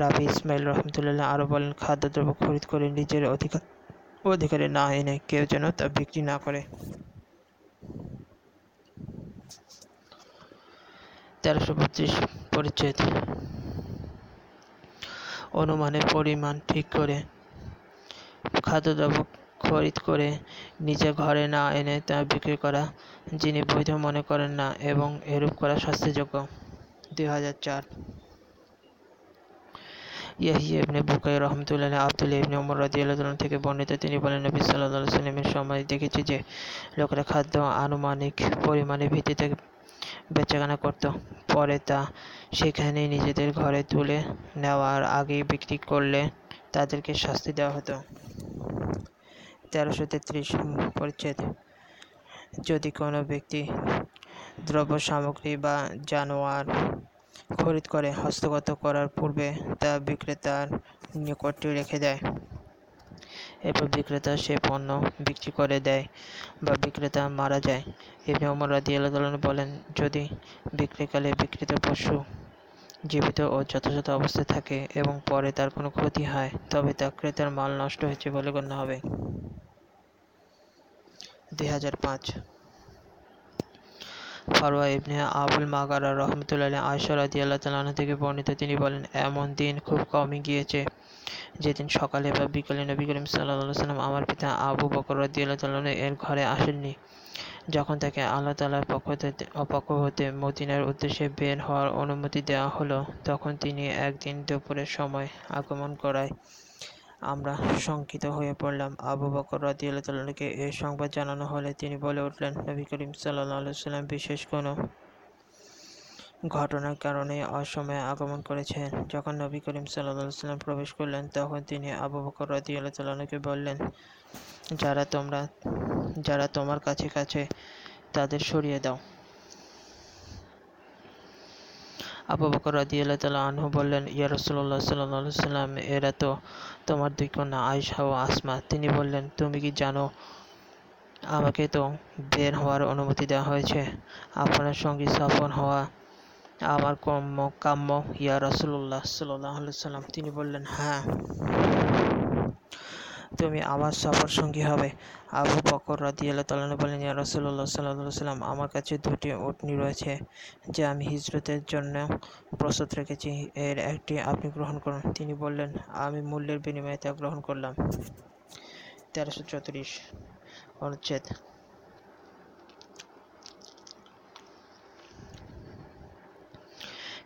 রাবি ইসমাইল রহমতুল্লাহ আরও বলেন খাদ্যদ্রব্য খরিদ করে নিজের অধিকার, অধিকারে না এনে কেউ যেন তা বিক্রি না করে। তেরোশো বত্রিশ পরিচ্ছেদ। অনুমানের পরিমাণ ঠিক করে খাদ্যদ্রব্য খরিদ করে নিজে ঘরে না এনে তা বিক্রি করা, যিনি বৈধ মনে করেন না এবং এরূপ করা শাস্তিযোগ্য। দুই হাজার চার। ইয়াহিয়া ইবনে বুকাই রহমতুল্লাহ আব্দুল্লাহ ইবনে উমর রাদিয়াল্লাহু থেকে বর্ণিত, তিনি বলেন, নবী সাল্লাল্লাহু সাল্লামের সময় দেখেছি যে লোকেরা খাদ্য আনুমানিক পরিমাণের ভিত্তিতে বেচাকেনা করত। পরে তা সেখানে নিজেদের ঘরে তুলে নেওয়ার আগেই বিক্রি করলে তাদেরকে শাস্তি দেওয়া হতো। তেরোশো তেত্রিশ পরিচ্ছেদ। যদি কোনো ব্যক্তি দ্রব্য সামগ্রী বা জানোয়ার খরিদ করে, হস্তগত করার পূর্বে তা বিক্রেতার নিকটে রেখে দেয় এরপর বিক্রেতা সে পণ্য বিক্রি করে দেয় বা বিক্রেতা মারা যায়। ইবনে ওমর রাদিয়াল্লাহু বলেন, যদি বিক্রিকালে বিক্রিত পশু জীবিত ও যথাযথ অবস্থায় থাকে এবং পরে তার কোনো ক্ষতি হয়, তবে তা ক্রেতার মাল নষ্ট হয়েছে বলে গণ্য হবে। দুই হাজার পাঁচ। ফারুয়া ইবনে আবুল মাগারা রহমতুল্লাহ আয়সা রাদিয়াল্লাহু তাআলা থেকে বর্ণিত, তিনি বলেন, এমন দিন খুব কমই গিয়েছে, যেদিন সকালে বা বিকালে নবী করিম সাল্লাহ সাল্লাম আমার পিতা আবু বকর রাদিয়াল্লাহু তাআলা এর ঘরে আসেননি। যখন তাকে আল্লাহ তালার পক্ষ থেকে পক্ষ হতে মদিনার উদ্দেশ্যে বের হওয়ার অনুমতি দেওয়া হলো, তখন তিনি একদিন দুপুরের সময় আগমন করায় আমরা শঙ্কিত হয়ে পড়লাম। আবু বকর রাদিয়াল্লাহকে এ সংবাদ জানানো হলে তিনি বলে উঠলেন, নবী করিম সাল্লাহ সাল্লাম বিশেষ কোনো ঘটনার কারণে অসময়ে আগমন করেছেন। যখন নবী করিম সাল্লাহ সাল্লাম প্রবেশ করলেন, তখন তিনি আবু বকর রাদিয়াল্লাহকে বললেন যারা তোমরা, যারা তোমার কাছে কাছে তাদের সরিয়ে দাও। আবু বকর রাদিয়াল্লাহু তাআলা আনহু বললেন, ইয়া রাসূলুল্লাহ সাল্লাল্লাহু আলাইহি সাল্লাম এরা তো তোমার দুই কন্যা আয়েশা ও আসমা। তিনি বললেন, তুমি কি জানো, আমাকে তো বের হওয়ার অনুমতি দেওয়া হয়েছে। আপনার সঙ্গী সফর হওয়া আমার কর্ম কাম্য ইয়া রাসূলুল্লাহ সাল্লাল্লাহু আলাইহি সাল্লাম তিনি বললেন হ্যাঁ। তুমি আমার সফর সঙ্গী হবে। আবু বকর রাদিয়াল্লাহু তাআলা বলেন, ইয়া রাসূলুল্লাহ সাল্লাল্লাহু আলাইহি সাল্লাম আমার কাছে দুটি উটনি রয়েছে যে আমি হিজরতের জন্য প্রস্তুত রেখেছি। এর একটি আপনি গ্রহণ করুন। তিনি বললেন, আমি মূল্যের বিনিময়ে তা গ্রহণ করলাম। তেরোশো চৌত্রিশ অনুচ্ছেদ।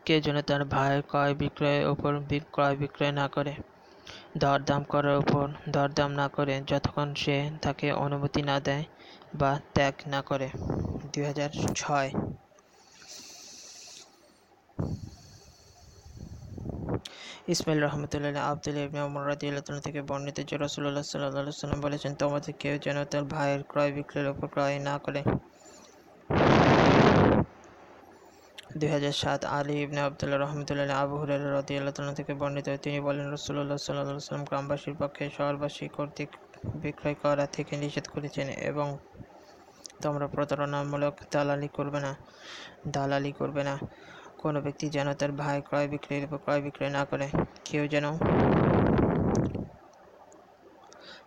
কে যেন তার ভাইয়ের ক্রয় বিক্রয়ের উপর ক্রয় বিক্রয় না করে দরদাম করার উপর দরদাম না করে যতক্ষণ সে তাকে অনুমতি না দেয় বা ত্যাগ না করে। দুই হাজার ছয়। ইসমাইল রহমতুল্লাহ আবদুল্লাহ ইবনে ওমর রাদিয়াল্লাহু থেকে বর্ণিত যে রাসূলুল্লাহ আলাইহি সাল্লাম বলেছেন, তোমাদের কেউ যেন তার ভাইয়ের ক্রয় বিক্রয়ের উপর ক্রয় না করে দুই হাজার সাত আলী ইবনে আবদুল্লাহ রহমতুল্লাহ আবু হুরায়রা রাদিয়াল্লাহু তাআলা থেকে বর্ণিত, তিনি বলেন সাল্লাল্লাহু সাল্লাম গ্রামবাসীর পক্ষে শহরবাসী কর্তৃক বিক্রয় করা থেকে নিষেধ করেছেন এবং তোমরা প্রতারণামূলক দালালি করবে না, দালালি করবে না। কোনো ব্যক্তি যেন তার ভাই ক্রয় বিক্রয়ের ক্রয় বিক্রয় না করে, কেউ যেন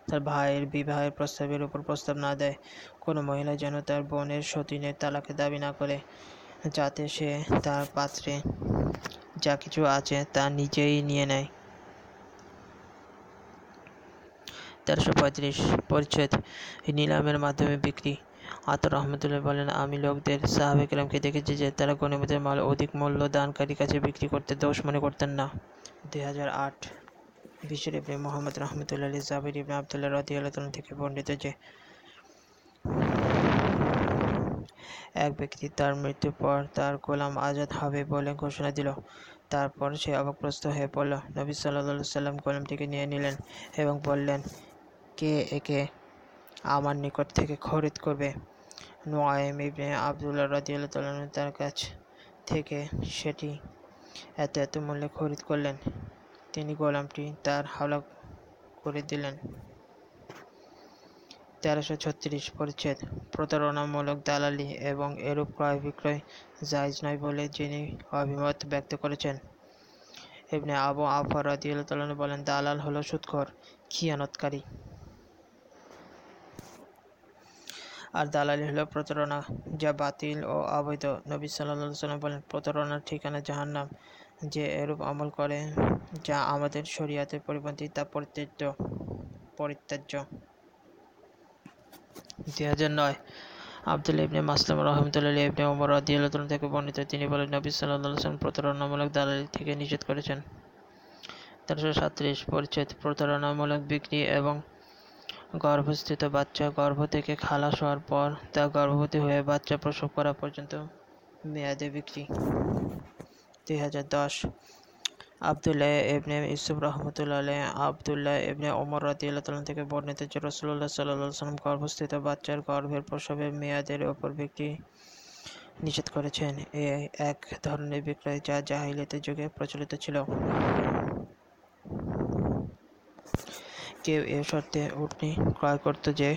তার ভাইয়ের বিবাহের প্রস্তাবের উপর প্রস্তাব না দেয়। কোনো মহিলা যেন তার বোনের সতীনের তালাকে দাবি না করে। যাতে সে তার পাত্রে যা কিছু আছে তা নিজেই নিয়ে নেয়। তেরোশো পঁয়ত্রিশ পরিচ্ছেদ। নিলামের মাধ্যমে বিক্রি। আতর রহমতুল্লাহ বলেন, আমি লোকদের, সাহাবে সাহাবেকরামকে দেখেছি যে তারা গণিমতের মাল অধিক মূল্য দানকারীর কাছে বিক্রি করতে দোষ মনে করতেন না। দুই হাজার আট বিশ্বর ইবনে মোহাম্মদ রহমতুল্লাহ জাবির ইবনে আবদুল্লাহ রদিয়াল্লাহ থেকে বর্ণিত যে এক ব্যক্তি তার মৃত্যুর পর তার গোলাম আজাদ হবে বলে ঘোষণা দিল। তারপর সে অবগ্রস্ত হয়ে পড়ল। নবী সাল্লাহ সাল্লাম গোলামটিকে নিয়ে নিলেন এবং বললেন, কে একে আমার নিকট থেকে খরিদ করবে? নোয়াইম ইবনে আবদুল্লাহ রাদিয়াল্লাহু তাআলা তার কাছ থেকে সেটি এত এত মূল্যে খরিদ করলেন। তিনি গোলামটি তার হাওলা করে দিলেন। তেরোশো ছত্রিশ পরিচ্ছেদ। প্রতারণামূলক দালালি এবং এরূপ ক্রয় বিক্রয় জায়জ নয় বলে যিনি অভিমত ব্যক্ত করেছেন। এমনি আবু আফর রাদিয়াল্লাহু বলেন, দালাল হলো সুদখোর, খিয়ানতকারী। আর দালালি হলো প্রতারণা, যা বাতিল ও অবৈধ। নবী আলাইহি সাল্লাম বলেন, প্রতারণার ঠিকানা জাহান্নাম, যে এরূপ আমল করে, যা আমাদের শরীয়তের পরিপন্থী তা পরিত্যাজ্য। পরিত্যাজ্য। দুই হাজার নয়। আবদুল্লাহ ইবনে মাসলাম রহমতুল্লাহ ইবনে ওমর রাদিয়াল্লাহু থেকে বর্ণিত, তিনি বলেন, নবী সাল্লাল্লাহু প্রতারণামূলক দালালি থেকে নিষেধ করেছেন। তেরোশো সাতত্রিশ পরিচ্ছেদ, প্রতারণামূলক বিক্রি এবং গর্ভস্থিত বাচ্চা গর্ভ থেকে খালাস হওয়ার পর তা গর্ভবতী হয়ে বাচ্চা প্রসব করা পর্যন্ত মেয়াদে বিক্রি। দুই হাজার দশ আবদুল্লাহ ইবনে ইউসুফ রহমতুল্লাহ আলাই আবদুল্লাহ ইবনে ওমর রাদিয়াল্লাহু তাআলা থেকে বর্ণিত যে রাসূলুল্লাহ সাল্লাল্লাহু সাল্লাম গর্ভস্থিত বাচ্চার গর্ভের প্রসবের মেয়াদের ওপর ব্যক্তি নিষেধ করেছেন। এ এক ধরনের বিক্রয় যা জাহিলিয়াতের যুগে প্রচলিত ছিল। কেউ এ শর্তে উটনি ক্রয় করত যে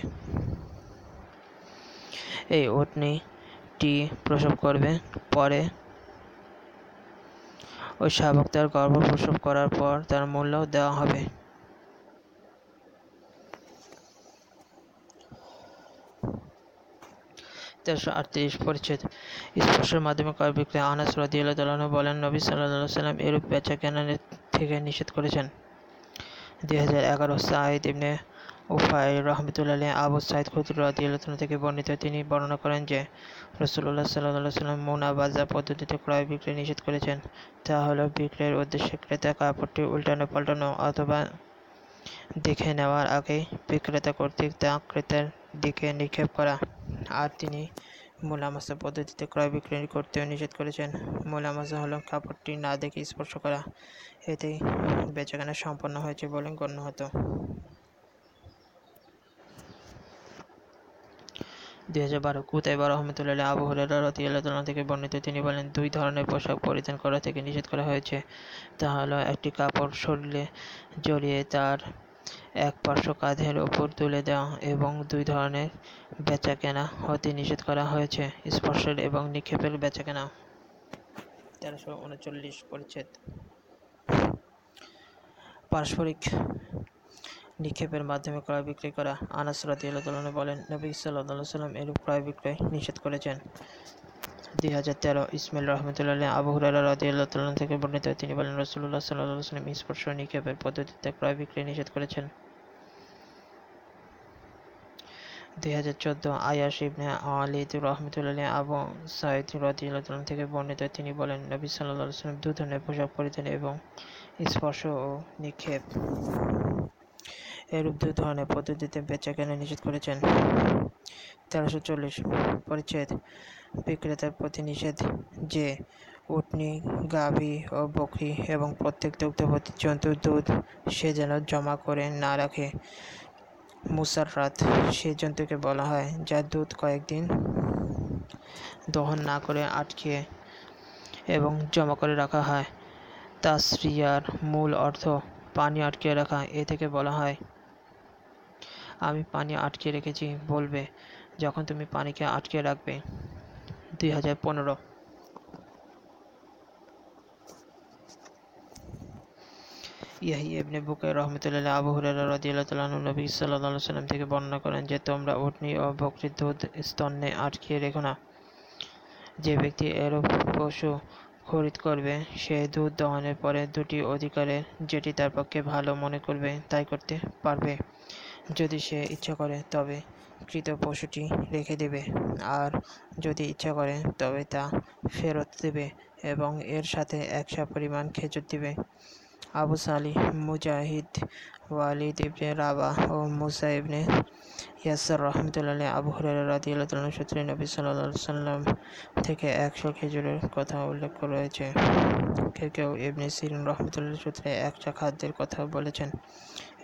এই উটনিটি প্রসব করবে, পরে ওই শাবক তার গর্ভ প্রসব করার পর তার মূল্য দেওয়া হবে। তেরোশো আটত্রিশ পরিচ্ছেদ। স্পর্শের মাধ্যমে ক্রয় বিক্রয় আনাস তাআলা বলেন, নবী সাল্লাল্লাহু সাল্লাম এরূপ বেচা কেনা থেকে নিষেধ করেছেন। দুই হাজার এগারো সাঈদ ইবনে উফাই রহমতুল্লাহ আবু সাইদ খুদ্র রাদিয়াল্লাহু থেকে বর্ণিত, তিনি বর্ণনা করেন যে রসুল্লাহ সাল্লাহ সাল্লাম মুনা বাজার পদ্ধতিতে ক্রয় বিক্রয় নিষেধ করেছেন। তা হলো বিক্রয়ের উদ্দেশ্যে ক্রেতা কাপড়টি উল্টানো পাল্টানো অথবা দেখে নেওয়ার আগে বিক্রেতা কর্তৃক তা ক্রেতার দিকে নিক্ষেপ করা। আর তিনি মোলামাসা পদ্ধতিতে ক্রয় বিক্রয় করতেও নিষেধ করেছেন। মোলামাসা হলো কাপড়টি না দেখে স্পর্শ করা। এতেই বেচাকেনা সম্পন্ন হয়েছে বলে গণ্য হতো। দুই হাজার বারো কুতাইবা রহমতুল্লাহ আবু হুরায়রা রাদিয়াল্লাহু থেকে বর্ণিত, তিনি বলেন, দুই ধরনের পোশাক পরিধান করা থেকে নিষেধ করা হয়েছে। তা হলো, একটি কাপড় শরীরে জড়িয়ে তার এক পার্শ্ব কাঁধের ওপর তুলে দেওয়া এবং দুই ধরনের বেচাকেনা হতে নিষেধ করা হয়েছে, স্পর্শের এবং নিক্ষেপের বেচাকেনা। তেরোশো উনচল্লিশ পরিচ্ছেদ। পারস্পরিক নিক্ষেপের মাধ্যমে ক্রয় বিক্রয় করা। আনাস রাদিয়াল্লাহু বলেন, নবী সাল্লাল্লাহু সাল্লাম এরূপ ক্রয় বিক্রয় নিষেধ করেছেন। দুই হাজার তেরো ইসমাইল রহমতুল্লাহ আবু হুরারা তাআলা থেকে বর্ণিত, তিনি বলেন, রাসূলুল্লাহ সাল্লাল্লাহু আলাইহি সাল্লাম স্পর্শ নিক্ষেপের পদ্ধতিতে ক্রয় বিক্রয় নিষেধ করেছেন। দুই হাজার চোদ্দ আয়াস ইবনে আলিদ রহমতুল্লাহ আবু সাইদ তাআলা থেকে বর্ণিত, তিনি বলেন, নবী আলাইহি সাল্লাম দু ধরনের পোশাক পরিধান এবং স্পর্শ ও নিক্ষেপ এরূপ দু ধরনের পদ্ধতিতে বেচাকেনা নিষেধ করেছেন। তেরোশো চল্লিশ পরিচ্ছেদ বিক্রেতার প্রতি নিষেধ যে উটনি, গাভী ও বকরি এবং প্রত্যেক দুগ্ধবতী জন্তুর দুধ সে যেন জমা করে না রাখে। মুসাররাত সেই জন্তুকে বলা হয় যার দুধ কয়েকদিন দহন না করে আটকে এবং জমা করে রাখা হয়। তাসরিয়ার মূল অর্থ পানি আটকে রাখা, এ থেকে বলা হয় আমি পানি আটকে রেখেছি, বলবে, যখন তুমি পানিকে আটকে রাখবে। দুই হাজার পনেরো। ইয়াহি ইবনে বুকাই রহমতুল্লাহ আবু হুরায়রা রাদিয়াল্লাহু তাআলা নবী সাল্লাল্লাহু আলাইহি সাল্লাম থেকে বর্ণনা করেন যে, তোমরা উটনি ও বকরির দুধ স্তন্যে আটকে রেখো না। যে ব্যক্তি এরূপ পশু খরিদ করবে, সে দুধ দহনের পরে দুটি অধিকারের যেটি তার পক্ষে ভালো মনে করবে, তাই করতে পারবে। যদি সে ইচ্ছা করে, তবে কৃত পশুটি রেখে দেবে। আর যদি ইচ্ছা করে, তবে তা ফেরত দেবে এবং এর সাথে একশা পরিমাণ খেজুর দেবে। আবু সালি, মুজাহিদ, ওয়ালিদ ইবনে রাবা ও মুসা ইবনে ইয়াসর রহমতুল্লাহ আবু তাআলা সূত্রে নবী সাল্লাল্লাহু সাল্লাম থেকে একশো খেজুরের কথা উল্লেখ রয়েছে কেউ কেউ ইবনে সিরিন রহমতুল্লাহ সূত্রে একশো খাদ্যের কথা বলেছেন।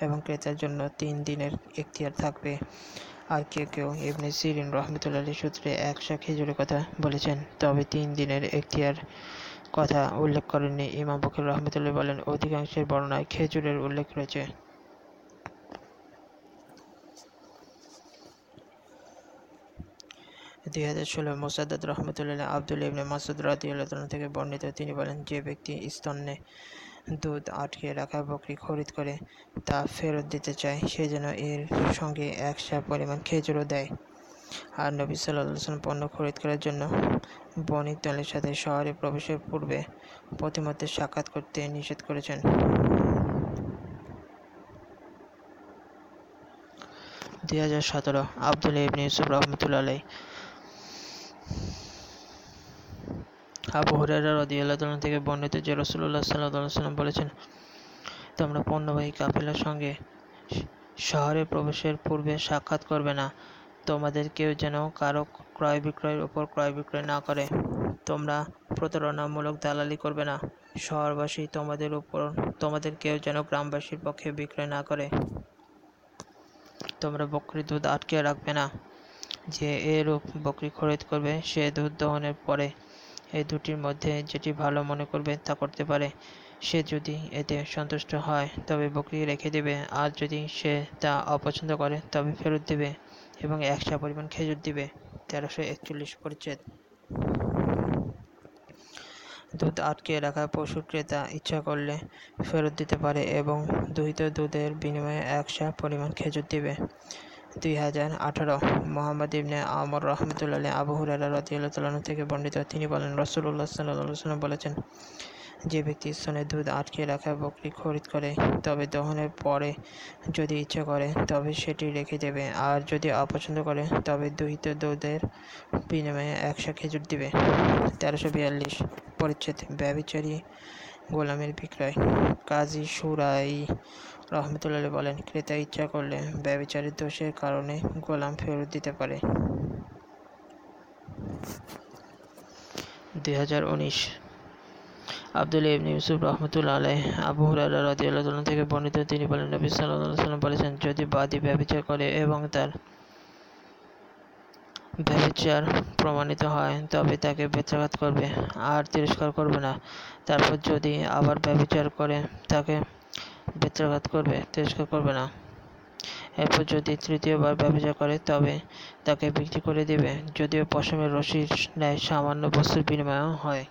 এবং ক্রেতার জন্য তিন দিনের এখতিয়ার থাকবে। আর কেউ কেউ ইবনে সিরিন রহমতুল্লাহ সূত্রে একশো খেজুরের কথা বলেছেন। তবে তিন দিনের এখতিয়ার কথা উল্লেখ করেননি ইমাম বকির রহমতুল্লাহ বলেন, অধিকাংশের বর্ণনায় খেজুরের উল্লেখ রয়েছে। দুই হাজার ষোলো মোসাদ্দাদ রহমতুল্লাহ আব্দুল ইবনে মাসুদ রাদিয়াল্লাহু থেকে বর্ণিত তিনি বলেন, যে ব্যক্তি স্তন্যে দুধ আটকে রাখা বকরি খরিদ করে তা ফেরত দিতে চায় সে যেন এর সঙ্গে একশা পরিমাণ খেজুরও দেয়। আর নবী সাল্লাম পণ্য খরিদ করার জন্য বণিক দলের সাথে শহরে প্রবেশের পূর্বে প্রতিমধ্যে সাক্ষাৎ করতে নিষেধ করেছেন। দুই হাজার সতেরো আব্দুল ইবনে ইউসুফ রহমতুল্লাহ আবু তাআলা থেকে বর্ণিত যে সাল্লাল্লাহু সাল্লাম বলেছেন, তোমরা পণ্যবাহী কাফেলার সঙ্গে শহরে প্রবেশের পূর্বে সাক্ষাৎ করবে না। তোমাদের কেউ যেন কারও ক্রয় বিক্রয়ের উপর ক্রয় বিক্রয় না করে। তোমরা প্রতারণামূলক দালালি করবে না। শহরবাসী তোমাদের উপর, তোমাদের কেউ যেন গ্রামবাসীর পক্ষে বিক্রয় না করে। তোমরা বকরির দুধ আটকে রাখবে না। যে এরূপ বকরি খরিদ করবে, সে দুধ দহনের পরে এই দুটির মধ্যে যেটি ভালো মনে করবে তা করতে পারে। সে যদি এতে সন্তুষ্ট হয়, তবে বকরি রেখে দেবে। আর যদি সে তা অপছন্দ করে, তবে ফেরত দেবে এবং একশা পরিমাণ খেজুর দিবে। তেরোশো একচল্লিশ পরিচ্ছেদ। দুধ আটকে রাখা পশুর ক্রেতা ইচ্ছা করলে ফেরত দিতে পারে এবং দুহিত দুধের বিনিময়ে একশা পরিমাণ খেজুর দিবে। দুই হাজার আঠারো মোহাম্মদ ইবনে আমর রহমতুল্লাহ আবু হুরারা রদিয়াল্লাহ থেকে বর্ণিত, তিনি বলেন রসুল্লাহ সাল্লাহ সাল্লাম বলেছেন, যে ব্যক্তি স্তনের দুধ আটকে রাখা, বকরি খরিদ করে, তবে দহনের পরে যদি ইচ্ছা করে, তবে সেটি রেখে দেবে। আর যদি অপছন্দ করে, তবে দুহিত দুধের বিনিময়ে একশো খেজুর দিবে। তেরোশো বিয়াল্লিশ পরিচ্ছেদ ব্যবিচারী গোলামের বিক্রয়। কাজী সুরাই রহমতুল্লাহ বলেন, ক্রেতা ইচ্ছা করলে ব্যবিচারের দোষের কারণে গোলাম ফেরত দিতে পারে। দুই হাজার উনিশ, আব্দুল ইবনে ইউসুফ রহমতুল্লাহ আলাই আবু হুরায়রা রাদিয়াল্লাহু থেকে বর্ণিত, তিনি বলেন, নবী আলাইহি সাল্লাম বলেছেন, যদি বাদী ব্যবচার করে এবং তার ব্যভিচার প্রমাণিত হয়, তবে তাকে বেত্রাঘাত করবে, আর তিরস্কার করবে না। তারপর যদি আবার ব্যভিচার করে, তাকে বেত্রাঘাত করবে তিরস্কার করবে না। এরপর যদি তৃতীয়বার ব্যবচার করে, তবে তাকে বিক্রি করে দেবে, যদিও পশমের রশির ন্যায় সামান্য বস্তুর বিনিময় হয়।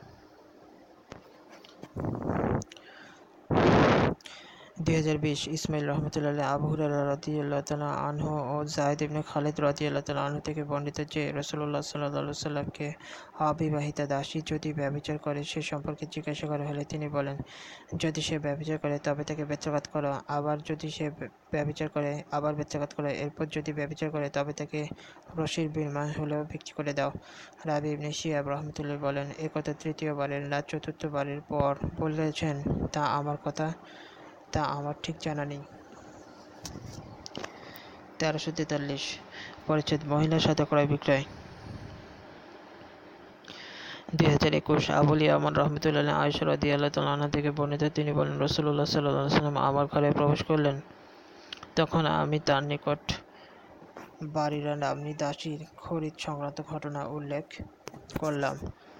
দুই হাজার বিশ ইসমাইল রহমতুল্লাহ আবু হুরারা রাদিয়াল্লাহ তাআলা আনহু ও জায়েদ ইবনে খালিদ রাদিয়াল্লাহু তাআলা আনহু থেকে বর্ণিত যে রাসূলুল্লাহ সাল্লাল্লাহু সাল্লামকে অবিবাহিতা দাসী যদি ব্যভিচার করে সে সম্পর্কে জিজ্ঞাসা করা হলে তিনি বলেন, যদি সে ব্যভিচার করে তবে তাকে বেত্রাঘাত করো। আবার যদি সে ব্যভিচার করে, আবার বেত্রাঘাত করো। এরপর যদি ব্যভিচার করে তবে তাকে রশির বিনিময় হলেও বিক্রি করে দাও। রাবি ইবনে শিয়াব রহমতুল্লাহ বলেন একথা তৃতীয়বারের না চতুর্থবারের পর বলেছেন তা আমার কথা? তা আমার ঠিক জানা নেই। তেরোশো তেতাল্লিশ, পরিচ্ছেদ মহিলা সাথে ক্রয় বিক্রয়। দুই হাজার একুশ, আবুলি আমার রহমতুল্লাহ আয়সর আদি আল্লাহ থেকে বর্ণিত তিনি বলেন রসুল্লাহ সাল্লাহ সাল্লাম আমার ঘরে প্রবেশ করলেন। তখন আমি তার নিকট বাড়িরা নামনি দাসীর খরিদ সংক্রান্ত ঘটনা উল্লেখ করলাম।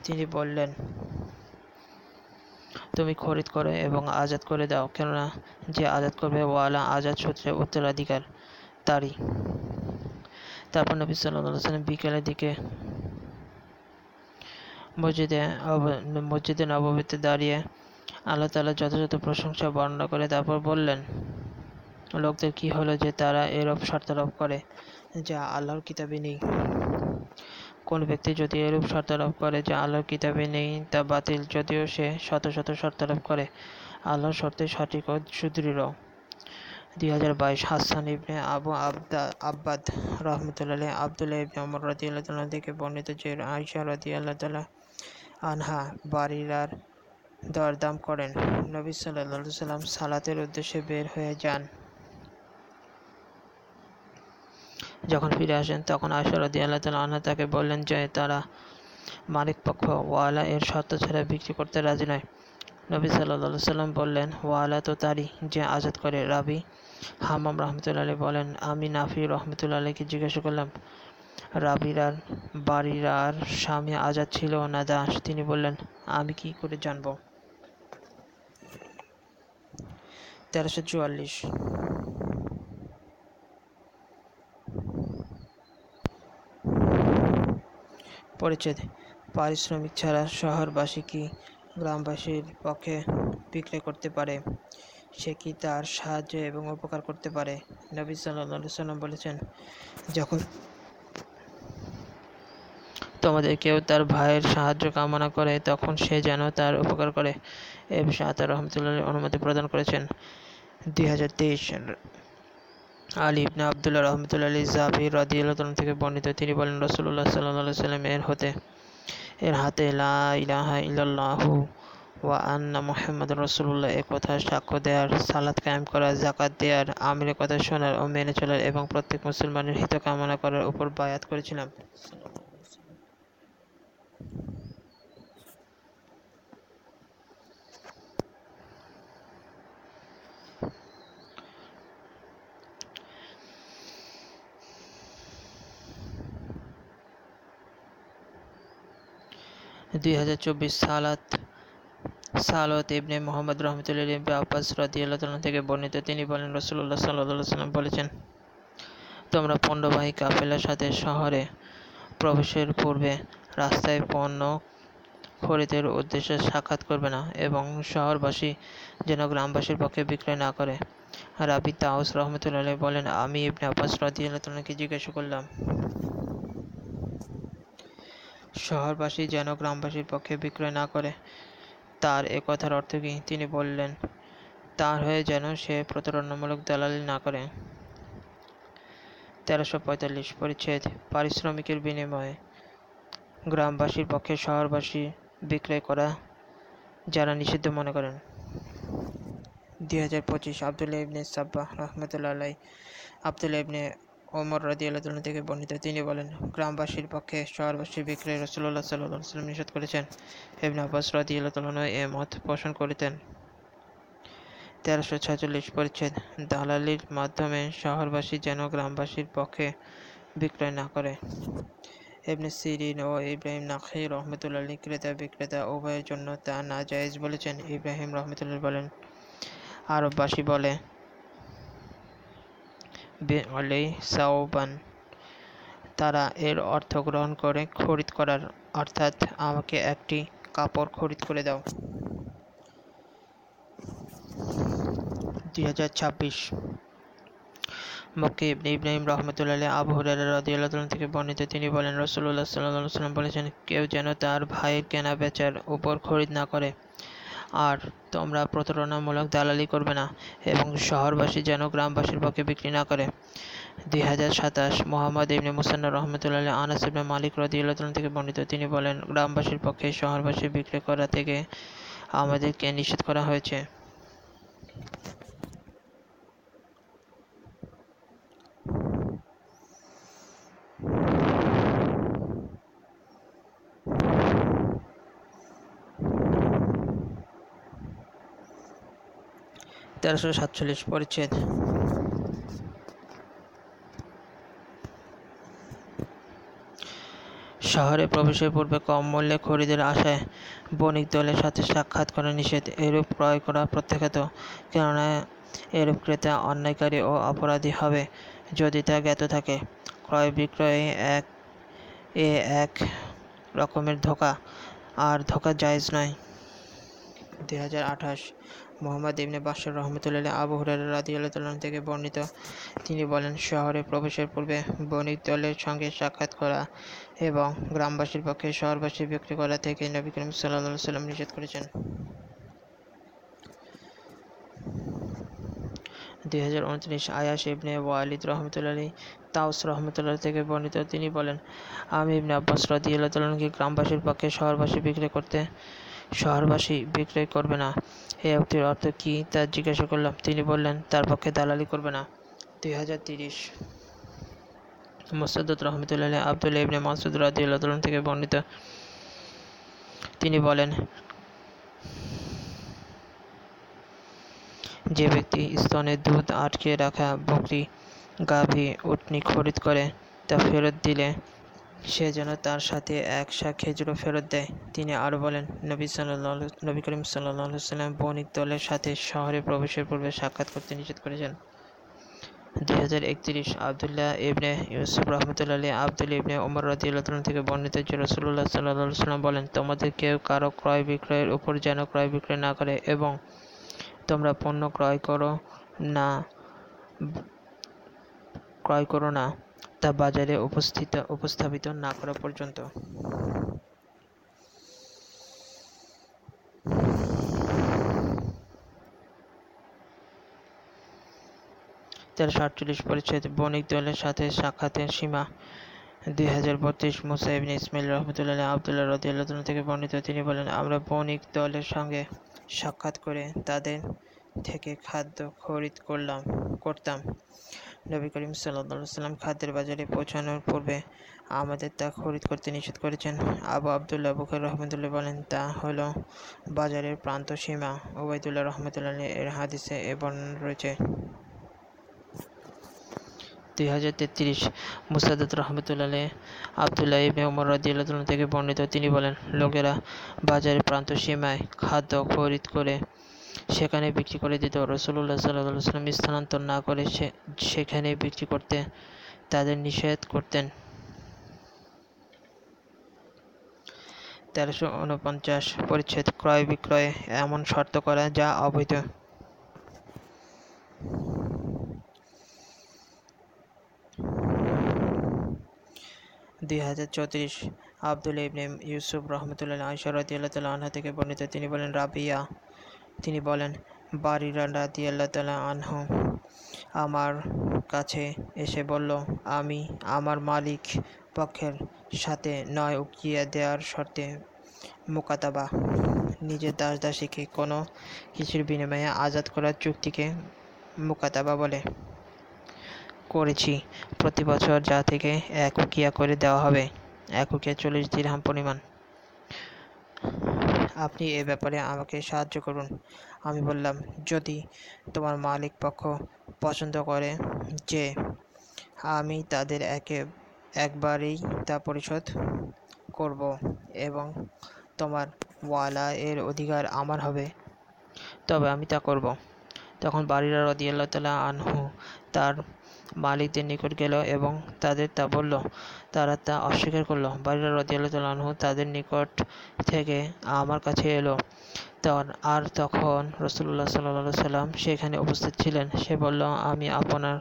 তিনি বললেন তুমি খরিদ করো এবং আজাদ করে দাও, কেননা যে আজাদ করবে ওয়ালা আজাদ সূত্রে উত্তরাধিকার তারই। তারপর নবী সাল্লাহ সাল্লাম বিকেলের দিকে মসজিদে মসজিদে নবমীতে দাঁড়িয়ে আল্লাহ তালা যথাযথ প্রশংসা বর্ণনা করে তারপর বললেন, লোকদের কি হলো যে তারা এরূপ শর্তারোপ করে, যা আল্লাহর কিতাবে নেই? কোন ব্যক্তি যদি এরূপ শর্তারোপ করে যে আল্লাহর কিতাবে নেই তা বাতিল, যদিও সে শত শত শর্তারোপ করে আল্লাহর শর্তে সঠিক ও সুদৃঢ়। দুই হাজার বাইশ, হাসান ইবনে আবু আবদা, আব্বাদ রহমতুল্লাহ আবদুল্লাহ ইবনে অমর রাজি আল্লাহ থেকে বর্ণিত যে আয়সা রাজি আল্লাহ তাল্লাহ আনহা বাড়িরার দরদাম করেন, নবী সাল্লাহ সাল্লাম সালাতের উদ্দেশ্যে বের হয়ে যান। যখন ফিরে আসেন, তখন আয়সা রাদি আল্লাহ তালা তাকে বললেন যে, তারা মালিক পক্ষ ওয়ালা এর শর্ত ছাড়া বিক্রি করতে রাজি নয়। নবী সাল্লা সাল্লাম বললেন, ওয়ালা তো তারই যে আজাদ করে। রাবি হামাম রহমতুল্লাহ বলেন, আমি নাফি রহমতুল্লাহ আলীকে জিজ্ঞাসা করলাম রাবির আর বাড়ির আর স্বামী আজাদ ছিল না দাস তিনি বললেন, আমি কি করে জানব? তেরোশো চুয়াল্লিশ। পরিচ্ছেদ। পারিশ্রমিক ছাড়া শহরবাসী কি গ্রামবাসীর পক্ষে বিক্রয় করতে পারে? সে কি তার সাহায্য এবং উপকার করতে পারে? নবী সাল্লা সাল্লাম বলেছেন, যখন তোমাদের কেউ তার ভাইয়ের সাহায্য কামনা করে, তখন সে যেন তার উপকার করে। এ বিষয়ে আতার রহমতুল্লাহ অনুমতি প্রদান করেছেন। দুই হাজার তেইশ আলী ইবনে আবদুল্লাহ রহমতুল্লাহ আলী জাবির রাদিয়াল্লাহু থেকে বর্ণিত, তিনি বলেন রসুল্লাহ সাল্লাহ সাল্লাম এর হতে, এর হাতে লা ইলাহা ইল্লাল্লাহু ওয়া আন্না মুহাম্মদ রসুল্লাহ এ কথা সাক্ষ্য দেওয়ার সালাদ কায়েম করা জাকাত দেওয়ার আমিরের কথা শোনার ও মেনে চলার এবং প্রত্যেক মুসলমানের হিত কামনা করার উপর বায়াত করেছিলাম। দুই হাজার চব্বিশ সালাত সালত ইবনে মোহাম্মদ রহমতুল্লাহ ইবনে আব্বাস রাদিয়াল্লাহু তাআলা থেকে বর্ণিত। তিনি বলেন, রাসূলুল্লাহ সাল্লাল্লাহু সাল্লাম বলেছেন, তোমরা পণ্যবাহী কাফেলার সাথে শহরে প্রবেশের পূর্বে রাস্তায় পণ্য খরিদের উদ্দেশ্যে সাক্ষাৎ করবে না এবং শহরবাসী যেন গ্রামবাসীর পক্ষে বিক্রয় না করে। রাবি তাউস রহমতুল্লাহ বলেন, আমি ইবনে আব্বাস রাদিয়াল্লাহু তাআলাকে জিজ্ঞাসা করলাম শহরবাসী যেন গ্রামবাসীর পক্ষে বিক্রয় না করে, তার এ কথার অর্থ কী? তিনি বললেন, তার হয়ে যেন সে প্রতারণামূলক দালালি না করে। তেরোশো পঁয়তাল্লিশ পরিচ্ছেদ, পারিশ্রমিকের বিনিময়ে গ্রামবাসীর পক্ষে শহরবাসী বিক্রয় করা যারা নিষিদ্ধ মনে করেন। দুই হাজার পঁচিশ আবদুল্লাহ ইবনে সাব্বাহ রহমতুল্লাহ আলাই আবদুল্লাহ ইবনে ওমর রাজি আল্লাহ থেকে বর্ণিত, তিনি বলেন, গ্রামবাসীর পক্ষে শহরবাসীর বিক্রয় রসুল্লাহ সাল্লাহ সাল্লাম নিষেধ করেছেন। ইবনে আব্বাস রাজি আল্লাহ এ মত পোষণ করিতেন। তেরোশো ছয়চল্লিশ পরিচ্ছেদ দালালির মাধ্যমে শহরবাসী যেন গ্রামবাসীর পক্ষে বিক্রয় না করে। ইবনে সিরিন ও ইব্রাহিম নাখি রহমতুল্লাহ ক্রেতা বিক্রেতা উভয়ের জন্য তা নাজায়েজ বলেছেন। ইব্রাহিম রহমতুল্লাহ বলেন, আরববাসী বলে বেআলি সাওবান তারা এর অর্থ গ্রহণ করে খরিদ করার, অর্থাৎ আমাকে একটি কাপড় খরিদ করে দাও। হাজার ছাব্বিশ। মক্কি ইব্রাহিম রহমতুল্লাহ আবু থেকে বর্ণিত, তিনি বলেন, রাসূলুল্লাহ সাল্লাম বলেছেন, কেউ যেন তার ভাইয়ের কেনা বেচার উপর খরিদ না করে। আর তোমরা প্রতারণামূলক দালালি করবে না এবং শহরবাসী যেন গ্রামবাসীর পক্ষে বিক্রি না করে। দুই হাজার সাতাশ মোহাম্মদ ইবনে মুসান্না রহমতুল্লাহ আনাস ইবনে মালিক রাদিয়াল্লাহু তাআলা থেকে বর্ণিত। তিনি বলেন, গ্রামবাসীর পক্ষে শহরবাসী বিক্রি করা থেকে আমাদেরকে নিষেধ করা হয়েছে। তেরোশো সাতচল্লিশ পরিচ্ছেদ। শহরে প্রবেশের পূর্বে কম মূল্যে খরিদের আশায় বণিক দলের সাথে সাক্ষাৎ করা নিষেধ, এরূপ ক্রয় করা প্রত্যাখ্যাত। কেননা, এরূপ ক্রেতা অন্যায়কারী ও অপরাধী হবে যদি তা জ্ঞাত থাকে। ক্রয় বিক্রয়ে এক, এ এক রকমের ধোকা, আর ধোকা জায়জ নয়। দুই হাজার আঠাশ মোহাম্মদ ইবনে বাশার রহমতুল্লাহ আবু হুরায়রা রাদিয়াল্লাহু তাআলা থেকে বর্ণিত। তিনি বলেন, শহরে প্রবেশের পূর্বে বণিক দলের সঙ্গে সাক্ষাৎ করা এবং গ্রামবাসীর পক্ষে শহরবাসী বিক্রি করা থেকে নবী করিম আলাইহি সাল্লাম নিষেধ করেছেন। দুই হাজার উনত্রিশ আয়াস ইবনে ওয়ালিদ রহমতুল্লাহ তাউস রহমতুল্লাহ থেকে বর্ণিত। তিনি বলেন, আমি ইবনে আব্বাস রাদিয়াল্লাহু তাআলাকে গ্রামবাসীর পক্ষে শহরবাসী বিক্রি করতে শহরবাসী বিক্রয় করবে না। এই উক্তির অর্থ কী তা জিজ্ঞাসা করলাম। তিনি বললেন, তার পক্ষে দালালি করবে না। দুই হাজার রহমতুল্লাহ আবদুল্লাহ ইবনে মাসুদ রাদিয়াল্লাহু থেকে বর্ণিত। তিনি বলেন, যে ব্যক্তি স্তনে দুধ আটকে রাখা বকরি, গাভী, উটনি খরিদ করে তা ফেরত দিলে সে যেন তার সাথে এক শাক খেজুরও ফেরত দেয়। তিনি আরও বলেন, নবী সাল্লাহ নবী করিম সাল্লাহ সাল্লাম বণিক দলের সাথে শহরে প্রবেশের পূর্বে সাক্ষাৎ করতে নিষেধ করেছেন। দুই হাজার একত্রিশ আবদুল্লাহ ইবনে ইউসুফ রহমতুল্লাহ আবদুল ইবনে ওমর রাদিউল্লাহ থেকে বর্ণিত যে রসুল্লাহ সাল্লাহ সাল্লাম বলেন, তোমাদের কেউ কারও ক্রয় বিক্রয়ের উপর যেন ক্রয় বিক্রয় না করে এবং তোমরা পণ্য ক্রয় করো না, ক্রয় করো না। তা বাজারে উপস্থিত, উপস্থাপিত না করা পর্যন্ত। তেরোশো আটচল্লিশ পরিচ্ছেদ বণিক দলের সাথে সাক্ষাতের সীমা দুই হাজার বত্রিশ মুসা ইবনে ইসমাইল রহমতুল্লাহ আবদুল্লাহ রদিয়াল্লাহ থেকে বর্ণিত। তিনি বলেন, আমরা বণিক দলের সঙ্গে সাক্ষাৎ করে তাদের থেকে খাদ্য খরিদ করলাম, করতাম। নবী করিম সাল্লাম খাদ্যের বাজারে পৌঁছানোর পূর্বে আমাদের তা খরিদ করতে নিষেধ করেছেন। আবু আবদুল্লাহ বুখার রহমতুল্লাহ বলেন, তা হলো বাজারের প্রান্ত সীমা। ওবায়দুল্লাহ রহমতুল্লাহ এর হাদিসে এ বর্ণনা রয়েছে। দুই হাজার তেত্রিশ মুসাদত রহমতুল্লাহ আবদুল্লাহ ইবনে উমর রাদিয়াল্লাহু থেকে বর্ণিত তিনি বলেন, লোকেরা বাজারের প্রান্ত সীমায় খাদ্য খরিদ করে সেখানে বিক্রি করে দিত। রসুল্লাহ সাল্লাহ সাল্লাম স্থানান্তর না করে সেখানে বিক্রি করতে তাদের নিষেধ করতেন। তেরোশো উনপঞ্চাশ পরিচ্ছেদ ক্রয় বিক্রয় এমন শর্ত করা যা অবৈধ। দুই হাজার চৌত্রিশ আবদুল ইবনে ইউসুফ রহমতুল্লাহ আয়সা রাদিয়াল্লাহু আনহা থেকে বর্ণিত তিনি বলেন, রাবিয়া তিনি বলেন, বারিরা রাদিয়াল্লাহু তাআলা আনহু আমার কাছে এসে বলল, আমি আমার মালিক পক্ষের সাথে নয় উকিয়া দেওয়ার শর্তে মোকাতাবা। নিজের দাস দাসীকে কোনো কিছুর বিনিময়ে আজাদ করার চুক্তিকে মোকাতাবা বলে করেছি। প্রতি বছর যা থেকে এক উকিয়া করে দেওয়া হবে, এক উকিয়া চল্লিশ দিরহাম পরিমাণ। আপনি এ ব্যাপারে আমাকে সাহায্য করুন। আমি বললাম, যদি তোমার মালিক পক্ষ পছন্দ করে যে আমি তাদের একে একবারেই তা পরিশোধ করব এবং তোমার ওয়ালা এর অধিকার আমার হবে, তবে আমি তা করব। তখন বাড়িরা রদিয়াল্লাহ তালা আনহু তার মালিকদের নিকট গেল এবং তাদের তা বলল, তারা তা অস্বীকার করল। বাড়িরা আনহু তাদের নিকট থেকে আমার কাছে এলো। আর তখন রসুল্লাহ সাল্লা সাল্লাম সেখানে উপস্থিত ছিলেন। সে বলল, আমি আপনার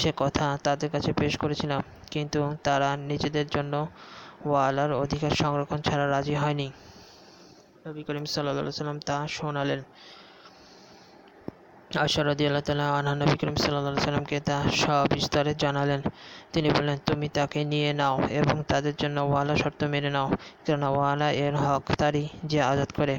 সে কথা তাদের কাছে পেশ করেছিলাম, কিন্তু তারা নিজেদের জন্য ওয়ালার অধিকার সংরক্ষণ ছাড়া রাজি হয়নি। নবী করিম সাল্লা সাল্লাম তা শোনালেন। আশা আল্লাহ তালা আনহা নবী করিম সাল্লাহ সাল্লামকে তা সবিস্তারে জানালেন। তিনি বললেন, তুমি তাকে নিয়ে নাও এবং তাদের জন্য ওয়ালা শর্ত মেনে নাও, কেননা ওয়ালা এর হক তারই যে আজাদ করে।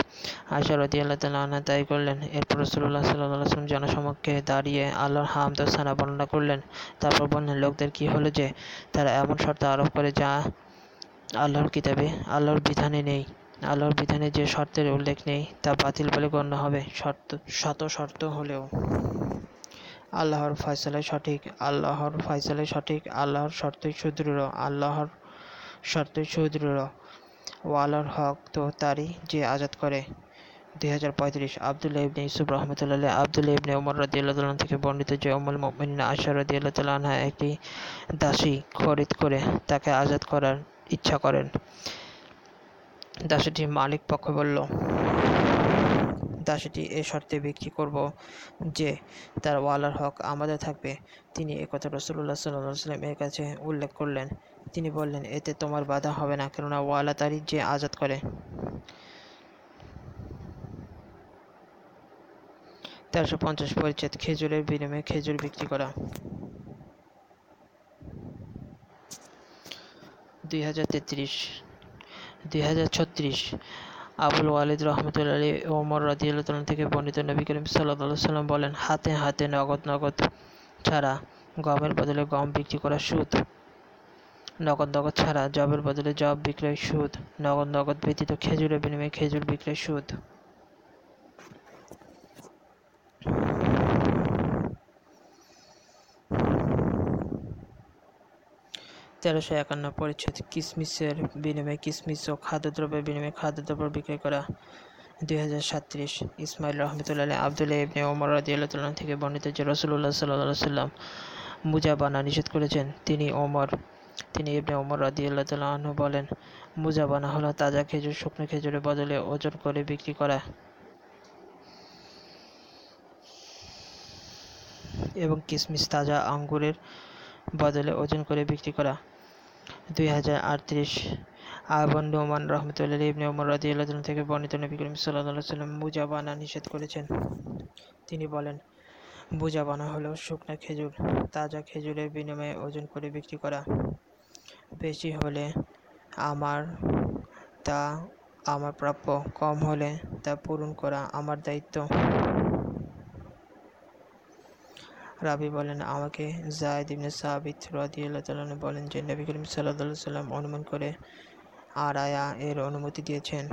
আশা রদি আল্লাহ তালা আনহা তাই করলেন। এরপর রসুল্লাহ সাল্লাহ সাল্লাম জনসমক্ষে দাঁড়িয়ে আল্লাহর হামদ সানা বর্ণনা করলেন। তারপর বললেন, লোকদের কি হলো যে তারা এমন শর্ত আরোপ করে যা আল্লাহর কিতাবে, আল্লাহর বিধানে নেই? আল্লাহর বিধানে যে শর্তের উল্লেখ নেই, তা বাতিল বলে গণ্য হবে। শর্ত, শত শর্ত হলেও। আল্লাহর ফয়সালাই সঠিক, আল্লাহর ফয়সালাই সঠিক, আল্লাহর শর্তই সুদৃঢ়, আল্লাহর শর্তই সুদৃঢ়। ওয়ালার হক তো তারই যে আজাদ করে। দুই হাজার পঁয়ত্রিশ, আবদুল্লাহ ইবনে ইউসুফ রহমতুল্লাহ আবদুল্লাহ ইবনে উমর রদিয়াল্লাহ থেকে বর্ণিত যে উমুল মুমিনিন আশা রদিয়াল্লাহ তাল্লাহ একটি দাসী খরিদ করে তাকে আজাদ করার ইচ্ছা করেন। দাসীটির মালিক পক্ষ বলল, দাসীটি এ শর্তে বিক্রি করব যে তার ওয়ালার হক আমাদের থাকবে। তিনি একথা রসুল্লাহ সাল্লাহ সাল্লাম এর কাছে উল্লেখ করলেন। তিনি বললেন, এতে তোমার বাধা হবে না, কেননা ওয়ালা তারই যে আজাদ করে তেরোশো পঞ্চাশ পরিচ্ছেদ খেজুরের বিনিময়ে খেজুর বিক্রি করা। দুই হাজার তেত্রিশ দুই হাজার ছত্রিশ। আবুল ওয়ালিদ রহমতুল্লা আলী ওমর রাদিয়াল্লাহ থেকে বর্ণিত নবী করিম সাল্লাহ সাল্লাম বলেন, হাতে হাতে নগদ নগদ ছাড়া গমের বদলে গম বিক্রি করা সুদ। নগদ নগদ ছাড়া জবের বদলে জব বিক্রয় সুদ। নগদ নগদ ব্যতীত খেজুরের বিনিময়ে খেজুর বিক্রয় সুদ। তেরোশো একান্ন পরিচ্ছেদ কিসমিসের বিনিময়ে কিসমিস ও খাদ্যদ্রব্যের বিনিময়ে খাদ্যদ্রব্য বিক্রয় করা দুই হাজার সাতত্রিশ ইসমাইল রহমতুল্লাহ আবদুল্লাহ ইবনে ওমর রাদিয়াল্লাহ থেকে বর্ণিত যে রসুল্লাহ সাল্লাহ সাল্লাম মুজাবানা নিষেধ করেছেন, তিনি ওমর, তিনি ইবনে ওমর রাদিয়াল্লাহ তাল্লাহ বলেন, মুজাবানা হলো তাজা খেজুর, শুকনো খেজুরের বদলে ওজন করে বিক্রি করা এবং কিসমিস তাজা আঙ্গুরের বদলে ওজন করে বিক্রি করা। দুই হাজার আটত্রিশ আবন নোমান রহমতুল্লাহ ইবনে ওমর রাদিয়াল্লাহু থেকে বর্ণিত নবী করিম সাল্লাল্লাহু সাল্লাম মুজাবানা নিষেধ করেছেন। তিনি বলেন বুজাবানা হলো শুকনা খেজুর, তাজা খেজুরের বিনিময়ে ওজন করে বিক্রি করা। বেশি হলে আমার তা আমার প্রাপ্য, কম হলে তা পূরণ করা আমার দায়িত্ব। রাবি বলেন, আমাকে জায়দ ইবনে সাবিত রাদিয়াল্লাহু বলেন যে, নবী করিম সাল্লাল্লাহু সাল্লাম অনুমান করে আরায়া এর অনুমতি দিয়েছেন।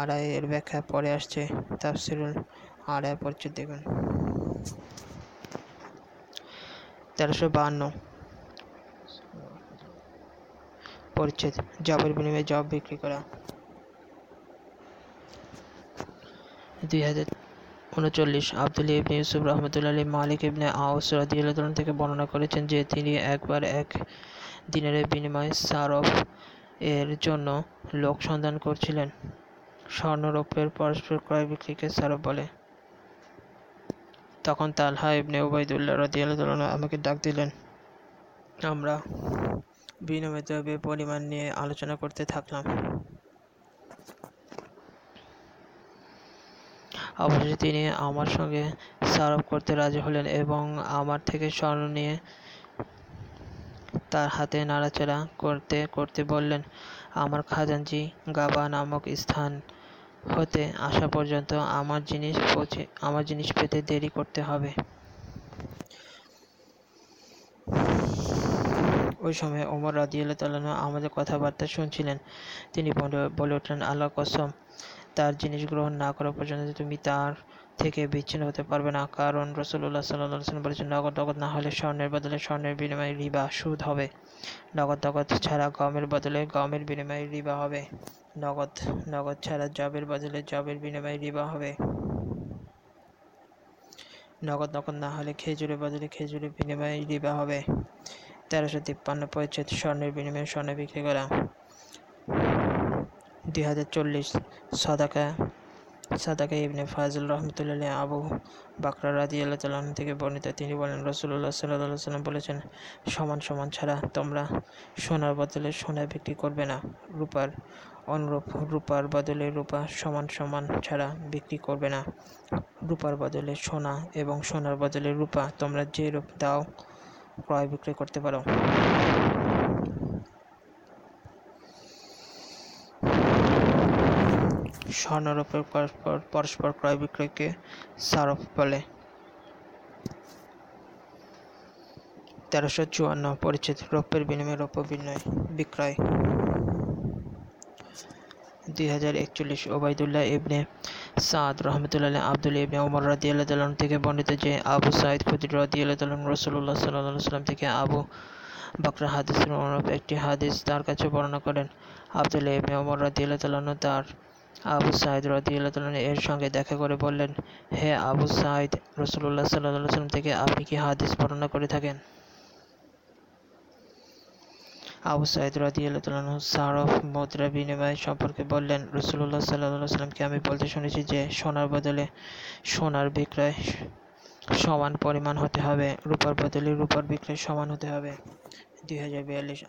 আরায়া এর ব্যাখ্যা পরে আসছে। তাফসিরুল আরায়া পরিচিত দেখুন। তেরোশো বাহান্ন। পরিচ্ছেদ। জবের বিনিময়ে জব বিক্রি করা। দুই হাজার উনচল্লিশ। আবদুল ইবনে ইউসুফ রহমতুল্লাহ আলী মালিক ইবনে আউস রাদিয়াল্লাহু থেকে বর্ণনা করেছেন যে, তিনি একবার এক দিনের বিনিময়ে সারফ এর জন্য লোক সন্ধান করছিলেন। স্বর্ণরৌপ্যের পরস্পর ক্রয় বিক্রিকে সারফ বলে। তখন তালহা ইবনে ওবায়দুল্লাহ রাদিয়াল্লাহু আমাকে ডাক দিলেন। আমরা বিনিময় দ্রব্যের পরিমাণ নিয়ে আলোচনা করতে থাকলাম। অবশেষে তিনি আমার সঙ্গে সারফ করতে রাজি হলেন এবং আমার থেকে স্বর্ণ নিয়ে তার হাতে নাড়াচাড়া করতে করতে বললেন, আমার খাজানজি গাবা নামক স্থান হতে আসা পর্যন্ত আমার জিনিস পৌঁছে আমার জিনিস পেতে দেরি করতে হবে। ওই সময় ওমর রাদিয়াল্লাহু তাআলা আমাদের কথাবার্তা শুনছিলেন। তিনি বলে উঠলেন আল্লাহ কসম তার জিনিস গ্রহণ না করা পর্যন্ত তুমি তার থেকে বিচ্ছিন্ন হতে পারবে না। কারণ রসুল্লাহ সাল্লাহ সাল্লাম বলেছেন, নগদ নগদ না হলে স্বর্ণের বদলে স্বর্ণের বিনিময়ে রিবা সুদ হবে। নগদ নগদ ছাড়া গমের বদলে গমের বিনিময়ে রিবা হবে। নগদ নগদ ছাড়া জবের বদলে জবের বিনিময়ে রিবা হবে। নগদ নগদ না হলে খেজুরের বদলে খেজুরের বিনিময়ে রিবা হবে। তেরোশো তিপ্পান্ন পরিচ্ছেদ স্বর্ণের বিনিময়ে স্বর্ণ বিক্রি করা। দুই হাজার চল্লিশ সদাকা, সাদাকা ইবনে ফাজল রহমতুল্লাহ আবু বাকরা রাজি আল্লাহ তাল্লাহ থেকে বর্ণিত তিনি বলেন রসুল্লাহ সাল্লাহ সাল্লাম বলেছেন, সমান সমান ছাড়া তোমরা সোনার বদলে সোনা বিক্রি করবে না। রূপার অনুরূপ, রূপার বদলে রূপা সমান সমান ছাড়া বিক্রি করবে না। রূপার বদলে সোনা এবং সোনার বদলে রূপা তোমরা যে রূপ দাও, ক্রয় বিক্রয় করতে পারো। স্বর্ণরূপের পরস্পর পরস্পর ক্রয় বিক্রয়কে সারফ বলে। তেরোশো চুয়ান্ন পরিচিত রৌপ্যের বিনিময়ে রৌপ্য বিনিময় বিক্রয়। দুই হাজার একচল্লিশ ওবায়দুল্লাহ ইবনে সাদ রহমতুল্লাহ আব্দুল ইবনে ওমর রাদি আল্লাহ থেকে বর্ণিত যে আবু সাইদ খুদির রাদি আল্লাহ রসুল্লাহ সাল্লাহ সাল্লাম থেকে আবু বকরা হাদিসের অনুরূপ একটি হাদিস তার কাছে বর্ণনা করেন। আব্দুল ইবনে ওমর রাদি আল্লাহ তার আবু সাইদ রদিয়াল্লাহ এর সঙ্গে দেখা করে বললেন, হে আবু সাইদ রসুল্লাহ সাল্লাহ সাল্লাম থেকে আপনি কি হাদিস বর্ণনা করে থাকেন? আবু সাইদ রাদিয়াল্লাহু সারফ মুদ্রা বিনিময় সম্পর্কে বললেন রসুল্লাহ সাল্লাহ সাল্লামকে আমি বলতে শুনেছি যে সোনার বদলে সোনার বিক্রয় সমান পরিমাণ হতে হবে, রূপার বদলে রূপার বিক্রয় সমান হতে হবে। হাজার বিয়াল্লিশ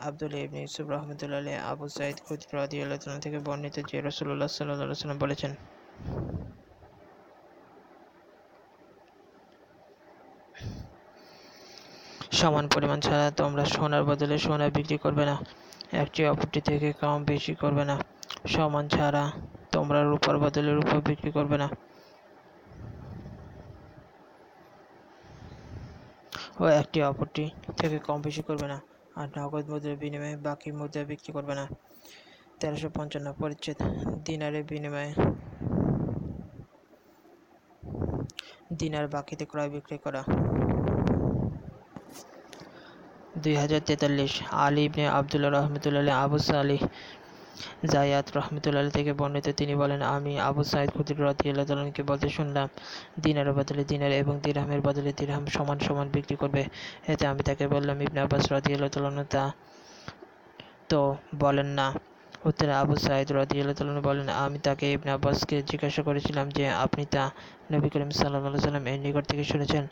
ইউসুফ আবু থেকে বর্ণিত যে রসুল্লাহ সাল্লাহ সাল্লাম বলেছেন, সমান পরিমাণ ছাড়া তোমরা সোনার বদলে সোনা বিক্রি করবে না একটি অপরটি থেকে কম বেশি করবে না। সমান ছাড়া তোমরা রূপার বদলে রূপা বিক্রি করবে না। ও একটি অপরটি থেকে কম বেশি করবে না। আর নগদ মুদ্রার বিনিময়ে বাকি মুদ্রা বিক্রি করবে না। তেরোশো পঞ্চান্ন পরিচ্ছেদ দিনারের বিনিময়ে। দিনার বাকিতে ক্রয় বিক্রি করা। দুই হাজার তেতাল্লিশ আলী ইবনে আবদুল্লাহ রহমতুল্লাহ আবুস সালি জায়াত রহমতুল্লাহ থেকে বর্ণিত, তিনি বলেন, আমি আবু সাইদ খুদির রতিউল্লাহকে বলতে শুনলাম দিনারের বদলে দিনার এবং দিরহামের বদলে দিরহাম সমান সমান বিক্রি করবে। এতে আমি তাকে বললাম, ইবনে আব্বাস রতিউল্লাহ তা তো বলেন না। উত্তরে আবু সাইদ রদিয়াল্লাহ বলেন, আমি তাকে ইবনে আব্বাসকে জিজ্ঞাসা করেছিলাম যে, আপনি তা নবী করিম সাল্লাহ সাল্লাম এর নিকট থেকে শুনেছেন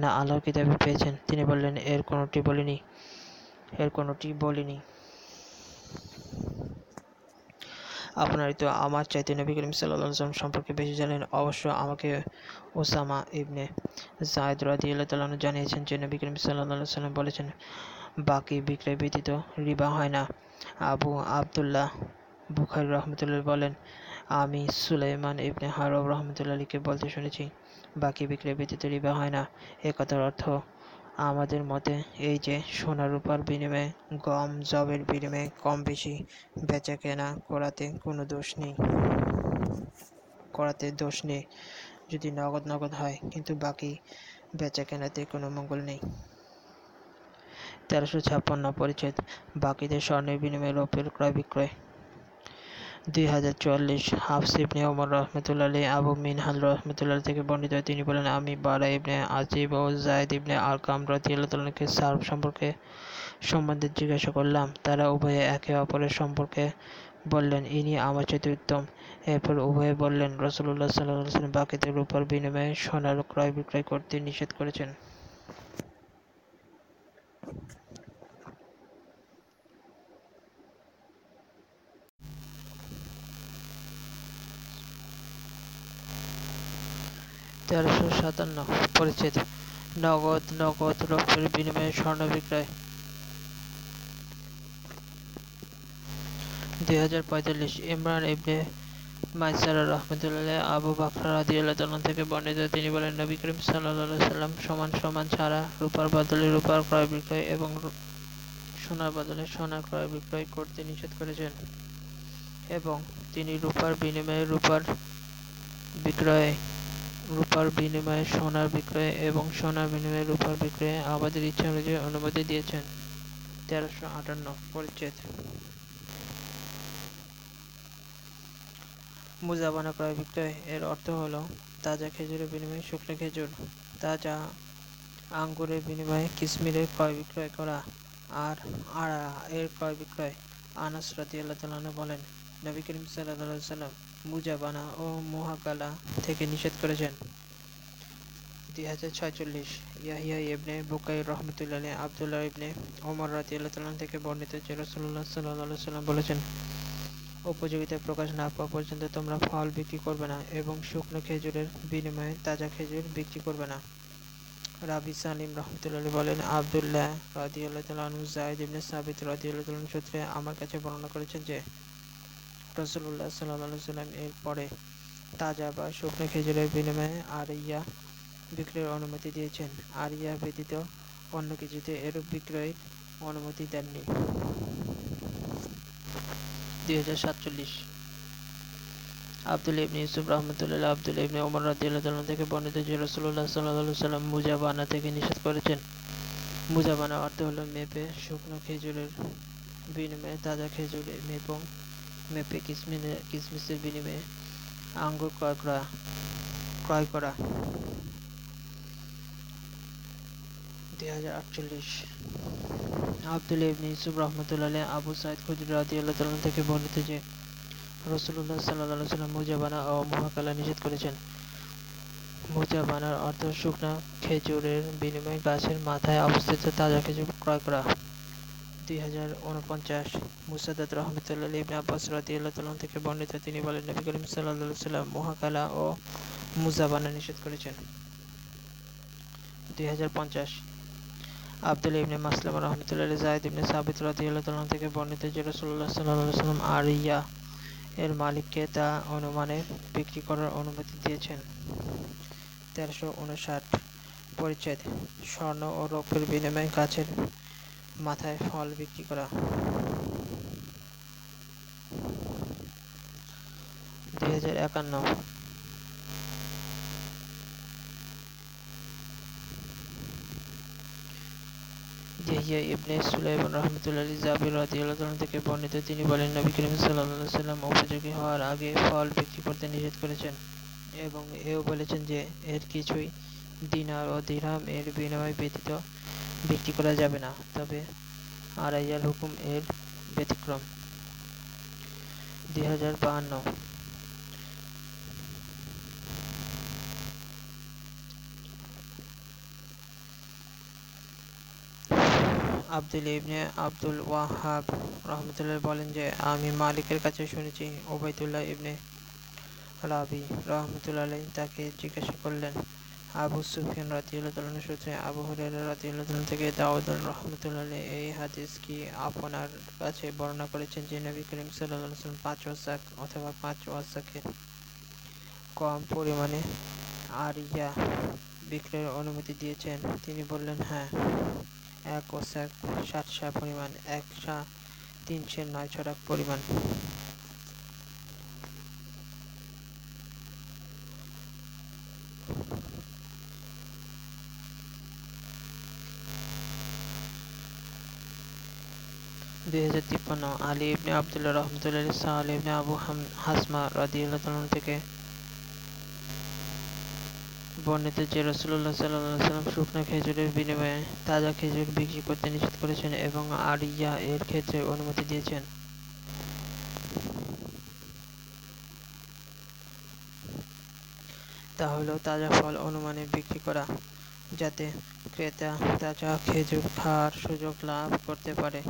না আল্লাহ কিতাবে পেয়েছেন? তিনি বললেন, এর কোনোটি বলিনি, এর কোনোটি বলিনি। আপনার তো আমার চাইতে নবী করিম সাল্লাম সম্পর্কে বেশি জানেন। অবশ্য আমাকে ওসামা ইবনে জায়দ রাদিয়াল্লাহ তাল্লাহ জানিয়েছেন যে নবী করিম সাল্লাহ সাল্লাম বলেছেন, বাকি বিক্রয় ব্যতীত রিবা হয় না। আবু আবদুল্লাহ বুখারি রহমতুল্লাহ বলেন, আমি সুলাইমান ইবনে হারব রহমতুল্লাহকে বলতে শুনেছি, বাকি বিক্রয় ব্যতীত রিবা হয় না। এ কথার অর্থ আমাদের মতে এই যে সোনা রূপার বিনিময়ে গম, জবের বিনিময়ে কম বেশি বেচা কেনা করাতে কোনো দোষ নেই। করাতে দোষ নেই। যদি নগদ নগদ হয়, কিন্তু বাকি বেচা কেনাতে কোনো মঙ্গল নেই। তেরোশো ছাপ্পান্ন পরিচ্ছেদ। বাকিদের স্বর্ণের বিনিময়ে রৌপ্যের ক্রয় বিক্রয় দুই হাজার চুয়াল্লিশ হাফস ইবনে ওমর রহমতুল্লাহ আবু মিনহাল রহমতুল্লাহ থেকে বর্ণিত তিনি বলেন, আমি বারা ইবনে আজিব ও জায়দ ইবনে আলকাম রাদিয়াল্লাহকে সার্ফ সম্পর্কে সম্বন্ধে জিজ্ঞাসা করলাম। তারা উভয়ে একে অপরের সম্পর্কে বললেন, ইনি আমার চেয়ে উত্তম। এরপর উভয়ে বললেন রসুল্লাহ সাল্লাহ বাকিদের রূপার বিনিময়ে সোনার ক্রয় বিক্রয় করতে নিষেধ করেছেন। তেরোশো সাতান্ন, পরিচ্ছেদ। নগদ নগদ রৌপ্যের বিনিময়ে স্বর্ণ বিক্রয়। দুই হাজার পঁয়তাল্লিশ, ইমরান ইবনে মাইসারা রহমতুল্লাহ আবু থেকে বর্ণিত, তিনি বলেন, নবী করিম সাল্লাম সমান সমান ছাড়া রূপার বদলে রূপার ক্রয় বিক্রয় এবং সোনার বদলে সোনার ক্রয় বিক্রয় করতে নিষেধ করেছেন এবং তিনি রূপার বিনিময়ে রূপার বিক্রয় রূপার বিনিময়ে সোনার বিক্রয় এবং সোনার বিনিময়ে রূপার বিক্রয়ে আমাদের ইচ্ছা অনুযায়ী অনুমতি দিয়েছেন। তেরোশো আটান্ন, পরিচ্ছেদ। মুজাবানা ক্রয় বিক্রয় এর অর্থ হলো তাজা খেজুরের বিনিময়ে শুকনো খেজুর, তাজা আঙ্গুরের বিনিময়ে কিশমিরের ক্রয় বিক্রয় করা আর আড়া এর ক্রয় বিক্রয়। আনাস রাদিয়াল্লাহু তাআলা বলেন, নবী করিম আলাইহি সাল্লাম মুজাবানা ও মুহাকালা থেকে নিষেধ করেছেন। দুই হাজার ছয়চল্লিশ ইয়াহিয়া ইবনে বুকাইর রহমতুল্লাহ আব্দুল্লাহ ইবনে ওমর থেকে বর্ণিত সাল্লাল্লাহু সাল্লাম বলেছেন, উপযোগিতা প্রকাশ না পাওয়া পর্যন্ত তোমরা ফল বিক্রি করবে না এবং শুকনো খেজুরের বিনিময়ে তাজা খেজুর বিক্রি করবে না। রাবি সালিম রহমতুল্লাহ বলেন, আবদুল্লাহ আনহু জায়েদ ইবনে সাবিত তাআলা সূত্রে আমার কাছে বর্ণনা করেছেন যে রাসূলুল্লাহ সাল্লাল্লাহু আলাইহি সাল্লাম এর পরে তাজা বা শুকনো খেজুরের বিনিময়ে আরিয়া বিক্রয়ের অনুমতি দিয়েছেন। আরিয়া ব্যতীত অন্য কিছুতে এরূপ বিক্রয়ের অনুমতি দেননি। আব্দুল ইবনে ইউসুফ রহমতুল্লাহ আব্দুল ইবনে ওমর রাদিয়াল্লাহু থেকে বর্ণিত যে রাসূলুল্লাহ সাল্লাল্লাহু সাল্লাম মুজাবানা থেকে নিষেধ করেছেন। মুজাবানা অর্থ হলো মেপে শুকনো খেজুরের বিনিময়ে তাজা খেজুর এবং মেপে কিসমিসের বিনিময়ে আঙ্গুর ক্রয় করা ক্রয় করা। দুই হাজার আটচল্লিশ। আব্দুল ইবনে ইউসুফ রহমতুল্লাহ আবু সাইদ খুদরি রাদিয়াল্লাহু তাআলা থেকে বর্ণিত যে রসুল্লাহ সাল্লাহ সাল্লাম মুজাবানা ও মহাকালা নিষেধ করেছেন। মুজাবানার অর্থ শুকনা খেজুরের বিনিময়ে গাছের মাথায় অবস্থিত তাজা খেজুর ক্রয় করা। দুই হাজার উনপঞ্চাশ মুসাদাত রহমতুল্লাহ থেকে বর্ণিত তিনি বলেন, নবী করিম সাল্লাল্লাহু সাল্লাম মহাকালা ও মুজাবানা নিষেধ করেছেন। আব্দুল ইবনে মাসলাম রহমতুল্লাহ জায়দ ইবনে সাবিত রাদিয়াল্লাহু থেকে বর্ণিত যে রাসূলুল্লাহ সাল্লাল্লাহু আলাইহি আরিয়া এর মালিককে তা অনুমানে বিক্রি করার অনুমতি দিয়েছেন। তেরোশো উনষাট পরিচ্ছেদ স্বর্ণ ও রৌপ্যের বিনিময়ে গাছের মাথায় ফল বিক্রি করা। দুই একান্ন। ইয়াহিয়া ইবনে সুলাইমান রাহমাতুল্লাহ জাবির রাদিয়াল্লাহু থেকে বর্ণিত, তিনি বলেন, নবী করিম সাল্লাল্লাহু আলাইহি সাল্লাম উপযোগী হওয়ার আগে ফল বিক্রি করতে নিষেধ করেছেন এবং এও বলেছেন যে এর কিছুই দিনার ও দিরহাম এর বিনিময় ব্যতীত বিক্রি করা যাবে না। তবে আড়াইয়াল হুকুম এর ব্যতিক্রম। দুই হাজার বাহান্ন। আব্দুল ইবনে আব্দুল ওয়াহাব রহমতুল্লাহ বলেন যে, আমি মালিকের কাছে শুনেছি, ওবায়দুল্লাহ ইবনে রাবি রহমতুল্লাহ তাকে জিজ্ঞাসা করলেন আবু সুফিয়ান রাদিয়াল্লাহু সূত্রে আবু হুরায়রা রাদিয়াল্লাহু থেকে দাউদ রহমতুল্লাহ এই হাদিস কি আপনার কাছে বর্ণনা করেছেন যে নবী করিম সাল্লাল্লাহু আলাইহি ওয়াসাল্লাম পাঁচ ওয়াসাক অথবা পাঁচ ওয়াসাকের কম পরিমাণে আরিয়া বিক্রয়ের অনুমতি দিয়েছেন? তিনি বললেন হ্যাঁ এক ওসাক ষাট সা পরিমাণ এক সা তিনশো নয় ছড়াক পরিমাণ। দুই হাজার তিপ্পান্ন আলী ইবনে আবদুল্লাহ রহমতুল্লাহ সাহাল ইবনে আবু হাসমা রাদিয়াল্লাহু তাআলা থেকে বর্ণিত যে রসুল্লাহ সাল্লাহ সাল্লাম শুকনো খেজুরের বিনিময়ে তাজা খেজুর বিক্রি করতে নিষেধ করেছেন এবং আরিয়া এর ক্ষেত্রে অনুমতি দিয়েছেন। তা হলো তাজা ফল অনুমানে বিক্রি করা যাতে ক্রেতা তাজা খেজুর খাওয়ার সুযোগ লাভ করতে পারে।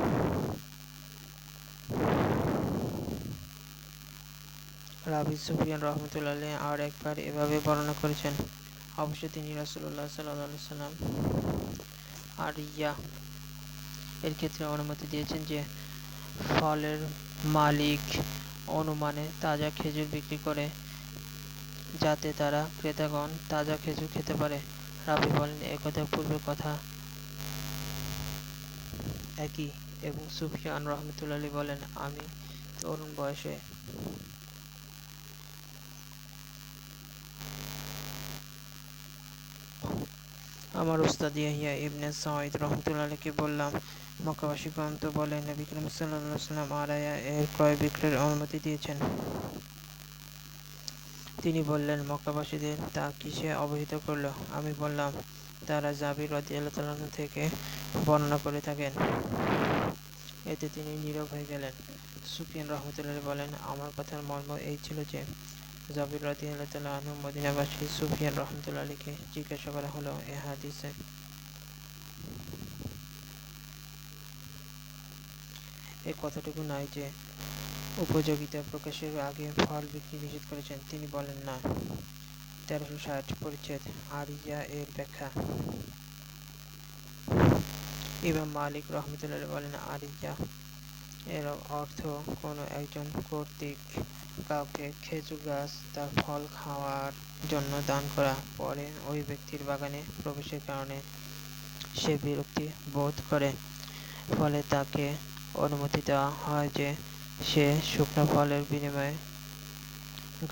রাবি সুফিয়ান রহমতুল্লাহ আর একবার এভাবে বর্ণনা করেছেন। অবশ্য তিনি রাসুল্লাহ সাল্লাহ সাল্লাম আর ইয়া এর ক্ষেত্রে অনুমতি দিয়েছেন যে, ফলের মালিক অনুমানে তাজা খেজুর বিক্রি করে যাতে তারা ক্রেতাগণ তাজা খেজুর খেতে পারে। রাবি বলেন, একথা পূর্বের কথা একই। এবং সুফিয়ান রহমতুল্লাহ বলেন, আমি তরুণ বয়সে আমার উস্তাদ ইয়াহিয়া ইবনে সাঈদ রহমতুল্লাহকে বললাম মক্কাবাসীগণ তো বলে নবী করিম সাল্লাল্লাহু সাল্লাম আরায়া এর ক্রয় বিক্রয়ের অনুমতি দিয়েছেন। তিনি বললেন, মক্কাবাসীদের তা কিসে অবহিত করল? আমি বললাম তারা জাবির রাদিয়াল্লাহু থেকে বর্ণনা করে থাকেন। এতে তিনি নীরব হয়ে গেলেন। সুফিয়ান রহমতুল্লাহ বলেন, আমার কথার মর্ম এই ছিল যে, জাবির রাদিয়াল্লাহু তাআলা আনহু মদিনাবাসী সুফিয়ান রহমতুল্লাহ আলীকে জিজ্ঞাসা করা হলো, এ হাদিসে? এ কথাটুকু নাই যে, উপযোগিতা প্রকাশের আগে ফল বিক্রি নিষেধ করেছেন। তিনি বলেন, না। তেরোশো ষাট পরিচ্ছেদ আরিয়া এর ব্যাখ্যা। ইমাম মালিক রহমতুল্লাহ বলেন, আরিয়া এর অর্থ কোনো একজন কর্তৃক কাউকে খেজুর গাছ তার ফল খাওয়ার জন্য দান করা। পরে ওই ব্যক্তির বাগানে প্রবেশের কারণে সে বিরক্তি বোধ করে। ফলে তাকে অনুমতি দেওয়া হয় যে সে শুকনো ফলের বিনিময়ে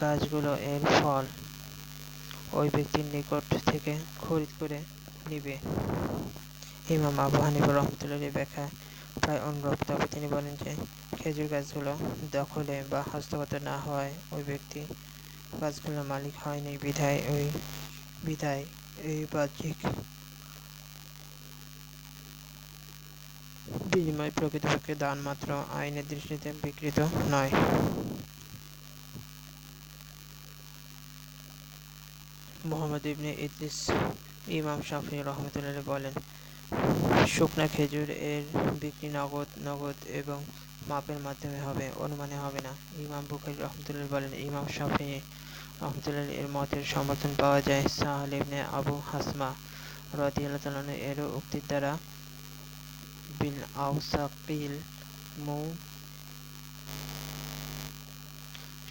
গাছগুলো এর ফল ওই ব্যক্তির নিকট থেকে খরিদ করে নিবে। ইমাম আবু হানিফা রহমতুল্লাহ ব্যাখ্যা প্রায় অনুরূপ, তবে তিনি বলেন যে, খেজুর গাছগুলো দখলে বা হস্তগত না হওয়ায় ওই ব্যক্তি গাছগুলোর মালিক হয়নি। বিধায় ওই, বিধায় এই বাহ্যিক বিনিময় প্রকৃতপক্ষে দান মাত্র আইনের দৃষ্টিতে বিকৃত নয়। মোহাম্মদ ইবনে ইদ্রিস, ইমাম শাফি রহমতুল্লাহ বলেন, শুকনা খেজুর এর বিক্রি নগদ নগদ এবং মাপের মাধ্যমে হবে, অনুমানে হবে না। ইমাম বুখারি রহমতুল্লাহ বলেন, ইমাম শাফি রহমতুল্লাহ এর মতের সমর্থন পাওয়া যায় সাহাল ইবনে আবু হাসমা রদিয়াল্লাহ এর উক্তির দ্বারা বিল আউসাকিল মু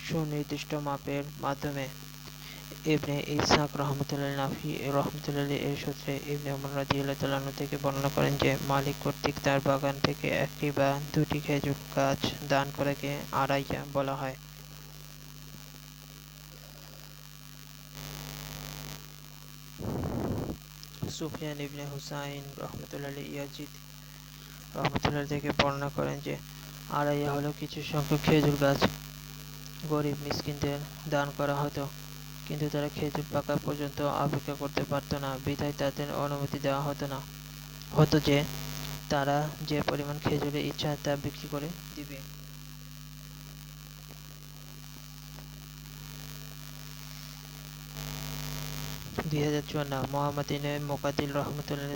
সুনির্দিষ্ট মাপের মাধ্যমে ইবনে ইসহাক রহমতুল্লাহ নাফি রহমতুল্লাহ এর সূত্রে ইবনে উমর রাদিয়াল্লাহু থেকে বর্ণনা করেন যে, মালিক কর্তৃক তার বাগান থেকে একটি বা দুটি খেজুর গাছ দান করাকে আড়াইয়া বলা হয়। সুফিয়ান ইবনে হুসাইন রহমতুল্লাহ ইয়াজিদ রহমতুল্লাহ থেকে বর্ণনা করেন যে আড়াইয়া হলো কিছু সংখ্যক খেজুর গাছ। গরিব মিসকিনদের দান করা হতো। কিন্তু তারা খেজুর পাকা পর্যন্ত অপেক্ষা করতে পারত না। বিধায় তাদের অনুমতি দেওয়া হতো না। হতো যে, তারা যে পরিমাণ খেজুরের ইচ্ছা তা বিক্রি করে দিবে। দুই হাজার চুয়ান্ন মোহাম্মদ ইনে মোকাদিল রহমতুল্লাহ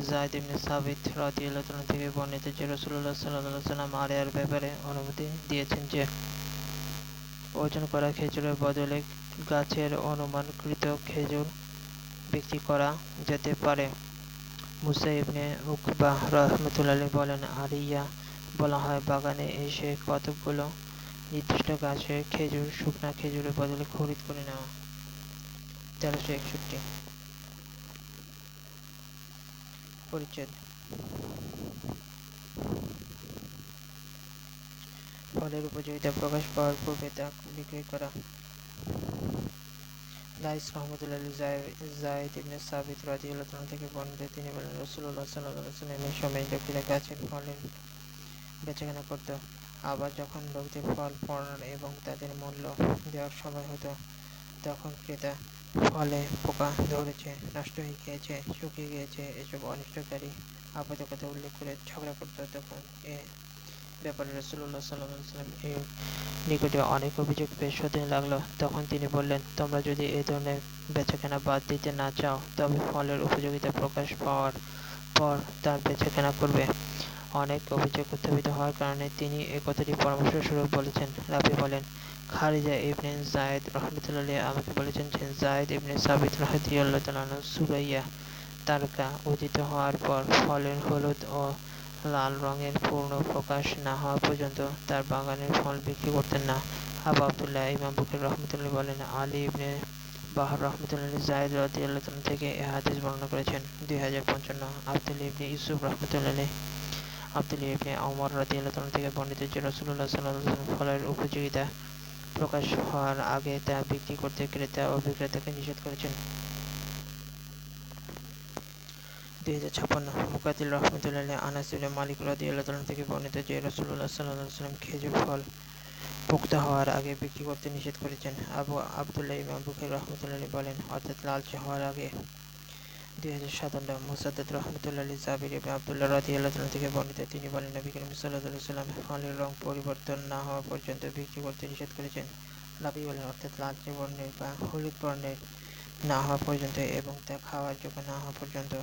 সাবিত রাদিয়াল্লাহু থেকে বর্ণিত যে রসুল্লাহ সাল্লাহ সাল্লাম আরেয়ার ব্যাপারে অনুমতি দিয়েছেন যে ওজন করা খেজুরের বদলে গাছের অনুমানকৃত খেজুর বিক্রি করা যেতে পারে। মুসা ইবনে উকবাহ রহমতুল্লাহ বলেন আরিয়া বলা হয়, বাগানে এসে কতগুলো নির্দিষ্ট গাছের খেজুর, শুকনা খেজুরের বদলে খরিদ করে নেওয়া। তেরোশো একষট্টি। পরিচ্ছেদ। ফলের উপযোগিতা প্রকাশ পাওয়ার পূর্বে তা বিক্রয় করা। লাইস জায়দ ইবনে সাবিত থেকে তিনি বলেন, রাসূলুল্লাহ সাল্লাল্লাহু আলাইহি সময় লোকেরা গাছের ফলের বেচাকেনা করত। আবার যখন লোকদের ফল পড়ার এবং তাদের মূল্য দেওয়ার সময় হতো, তখন ক্রেতা ফলে পোকা ধরেছে, নষ্ট হয়ে গিয়েছে, শুকিয়ে গিয়েছে, এসব অনিষ্টকারী আপাতকতা উল্লেখ করে ঝগড়া করতো, তখন এ ব্যাপারে রসুল্লাহ সাল্লাম এর নিকটে অনেক অভিযোগ পেশ হতে লাগল। তখন তিনি বললেন, তোমরা যদি এ ধরনের বেচাকেনা বাদ দিতে না চাও, তবে ফলের উপযোগিতা প্রকাশ পাওয়ার পর তার বেচাকেনা করবে। অনেক অভিযোগ উত্থাপিত হওয়ার কারণে তিনি এ কথাটি পরামর্শ স্বরূপ বলেছেন। রাবি বলেন খারিজা ইবনে জায়দ রহমতুল্লাহ আমাকে বলেছেন যে জায়দ ইবনে সাবিত রহদিয়াল্লাহ সুরাইয়া তারকা উদিত হওয়ার পর ফলের হলুদ ও লাল রঙের পূর্ণ প্রকাশ না হওয়া পর্যন্ত তার বাগানের ফল বিক্রি করতেন না। আবু আবদুল্লাহ ইমাম বুকির রহমতুল্লাহ বলেন, আলী ইবনে বাহর রহমতুল্লাহ জায়দ রাদিয়াল্লাহ থেকে এ হাদিস বর্ণনা করেছেন। দুই হাজার পঞ্চান্ন আব্দুল ইবনে ইউসুফ রহমতুল্লাহ আব্দুল ইবনে ওমর রাদিয়াল্লাহ থেকে বর্ণিত যে রসুল্লাহ সাল্লাহ ফলের উপযোগিতা প্রকাশ হওয়ার আগে তা বিক্রি করতে ক্রেতা ও বিক্রেতাকে নিষেধ করেছেন। দুই হাজার ছাপ্পান্ন মুকাতিল রহমতুল্লাহ আনাস ইবনে মালিক রাদিয়াল্লাহু থেকে বর্ণিত যে রাসূলুল্লাহ সাল্লাল্লাহু আলাইহি ওয়াসাল্লাম খেজুর ফল পুক্ত হওয়ার আগে বিক্রি করতে নিষেধ করেছেন। আবু আবদুল্লাহ ইমাম বুখারী রহমতুল্লাহ বলেন, অর্থাৎ লালচে হওয়ার আগে দুই হাজার সাতান্ন মুসাদ্দাদ রহমতুল্লাহ জাবির ইবনে আবদুল্লাহ রাদিয়াল্লাহু থেকে বর্ণিত, তিনি বলেন, নবী করিম সাল্লাল্লাহু আলাইহি ওয়াসাল্লাম ফলের রং পরিবর্তন না হওয়া পর্যন্ত বিক্রি করতে নিষেধ করেছেন। নবী বলেন, অর্থাৎ লালচে বর্ণের বা হলুদ বর্ণের না হওয়া পর্যন্ত এবং তা খাওয়ার যোগ্য না হওয়া পর্যন্ত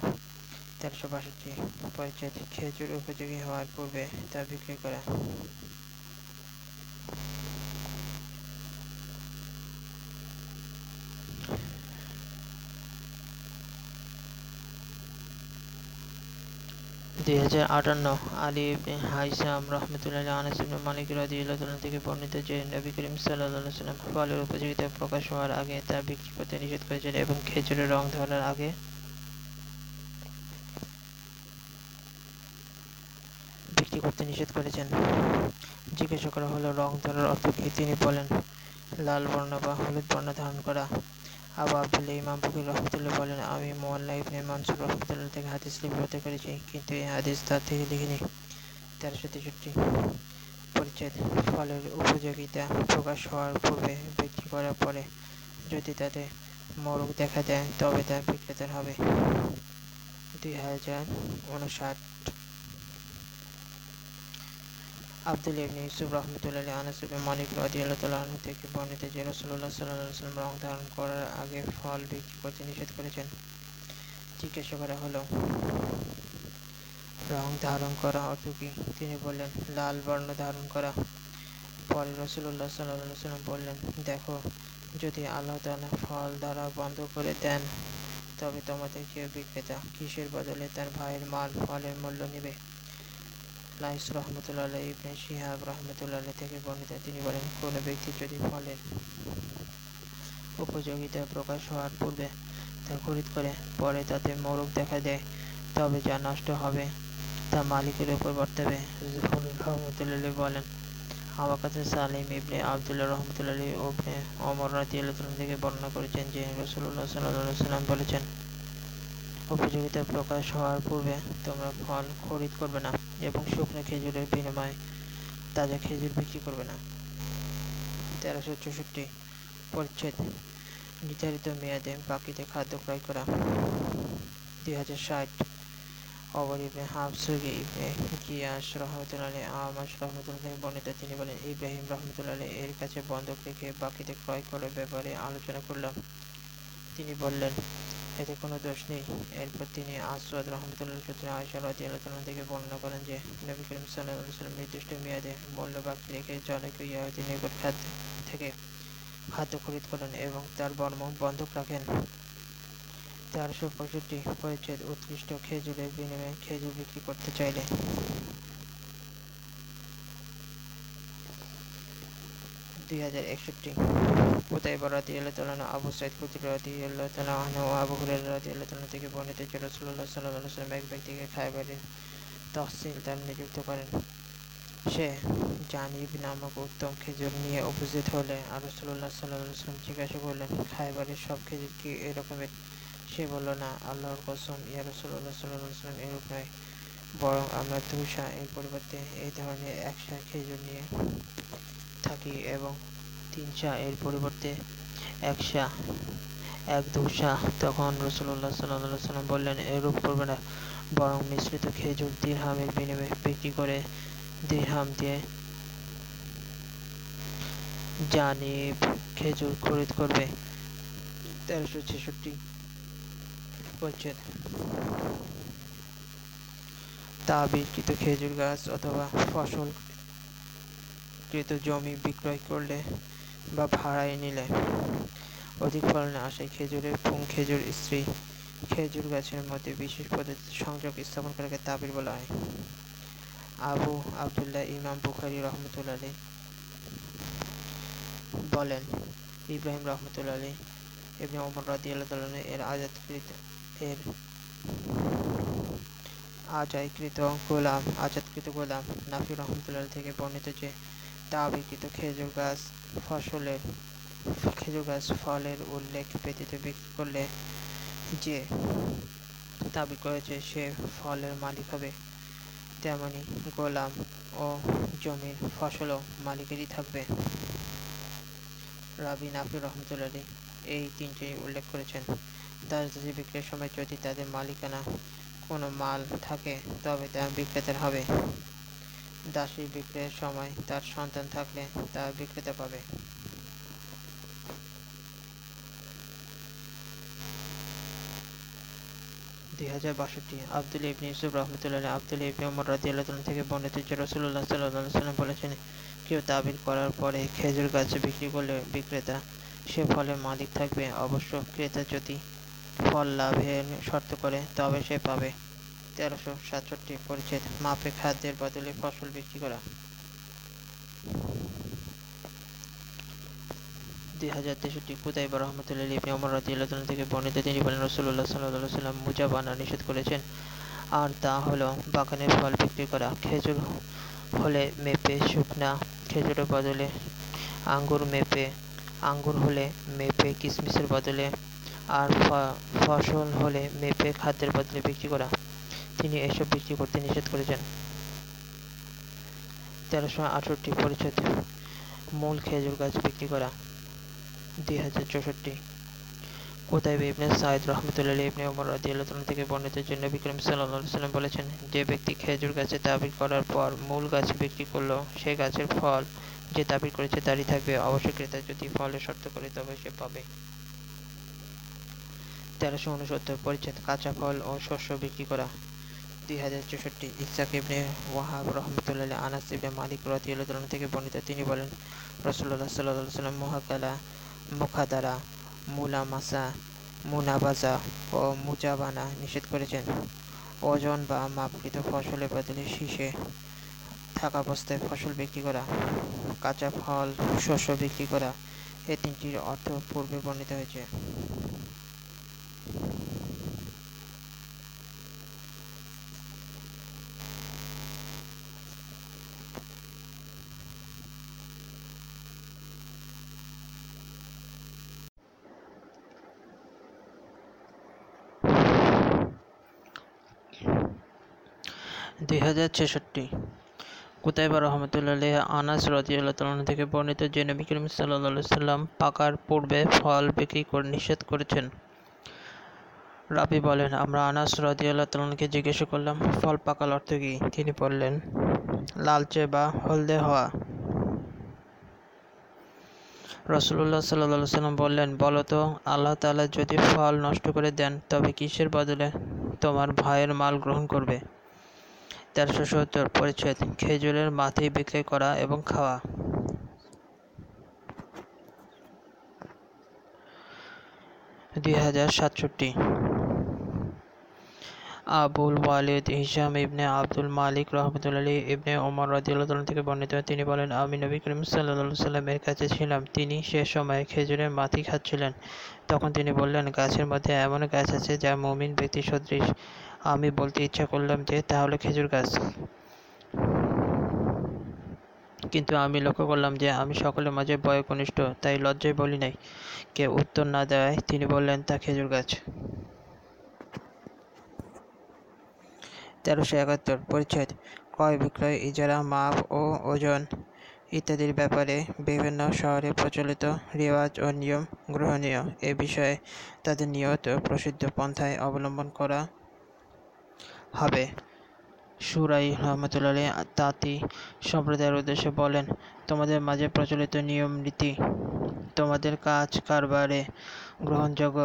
তেরোশো বাষট্টি পরিচয় খেজুর উপযোগী হওয়ার পূর্বে তা বিক্রি করা। দুই হাজার আটান্ন আলী ইবনে হাইসাম রহমতুল্লাহ আনাস ইবনে মালিক রাদিয়াল্লাহু তাআলা থেকে বর্ণিত যে নবী করিম সাল্লাল্লাহু আলাইহি সাল্লাম ফলের উপযোগিতা প্রকাশ হওয়ার আগে তা বিক্রি করতে নিষেধ করেছেন এবং খেজুরের রং ধরার আগে বিক্রি করতে নিষেধ করেছেন। জিজ্ঞাসা করা হলো, রং ধরার অর্থ কি? তিনি বলেন, লাল বর্ণ বা হলুদ বর্ণ ধারণ করা। আবু আবদুল্লাহ ইমাম বুকির রহমতুল্লাহ বলেন, আমি মোয়াল্লা ইবনে মানসুর রহমতুল্লাহ থেকে হাদিস লিপিবদ্ধ করেছি, কিন্তু এই হাদিস তার থেকে লিখিনি তেরোশো তেষট্টি। পরিচ্ছেদ ফলের উপযোগিতা প্রকাশ হওয়ার পূর্বে বিক্রি করার পরে যদি তাতে মরক দেখা দেয়, তবে তা বিক্রেতার হবে। দুই হাজার উনষাট। আব্দুল ইবনে ইউসুফ রহমতুল্লাহ আনাস ইবনে মালিক রাদিয়াল্লাহু তাআলা আনহু থেকে বর্ণিত যে রাসূলুল্লাহ সাল্লাল্লাহু আলাইহি রং ধারণ করার আগে ফল বিক্রি করতে নিষেধ করেছেন। জিজ্ঞাসা করা হলো, রং ধারণ করা অর্থ কি? তিনি বললেন, লাল বর্ণ ধারণ করা। পরে রসুল্লাহ সাল্লাল্লাহু আলাইহি বললেন, দেখো, যদি আল্লাহ তাআলা ফল দ্বারা বন্ধ করে দেন, তবে তোমাদের কেউ বিক্রেতা কিসের বদলে তার ভাইয়ের মাল ফলের মূল্য নেবে? লাইস রহমতুল্লাহ ইবনে শিহাব রহমতুল্লাহ থেকে বর্ণিত তিনি বলেন, কোনো ব্যক্তি যদি ফলের উপযোগিতা প্রকাশ হওয়ার পূর্বে তা খরিদ করে, পরে তাতে মোরগ দেখা দেয়, তবে যা নষ্ট হবে তা মালিকের উপর বর্তাবে। রহমতুল্লাহ বলেন কাছে সালিম ইবনে আবদুল্লাহ রহমতুল্লাহ ওবনে অমর রাতি থেকে বর্ণনা করেছেন যে রসুল্লাহ সাল্লাহ সাল্লাম বলেছেন, উপযোগিতা প্রকাশ হওয়ার পূর্বে তোমরা ফল খরিদ করবে না। এবং শুকনো খেজুরের বিনিময়ে তাজা খেজুর বিক্রি করবে না। তেরোশো চৌষট্টি পরিচ্ছেদ। নির্ধারিত মেয়াদে বাকিতে খাদ্য ক্রয় করা। দুই হাজার ষাট অবর ইবনে হাফসুগি রহমতুল্লাহ আমাস রহমতুল্লাহ বর্ণিত তিনি বলেন, ইব্রাহিম রহমতুল্লাহ এর কাছে বন্ধক রেখে বাকিতে ক্রয় করার ব্যাপারে আলোচনা করলাম। তিনি বললেন এতে কোনো দোষ নেই। এরপর তিনি আসওয়াদ রহমতুল্লাহ সূত্রে আয়সা রাজি আল্লাহ থেকে বর্ণনা করেন যে, নবী করিম সাল্লাহ সাল্লাম নির্দিষ্ট মেয়াদে মূল্য বাকি রেখে জনকে ইয়াহুদি নিকট খাদ্য থেকে খাদ্য খরিদ করেন এবং তার বর্ম বন্ধক রাখেন। তেরোশো পঁয়ষট্টি পরিচ্ছেদ, উৎকৃষ্ট খেজুরের বিনিময়ে খেজুর বিক্রি করতে চাইলে দুই হাজার একষট্টি। উতাইবা সাইদ তাআলা আনহু ও আবু রাদিয়াল্লাহু তাআলা থেকে বর্ণিত যে রাসূলুল্লাহ সাল্লাল্লাহু আলাইহি ওয়াসাল্লাম এক ব্যক্তিকে নিযুক্ত করেন। সে জানিব নামক উত্তম খেজুর নিয়ে উপস্থিত হলে আর রসুল্লাহ সাল্লাহ সাল্লাম জিজ্ঞাসা করলেন খায়বারের সব খেজুর কি এরকমের? সে বলল, না, আল্লাহর কসম, ইয়া রসুল্লাহ সাল্লাহ সাল্লাম এরূপ নয়। বরং আমরা দুশা এর পরিবর্তে এই ধরনের একশা খেজুর নিয়ে থাকি এবং তিন শাহ এর পরিবর্তে এক শাহ এক দু শাহ তখন রসুল্লাহ সাল্লাহ সাল্লাম বললেন, এরূপ করবে না। বরং মিশ্রিত খেজুর, দিরহামের বিনিময়ে বিক্রি করে দিরহাম দিয়ে জানিব খেজুর খরিদ করবে। তেরোশো ছেষট্টি পরিচ্ছেদ তা বিকৃত খেজুর গাছ অথবা ফসল কৃত জমি বিক্রয় করলে বা ভাড়ায় নিলে অধিক ফলনে আসায় খেজুরের পুং খেজুর স্ত্রী, খেজুর গাছের মধ্যে বিশেষ পদ্ধতিতে সংযোগ স্থাপন করাকে তাবির বলা হয়। আবু আবদুল্লাহ ইমাম বুখারি রহমতুল্লাহ বলেন, ইব্রাহিম রহমতুল্লাহ আলী এমনি ওমর রাদি আল্লাহ এর আজাদকৃত এর আজাইকৃত গোলাম, আজাদকৃত গোলাম নাফি রহমতুল্লাহ থেকে বর্ণিত যে দাবিকৃত খেজুর গাছ ফসলের, খেজুর গাছ ফলের উল্লেখ ব্যতীত বিক্রি করলে যে দাবি করেছে সে ফলের মালিক হবে। তেমনি গোলাম ও জমির ফসলও মালিকেরই থাকবে। রাবি নাফি রহমতুল্লাহ এই তিনটি উল্লেখ করেছেন। দাস দাসী বিক্রির সময় যদি তাদের মালিকানা কোনো মাল থাকে, তবে তা বিক্রেতার হবে। দাসী বিক্রয়ের সময় তার সন্তান থাকলে তা বিক্রেতা পাবে। দুই হাজার বাষট্টি, আব্দুল ইবনে ইউসুফ রহমতুল্লাহ আব্দুল থেকে বর্ণিত যে সাল্লাম বলেছেন, কেউ তাবিল করার পরে খেজুর গাছ বিক্রি করলে বিক্রেতা, সে ফলের মালিক থাকবে। অবশ্য ক্রেতা যদি ফল লাভের শর্ত করে, তবে সে পাবে। তেরোশো সাতষট্টি পরিচ্ছেদ মাপে খাদ্যের বদলে ফসল বিক্রি করা। দুই হাজার তেষট্টি কুদাইবা রহমতুল্লাহ ইবনে ওমর রাদিয়াল্লাহু থেকে বর্ণিত, তিনি বলেন, রাসূলুল্লাহ সাল্লাল্লাহু আলাইহি সাল্লাম মুজাবানা নিষেধ করেছেন। আর তা হলো বাগানের ফল বিক্রি করা, খেজুর হলে মেপে শুকনা, খেজুরের বদলে আঙ্গুর মেপে, আঙ্গুর হলে মেপে কিশমিশের বদলে, আর ফসল হলে মেপে খাদ্যের বদলে বিক্রি করা। তিনি এসব বিক্রি করতে নিষেধ করেছেন। তেরোশো আটষট্টি পরিচ্ছেদ মূল খেজুর গাছ বিক্রি করা, দুই হাজার চৌষট্টি। কোথায় ইবনে সাইদ রহমতুল্লাহ ইবনে ওমর রাদিয়াল্লাহু তাআলা থেকে বর্ণিত যে নবী করিম সাল্লাল্লাহু সাল্লাম বলেছেন, যে ব্যক্তি খেজুর গাছে তাবির করার পর মূল গাছ বিক্রি করল, সে গাছের ফল যে তাবির করেছে তারই থাকবে। অবশ্য ক্রেতা যদি ফলের শর্ত করে, তবে সে পাবে। তেরোশো উনসত্তর পরিচ্ছেদ কাঁচা ফল ও শস্য বিক্রি করা দুই হাজার চৌষট্টি ইসাক ইবনে ওয়াহাব রহমতুল্লাহ আনাস ইবনে মালিক রাদিয়াল্লাহু থেকে বর্ণিত, তিনি বলেন রসুল্লাহ সাল্লাহ সাল্লাম মুহাকালা, মুখাদারা, মুলামাসা, মুনাবাজা ও মুজাবানা নিষেধ করেছেন। ওজন বা মাপকৃত ফসলের বদলে শীষে থাকা অবস্থায় ফসল বিক্রি করা, কাঁচা ফল, শস্য বিক্রি করা, এ তিনটির অর্থ পূর্বে বর্ণিত হয়েছে। দুই হাজার ছেষট্টি। কুতাইবা রহমতুল্লাহ আনাস রাজিউল্লাহ থেকে বর্ণিত যে নবী করিম সাল্লা সাল্লাম পাকার পূর্বে ফল বিক্রি করে নিষেধ করেছেন। রাবি বলেন, আমরা আনাস রাজিউল্লাহ তাল্লাহকে জিজ্ঞাসা করলাম, ফল পাকার অর্থ কী? তিনি বললেন, লালচে বা হলদে হওয়া। রসুল্লাহ সাল্লাহ সাল্লাম বললেন, বলো তো, আল্লাহ তালা যদি ফল নষ্ট করে দেন, তবে কিসের বদলে তোমার ভাইয়ের মাল গ্রহণ করবে? তেরোশো সত্তর পরিচ্ছেদ, খেজুরের মাথি বিক্রি করা এবং খাওয়া। দুই হাজার সাতষট্টি। আবুল ওয়ালিদ হিসাম ইবনে আব্দুল মালিক রহমতুল্লাহ ইবনে ওমর রাদিউল্লাহ থেকে বর্ণিত তিনি বলেন, আমি নবী করিম সাল্লা সাল্লামের কাছে ছিলাম, তিনি সে সময় খেজুরের মাথি খাচ্ছিলেন। তখন তিনি বললেন, গাছের মধ্যে এমন গাছ আছে যা মমিন ব্যক্তি সদৃশ। আমি বলতে ইচ্ছা করলাম যে, তাহলে খেজুর গাছ। কিন্তু আমি লক্ষ্য করলাম যে, আমি সকলের মাঝে বয়কনিষ্ঠ, তাই লজ্জায় বলি নাই। কে উত্তর না দেওয়ায় তিনি বললেন, তা খেজুর গাছ। তেরোশো একাত্তর, পরিচ্ছেদ। ক্রয় বিক্রয়, ইজারা, মাপ ও ওজন ইত্যাদির ব্যাপারে বিভিন্ন শহরে প্রচলিত রেওয়াজ ও নিয়ম গ্রহণীয়। এ বিষয়ে তাদের নিয়ত প্রসিদ্ধ পন্থায় অবলম্বন করা হবে। সুরাই রহমতুল্লাহ তাঁতি সম্প্রদায়ের উদ্দেশ্যে বলেন, তোমাদের মাঝে প্রচলিত নিয়ম, নীতি, তোমাদের কাজ কারবারে গ্রহণযোগ্য।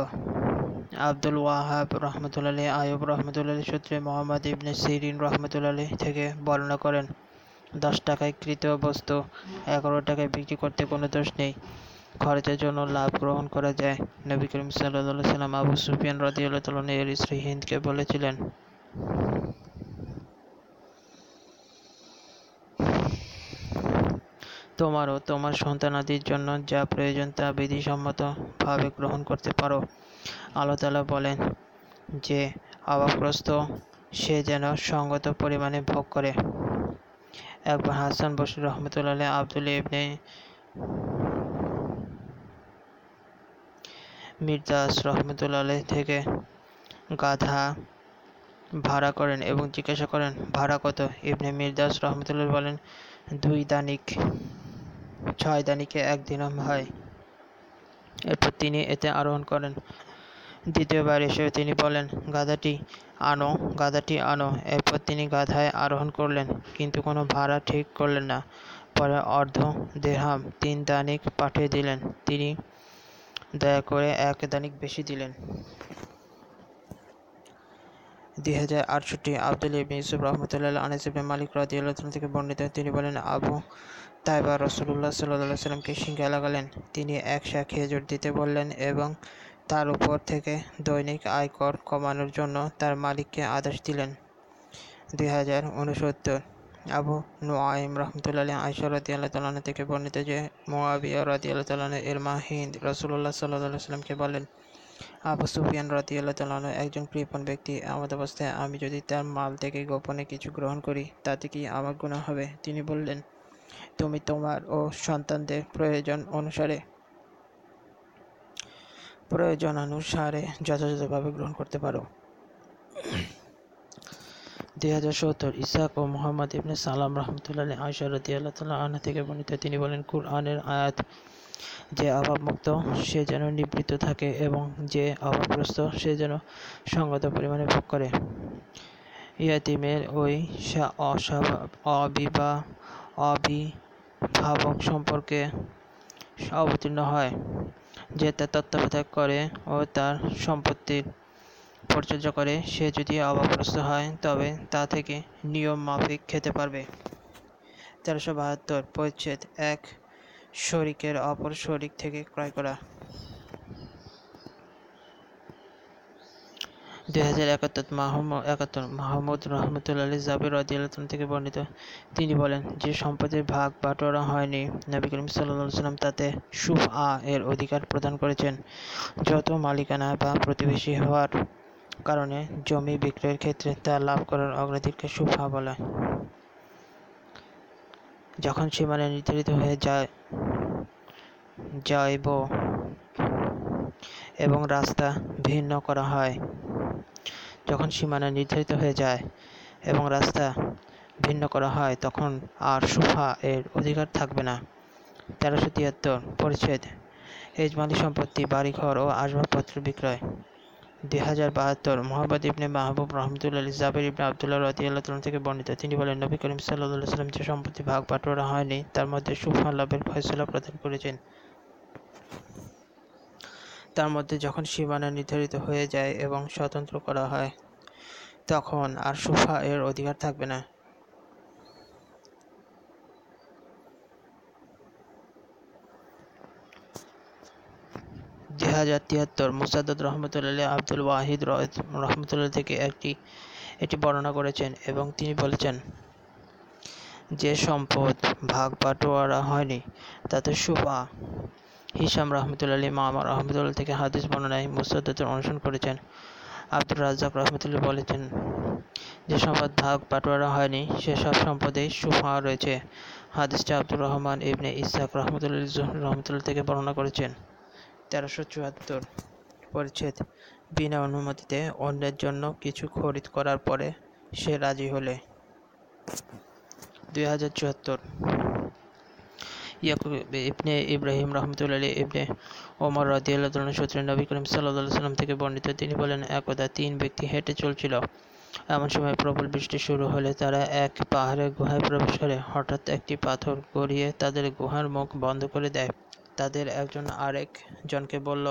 আব্দুল ওয়াহাব রহমতুল্লাহ আয়ুব রহমতুল্লাহ সূত্রে মোহাম্মদ ইবনে সিরিন রহমতুল্লাহ থেকে বর্ণনা করেন, দশ টাকায় কৃত বস্তু, এগারো টাকায় বিক্রি করতে কোনো দোষ নেই। খরচের জন্য লাভ গ্রহণ করা যায়। নবী করিম সাল্লাহ সাল্লাম আবু সুফিয়ান রদিউল্লাহ এর স্ত্রী হিন্দকে বলেছিলেন তোমারও তোমার সন্তানাদির জন্য যা প্রয়োজন তা বিধিসম্মতভাবে গ্রহণ করতে পারো। আল্লাহ তালা বলেন যে অভাবগ্রস্ত সে যেন সঙ্গত পরিমাণে ভোগ করে। একবার হাসান বসির রহমতুল্লাহ আব্দুল ইবনে মির্দাস রহমতুল্লাহ থেকে গাধা ভাড়া করেন এবং জিজ্ঞাসা করেন, ভাড়া কত? ইবনে মির্দাস রহমতুল্লাহ বলেন, দুই দানিক, ছয় দানিকে এক দিনম হয়। এরপর তিনি এতে আরোহণ করেন। দ্বিতীয়বার এসে তিনি বলেন, গাধাটি আনো গাধাটি আনো। এরপর তিনি গাধায় আরোহণ করলেন, কিন্তু কোনো ভাড়া ঠিক করলেন না। পরে অর্ধ দেহাম তিন দানিক পাঠিয়ে দিলেন। তিনি দয়া করে এক দানিক বেশি দিলেন। দুই হাজার আটষট্টি আব্দুল ইবনে ইউসুফ রহমতুল্লাহ আনাস ইবনে মালিক রাদিয়াল্লাহু তাআলা থেকে বর্ণিত, তিনি বলেন, আবু তাইবা রসুল্লাহ সাল্লাহ সাল্লামকে সিংহে লাগালেন? তিনি এক শা খেজুর দিতে বললেন এবং তার উপর থেকে দৈনিক আয়কর কমানোর জন্য তার মালিককে আদেশ দিলেন। দুই হাজার উনসত্তর আবু নোয়াইম রহমতুল্লাহ আয়সা রাদি আল্লাহ তালানা থেকে বর্ণিত যে মোয়াবিয়া রাদি আল্লাহ তালানা এর মা হিন্দ রসুল্লাহ সাল্লাহ সাল্লামকে বলেন আবু সুফিয়ান রাদি আল্লাহ তালানা একজন কৃপণ ব্যক্তি। আমাদের অবস্থায় আমি যদি তার মাল থেকে গোপনে কিছু গ্রহণ করি, তাতে কি আমার গুণা হবে? তিনি বললেন, তুমি তোমার ও সন্তানদের প্রয়োজন অনুসারে, প্রয়োজনানুসারে যথাযথভাবে গ্রহণ করতে পারো। দুই হাজার সত্তর ইসাক ও মোহাম্মদ ইবনে সালাম রহমতুল্লাহ আয়সা রদি আল্লাহ তাল্লাহ আনা থেকে বর্ণিত তিনি বলেন, কুরআনের আয়াত যে অভাবমুক্ত, সে যেন নিবৃত্ত থাকে এবং যে অভাবগ্রস্ত, সে যেন সঙ্গত পরিমাণে ভোগ করে। ইয়াতিমের ওই অবিবা, অবিভাবক সম্পর্কে অবতীর্ণ হয়, যে তার তত্ত্বাবধায়ক করে ও তার সম্পত্তির পরিচর্যা করে। সে যদি অভাবগ্রস্ত হয়, তবে তা থেকে নিয়ম মাফিক খেতে পারবে। তেরোশো বাহাত্তর, পরিচ্ছেদ এক শরিকের অপর শরিক থেকে ক্রয় করা। দুই হাজার একাত্তর একাত্তর মাহমুদ জাবির রদিয়াল্লাহ থেকে বর্ণিত তিনি বলেন, যে সম্পদের ভাগ বাটোয়ারা হয়নি, নবী করিম সাল্লাহ সাল্লাম তাতে সুফ আ এর অধিকার প্রদান করেছেন। যত মালিকানা বা প্রতিবেশী হওয়ার কারণে জমি বিক্রয়ের ক্ষেত্রে তা লাভ করার অগ্রাধিকারকে সুফা বলে। যখন সীমানা নির্ধারিত হয়ে যায়, যাইব এবং রাস্তা ভিন্ন করা হয়। যখন সীমানা নির্ধারিত হয়ে যায় এবং রাস্তা ভিন্ন করা হয়, তখন আর সুফা এর অধিকার থাকবে না। তেরোশো তিয়াত্তর, পরিচ্ছেদ। এজমালি সম্পত্তি, বাড়িঘর ও আসবাবপত্র বিক্রয়। দুই হাজার বাহাত্তর মোহাম্মদ ইবনে মাহবুব রহমতুল্লাহ জাবির ইবনে আবদুল্লাহ রাতি আল্লাহ থেকে বর্ণিত। তিনি বলেন, নবী করিম সাল্লাহ সাল্লাম যে সম্পত্তি ভাগ বাটোয়ারা হয়নি, তার মধ্যে সুফা লাভের ফয়সলা প্রদান করেছেন। তার মধ্যে যখন সীমানা নির্ধারিত হয়ে যায় এবং স্বতন্ত্র করা হয়, তখন আর সুফা এর অধিকার থাকবে না। হাজার তিয়াত্তর মুসাদ্দ রহমতুল্লাহ আব্দুল ওয়াহিদ রহমতুল্লাহ থেকে একটি এটি বর্ণনা করেছেন এবং তিনি বলেছেন, যে সম্পদ ভাগ বাটোয়ারা হয়নি, তাতে সুফা, হিসাম রহমতুল্লাহ মামা রহমতুল্লাহ থেকে হাদিস বর্ণনায় মুসাদ্দের অনুসরণ করেছেন। আব্দুর রাজ্জাক রহমতুল্লাহ বলেছেন, যে সম্পদ ভাগ বাটোয়ারা হয়নি সেসব সম্পদেই সুফা রয়েছে। হাদিসটা আব্দুর রহমান ইবনে ইসাক রহমতুল্লাহ রহমতুল্লাহ থেকে বর্ণনা করেছেন। তেরোশো চুয়াত্তর পরিচ্ছেদ। বিনা অনুমতিতে অন্যের জন্য কিছু খরিদ করার পরে সে রাজি হলে। দুই হাজার চুয়াত্তর। ইয়াকুব ইবনে ইব্রাহিম রহমতুল্লাহ ইবনে ওমর রাদিয়াল্লাহু তাআলা সূত্রে নবী করিম সাল্লাল্লাহু সাল্লাম থেকে বর্ণিত, তিনি বলেন, একদা তিন ব্যক্তি হেঁটে চলছিল। এমন সময় প্রবল বৃষ্টি শুরু হলে তারা এক পাহাড়ের গুহায় প্রবেশ করে। হঠাৎ একটি পাথর গড়িয়ে তাদের গুহার মুখ বন্ধ করে দেয়। তাদের একজন আরেক জনকে বলল,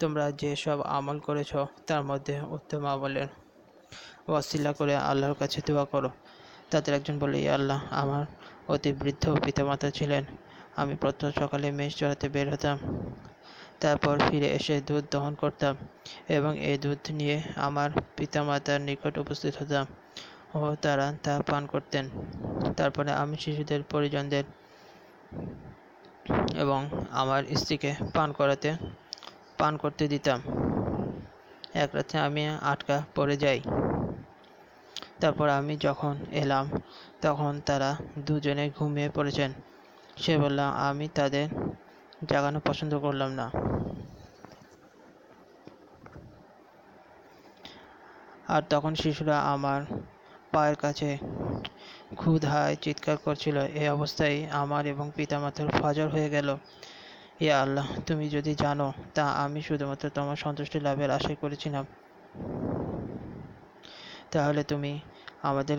তোমরা যে সব আমল করেছ, তার মধ্যে উত্তম আমলের ওয়াসিলা করে আল্লাহর কাছে দোয়া করো। তাদের একজন বলে আল্লাহ, আমার অতি বৃদ্ধ পিতামাতা ছিলেন। আমি প্রত্যহ সকালে মেষ চড়াতে বের হতাম, তারপর ফিরে এসে দুধ দহন করতাম এবং এই দুধ নিয়ে আমার পিতামাতার নিকট উপস্থিত হতাম ও তারা তা পান করতেন। তারপরে আমি শিশুদের পরিজনদের এবং আমার স্ত্রীকে পান করাতে, পান করতে দিতাম। এক রাতে আমি আটকা পড়ে যাই। তারপর আমি যখন এলাম, তখন তারা দুজনে ঘুমিয়ে পড়েছেন। সে বললাম আমি তাদের জাগানো পছন্দ করলাম না। আর তখন শিশুরা আমার পায়ের কাছে ক্ষুধায় চিৎকার করছিল। এই অবস্থায় আমার এবং পিতামাতার ফজর হয়ে গেল। ইয়া আল্লাহ, তুমি যদি জানো, তা আমি শুধুমাত্র তোমার সন্তুষ্টি লাভের আশাই করেছিলাম। তাহলে তুমি আমাদের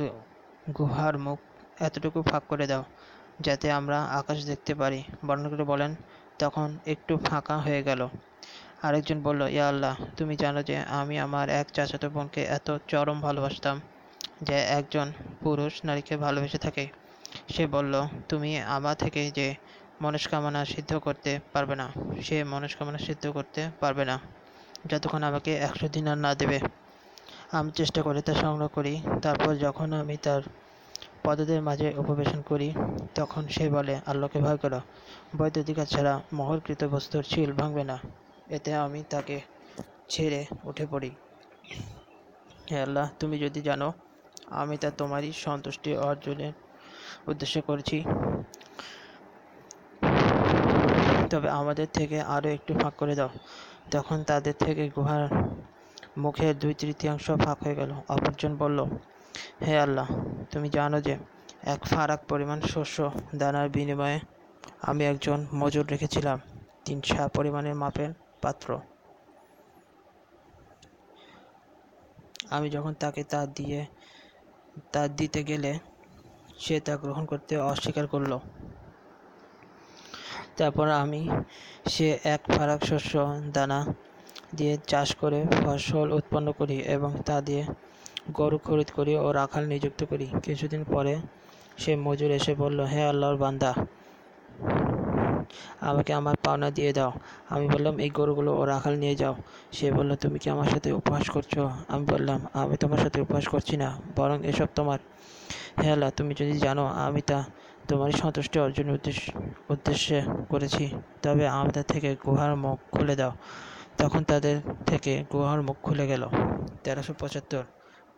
গুহার মুখ এতটুকু ফাঁক করে দাও, যাতে আমরা আকাশ দেখতে পারি। বর্ণনা করে বলেন, তখন একটু ফাঁকা হয়ে গেল। আরেকজন বলল, ইয়া আল্লাহ, তুমি জানো যে আমি আমার এক চাচাতো বোনকে এত চরম ভালোবাসতাম। যে একজন পুরুষ নারীকে ভালোবেসে থাকে, সে বলল, তুমি আমার থেকে যে মনস্কামনা সিদ্ধ করতে পারবে না, সে মনস্কামনা সিদ্ধ করতে পারবে না। যতক্ষণ আমাকে একশো দিনার না দেবে, আমি চেষ্টা করে তা সংগ্রহ করি। তারপর যখন আমি তার পদদের মাঝে উপবেশন করি, তখন সে বলে, আল্লাহকে ভয় করো বৈদ্যুতিকা ছাড়া মহলকৃত বস্তুর ছিল ভাঙবে না। এতে আমি তাকে ছেড়ে উঠে পড়ি। হে আল্লাহ, তুমি যদি জানো আমি তা তোমারই সন্তুষ্টি অর্জনের উদ্দেশ্য করেছি। তবে আমাদের থেকে আরও একটু ফাঁক করে দাও। তখন তাদের থেকে গুহার মুখের দুই তৃতীয়াংশ ফাঁক হয়ে গেল। অপরজন বলল, হে আল্লাহ, তুমি জানো যে এক ফারাক পরিমাণ শস্য দানার বিনিময়ে আমি একজন মজুর রেখেছিলাম। তিন ছা পরিমাণের মাপের পাত্র। আমি যখন তাকে তা দিয়ে তা দিতে গেলে সে তা গ্রহণ করতে অস্বীকার করল। তারপর আমি সে এক ফারাক শস্য, দানা দিয়ে চাষ করে ফসল উৎপন্ন করি এবং তা দিয়ে গরু খরিদ করি ও রাখাল নিযুক্ত করি। কিছুদিন পরে সে মজুর এসে বলল, হে আল্লাহর বান্দা আমাকে আমার পাওনা দিয়ে দাও। আমি বললাম, এই গরুগুলো ও রাখাল নিয়ে যাও। সে বলল, তুমি কি আমার সাথে উপহাস করছ? আমি বললাম, আমি তোমার সাথে উপহাস করছি না, বরং এসব তোমার। হে আল্লাহ, তুমি যদি জানো, আমি তা তোমারই সন্তুষ্টি অর্জনের উদ্দেশ্য, উদ্দেশ্যে করেছি। তবে আমাদের থেকে গুহার মুখ খুলে দাও। তখন তাদের থেকে গুহার মুখ খুলে গেল। তেরোশো পঁচাত্তর,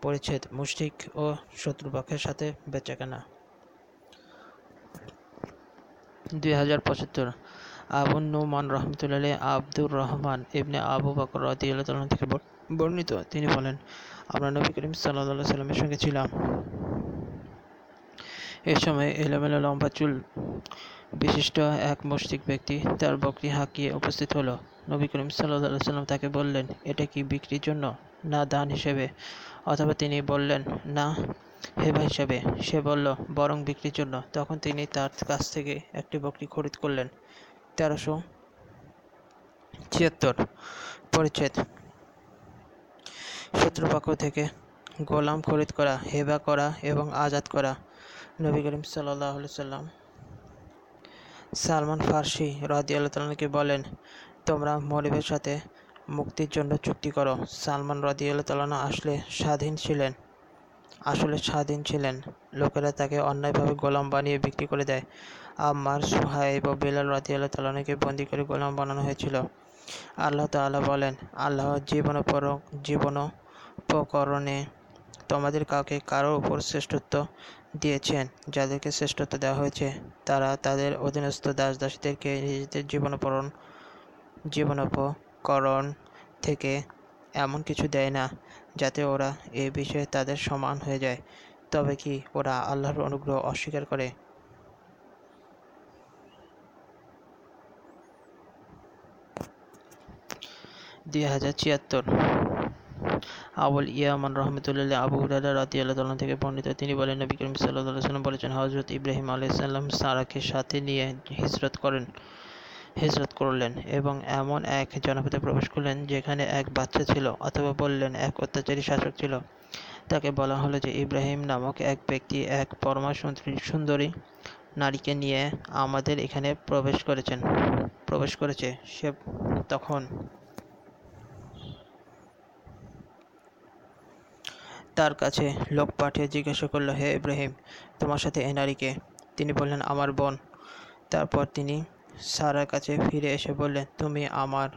পরিচ্ছেদ, মুষ্টিক ও শত্রুপক্ষের সাথে বেচাকেনা। দুই হাজার পঁচাত্তর আবু নুমান রহমতুল্লাহ আব্দুর রহমান ইবনে আবু বকর রাদিয়াল্লাহু তাআলা থেকে বর- বর্ণিত। তিনি বলেন, আমরা নবী করিম সাল্লাল্লাহু সাল্লামের সঙ্গে ছিলাম। এ সময় এলোমেলো লম্বা চুল বিশিষ্ট এক মুশরিক ব্যক্তি তার বকরি হাঁকিয়ে উপস্থিত হলো। নবী করিম সাল্লাল্লাহু সাল্লাম তাকে বললেন, এটা কি বিক্রির জন্য? না, দান হিসেবে। অথবা তিনি বললেন, না, হেবা হিসেবে। সে বলল, বরং বিক্রির জন্য। তখন তিনি তার কাছ থেকে একটি বকরি খরিদ করলেন। তেরোশো ছিয়াত্তর, পরিচ্ছেদ। শত্রুপক্ষ থেকে গোলাম খরিদ করা, হেবা করা এবং আজাদ করা নবী করিম সাল্লাহ সাল্লাম সালমান ফার্সি রাদিয়াল্লাহু তাআলাকে বলেন, তোমরা মরিবের সাথে মুক্তির জন্য চুক্তি করো। সালমান রাদিয়াল্লাহু তাআলা আসলে স্বাধীন ছিলেন। আসলে স্বাধীন ছিলেন। লোকেরা তাকে অন্যায়ভাবে গোলাম বানিয়ে বিক্রি করে দেয়। আম্মার, সুহাইব ও বেলাল রাদিয়াল্লাহু তাআলাকে বন্দি করে গোলাম বানানো হয়েছিল। আল্লাহ তাআলা বলেন, আল্লাহ জীবনোপর জীবনোপকরণে তোমাদের কাউকে কারও উপর শ্রেষ্ঠত্ব দিয়েছেন, যাদেরকে শ্রেষ্ঠত্ব দেওয়া হয়েছে, তারা তাদের অধীনস্থ দাস দাসীদেরকে নিজেদের জীবনোপরণ জীবনোপকরণ থেকে এমন কিছু দেয় না, যাতে ওরা এ বিষয়ে তাদের সমান হয়ে যায়। তবে কি ওরা আল্লাহর অনুগ্রহ অস্বীকার করে? দুই হাজার ছিয়াত্তর। আবুল ইয়ামান রহমতুল্লাহ আবু হুরায়রা রাদিয়াল্লাহু তাআলা থেকে বর্ণিত, তিনি বলেন, নবী করিম সাল্লাম বলেছেন হজরত ইব্রাহিম আলাইসাল্লাম সারাকে সাথে নিয়ে হিজরত করেন, হিজরত করলেন এবং এমন এক জনপদে প্রবেশ করলেন যেখানে এক বাচ্চা ছিল অথবা বললেন এক অত্যাচারী শাসক ছিল। তাকে বলা হলো যে, ইব্রাহিম নামক এক ব্যক্তি এক পরমা সুন্দরী নারীকে নিয়ে আমাদের এখানে প্রবেশ করেছেন, প্রবেশ করেছে। সে তখন তার কাছে লোক পাঠিয়ে জিজ্ঞাসা করল, হে ইব্রাহিম, তোমার সাথে এ নারীকে? তিনি বললেন, আমার বোন। তারপর তিনি সারার কাছে ফিরে এসে বললেন, তুমি আমার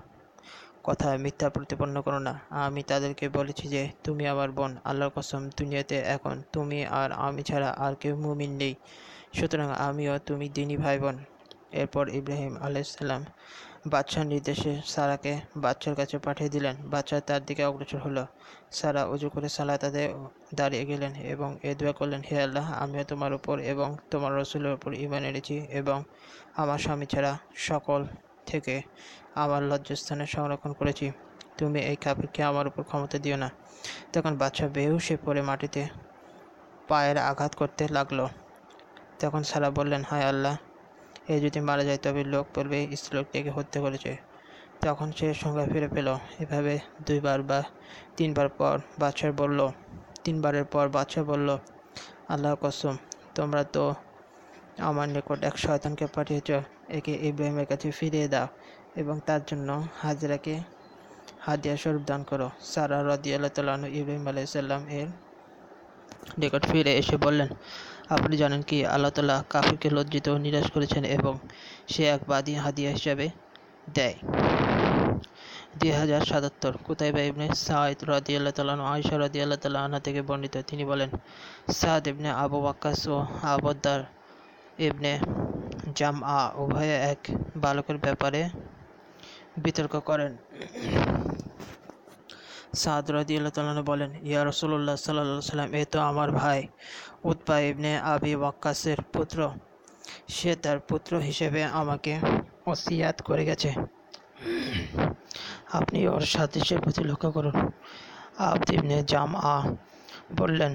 কথা মিথ্যা প্রতিপন্ন করো না। আমি তাদেরকে বলেছি যে, তুমি আমার বোন। আল্লাহর কসম, দুনিয়াতে এখন তুমি আর আমি ছাড়া আর কেউ মুমিন নেই। সুতরাং আমিও তুমি দিনী ভাই বোন এরপর ইব্রাহিম আলাইসাল্লাম বাচ্চার নির্দেশে সারাকে বাচ্চার কাছে পাঠিয়ে দিলেন। বাচ্চা তার দিকে অগ্রসর হলো। সারা উজু করে সালাত আদায় দাঁড়িয়ে গেলেন এবং এ দোয়া করলেন, হে আল্লাহ, আমিও তোমার উপর এবং তোমার রসুলের উপর ইমান এনেছি এবং আমার স্বামী ছাড়া সকল থেকে আমার লজ্জাস্থানে সংরক্ষণ করেছি। তুমি এই কাপড়কে আমার উপর ক্ষমতা দিও না। তখন বাচ্চা বেহুশে পড়ে মাটিতে পায়ের আঘাত করতে লাগল। তখন সারা বললেন, হায় আল্লাহ এ যদি মারা যায় তবে লোক বলবে স্ত্রীলোকটিকে হত্যা করেছে। তখন সে সংজ্ঞা ফিরে পেল। এভাবে দুইবার বা তিনবার পর বাচ্চার বলল, তিনবারের পর বাচ্চা বলল, আল্লাহ কসম, তোমরা তো আমার নিকট এক শয়তানকে পাঠিয়েছ, একে ইব্রাহিমের কাছে ফিরিয়ে দাও এবং তার জন্য হাজরাকে হাদিয়া স্বরূপ দান করো। সারা রদি আল্লাহ তালু ইব্রাহিম আলাইসাল্লাম এর নিকট ফিরে এসে বললেন আপনি জানেন কি আল্লাহ তালা কাফিরকে লজ্জিত ও নিরাশ করেছেন এবং সে এক বাদী হাদিয়া হিসাবে দেয়। দুই হাজার সাতাত্তর কুতাইবা ইবনে সাইদ রাদি আল্লাহ তালান আয়সা রাদি আল্লাহ তালা আনা থেকে বর্ণিত। তিনি বলেন, সাদ ইবনে আবু ওয়াক্কাস ও আবদ্দার ইবনে জাম আ উভয়ে এক বালকের ব্যাপারে বিতর্ক করেন। সাদ রাদি আল্লাহ বলেন, ইয়া রসুল্লাহ সাল্লাহ সাল্লাম এ তো আমার ভাই উৎপা ইবনে আবি ওয়াক্কাসের পুত্র। সে তার পুত্র হিসেবে আমাকে ওসিয়াত করে গেছে। আপনি ওর সাদৃশ্যের প্রতি লক্ষ্য করুন। আব্দ ইবনে জাম আ বললেন,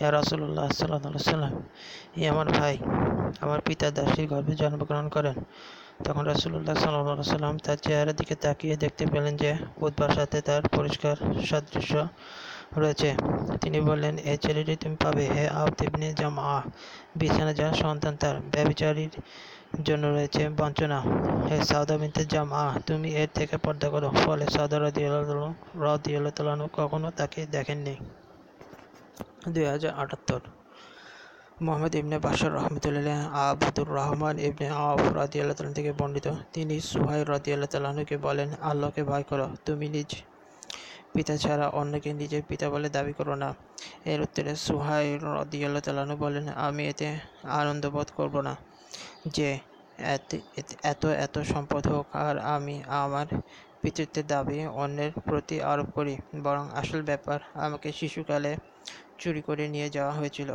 ইয়া রসুল্লাহ সাল্লাহ সাল্লাম ই আমার ভাই, আমার পিতা দাসীর গর্ভে জন্মগ্রহণ করেন। তখন রাসুল্লাহ সাল্লাহ সাল্লাম তার চেহারার দিকে তাকিয়ে দেখতে পেলেন যে উদ্বার সাথে তার পরিষ্কার সাদৃশ্য রয়েছে। তিনি বললেন, এ ছেলেটি তুমি পাবে, হে আব্দ ইবনে জামা বিছানা যার সন্তান তার ব্যবচারীর জন্য রয়েছে বঞ্চনা। হে সাউদা বিনতে জামা তুমি এর থেকে পর্দা করো। ফলে সাউদা রদিয়াল্লাহ রদিয়াল্লাহ কখনো তাকে দেখেননি। দুই হাজার আটাত্তর মোহাম্মদ ইবনে বাশার রহমতুল্লাহ আবুদুর রহমান ইবনে আফ রাদি আল্লাহ থেকে বর্ণিত। তিনি সুহাই রাদি আল্লাহ তালাহকে বলেন, আল্লাহকে ভয় করো, তুমি নিজ পিতা ছাড়া অন্যকে নিজের পিতা বলে দাবি করো না। এর উত্তরে সুহাই রদি আল্লাহ তালাহু বলেন, আমি এতে আনন্দ বোধ করব না যে এত এত সম্পদ হোক আর আমি আমার পিতৃত্বের দাবি অন্যের প্রতি আরোপ করি, বরং আসল ব্যাপার আমাকে শিশুকালে চুরি করে নিয়ে যাওয়া হয়েছিল।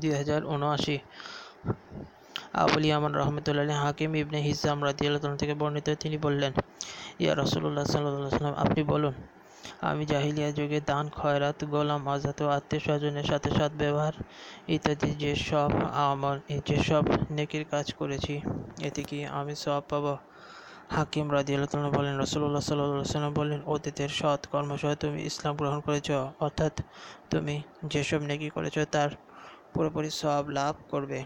দুই হাজার উনআশি আবুল ইয়ামান রহমতুল্লাহ হাকিম ইবনে হিসাম রাদিয়াল্লাহ থেকে বর্ণিত তিনি বললেন, ইয়া রসুল্লাহ সাল্লাহ সাল্লাম আপনি বলুন, আমি জাহিলিয়া যুগে দান, খয়রাত, গোলাম, আজাদ ও আত্মীয় স্বজনের সাথে সৎ ব্যবহার ইত্যাদি যেসব আমার যেসব নেকির কাজ করেছি, এতে কি আমি সব পাবো? হাকিম রাদিয়াল্লাহ বলেন রসুল্লাহ সাল্লাহ বলেন, অতীতের সৎ কর্মসহ তুমি ইসলাম গ্রহণ করেছ, অর্থাৎ তুমি যেসব নেকি করেছ তার পুরোপুরি সব লাভ করবে।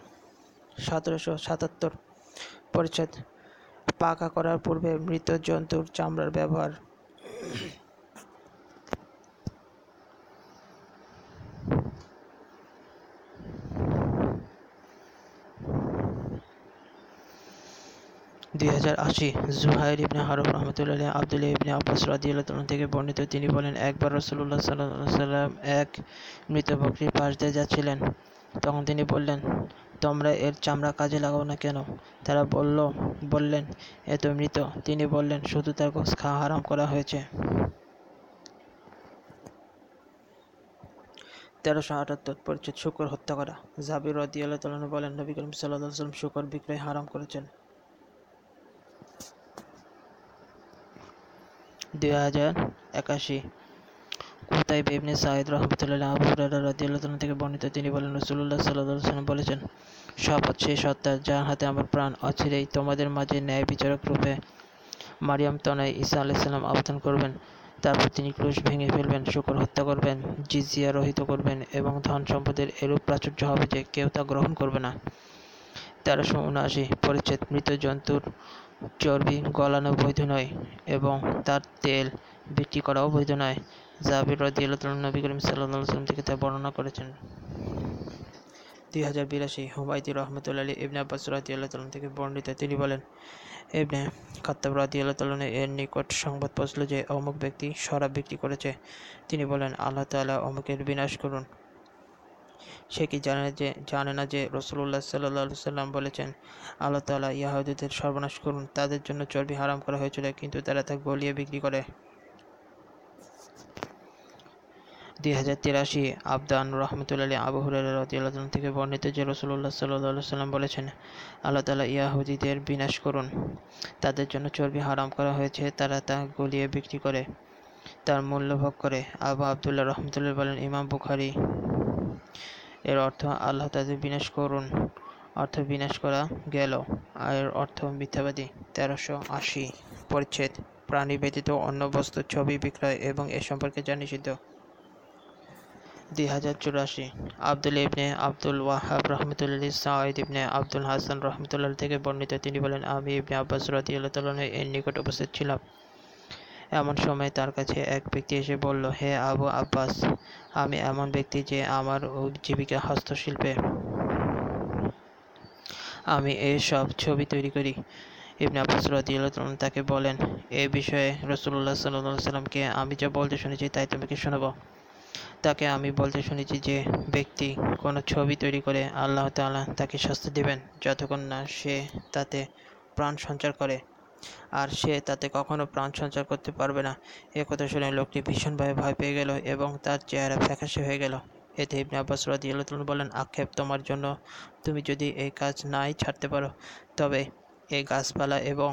সতেরোশো সাতাত্তর পরিচ্ছেদ, পাকা করার পূর্বে মৃত জন্তুর চামড়ার ব্যবহার। দুই হাজার আশি, জুহাইর ইবনে হারুফ রহমতুল্লাহ আবদুল্লাহ ইবনে আব্বাস রাদিয়াল্লাহ থেকে বর্ণিত, তিনি বলেন, একবার রসুল্লাহ সাল্লাহ সাল্লাম এক মৃত বকরির পাশ দিয়ে যাচ্ছিলেন। তখন তিনি বললেন, তোমরা এর চামড়া কাজে লাগাও না কেন? তারা বলল, বললেন, এ তো মৃত। তিনি বললেন, শুধু তার গোস খাওয়া হারাম করা হয়েছে। তেরোশো আটাত্তর, পরিচিত শুকর হত্যা করা। জাবির তালন বলেন, নবী করিম সাল্লাহ সাল্লাম শুকর বিক্রয় হারাম করেছেন। দুই হাজার একাশি। কুতাই ইবনে সাইদ রহমতুল্লাহ আবু তাআলা থেকে বর্ণিত, তিনি বলেন, রাসূলুল্লাহ সাল্লাল্লাহু বলেছেন, শপথ সেই সত্তা যার হাতে আমার প্রাণ অচিরেই তোমাদের মাঝে ন্যায় বিচারক রূপে মারিয়াম তনায় ঈসা আলাইহিস সালাম আবেদন করবেন। তারপর তিনি ক্রুশ ভেঙে ফেলবেন, শুকর হত্যা করবেন, জিজিয়া রহিত করবেন এবং ধন সম্পদের এরূপ প্রাচুর্য হবে যে কেউ তা গ্রহণ করবে না। তেরোশো উনআশি, পরিচ্ছেদ মৃত জন্তুর চর্বি গলানো বৈধ নয় এবং তার তেল বিক্রি করাও বৈধ নয়। জাবির রাদিয়াল্লাহু নবী করিম আলাইহি সাল্লাম থেকে তা বর্ণনা করেছেন। দুই হাজার বিরাশি হুমায়দি রহমতুল্লাহ ইবনে আব্বাস রাদিয়াল্লাহু তাআলা থেকে বর্ণিত তিনি বলেন, ইবনে খাত্তাব রাদিয়াল্লাহু তাআলা এর নিকট সংবাদ পৌঁছল যে অমুক ব্যক্তি শরাব বিক্রি করেছে। তিনি বলেন, আল্লাহ তাআলা অমুকের বিনাশ করুন। সে কি জানে যে, জানে না যে রসুল্লাহ সাল্লাহ সাল্লাম বলেছেন, আল্লাহ তালা ইয়াহুদীদের সর্বনাশ করুন, তাদের জন্য চর্বি হারাম করা হয়েছিল, কিন্তু তারা তা গলিয়ে বিক্রি করে। দুই হাজার তিরাশি আবদান রহমতুল্লাহ আবু হুরারা রদিয়াল্লাহ থেকে বর্ণিত যে রসুল্লাহ সাল্লাহ সাল্লাম বলেছেন, আল্লাহ তালা ইয়াহুদীদের বিনাশ করুন, তাদের জন্য চর্বি হারাম করা হয়েছে, তারা তা গলিয়ে বিক্রি করে, তার মূল্য ভোগ করে। আবু আবদুল্লাহ রহমতুল্লাহ বলেন, ইমাম বুখারি এর অর্থ আল্লাহ তাদের বিনাশ করুন, অর্থ বিনাশ করা গেল। আর অর্থ মিথ্যাবাদী, তেরোশো আশি। পরিচ্ছেদ, প্রাণী ব্যতীত অন্য বস্তুর ছবি বিক্রয় এবং এ সম্পর্কে যা নিষিদ্ধ। দুই হাজার চুরাশি, আবদুল ইবনে আব্দুল ওয়াহাব রহমতুল্লাহ, সাঈদ ইবনে আব্দুল হাসান রহমতুল্লাহ থেকে বর্ণিত। তিনি বলেন, আমি ইবনে আব্বাস রাদিয়াল্লাহু তাআলা এর নিকট উপস্থিত ছিলাম। এমন সময় তার কাছে এক ব্যক্তি এসে বলল, হে আবু আব্বাস, আমি এমন ব্যক্তি যে আমার জীবিকা হস্তশিল্পে। আমি এসব ছবি তৈরি করি। ইবনে আব্বাস রাদিয়াল্লাহু তাকে বলেন, এ বিষয়ে রাসূলুল্লাহ সাল্লাল্লাহু আলাইহি সাল্লামকে আমি যা বলতে শুনেছি তাই তোমাকে শোনাবো। তাকে আমি বলতে শুনেছি যে ব্যক্তি কোনো ছবি তৈরি করে আল্লাহ তাআলা তাকে শাস্তি দেবেন, যতক্ষণ না সে তাতে প্রাণ সঞ্চার করে। আর সে তাতে কখনো প্রাণ সঞ্চার করতে পারবে না। এ কথা শুনে লোকটি ভীষণভাবে ভয় পেয়ে গেল এবং তার চেহারা ফ্যাকাশে হয়ে গেল। এতে ইবনে আব্বাস রাদিয়াল্লাহু বলেন, আক্ষেপ তোমার জন্য। তুমি যদি এই কাজ নাই ছাড়তে পারো, তবে এই গাছপালা এবং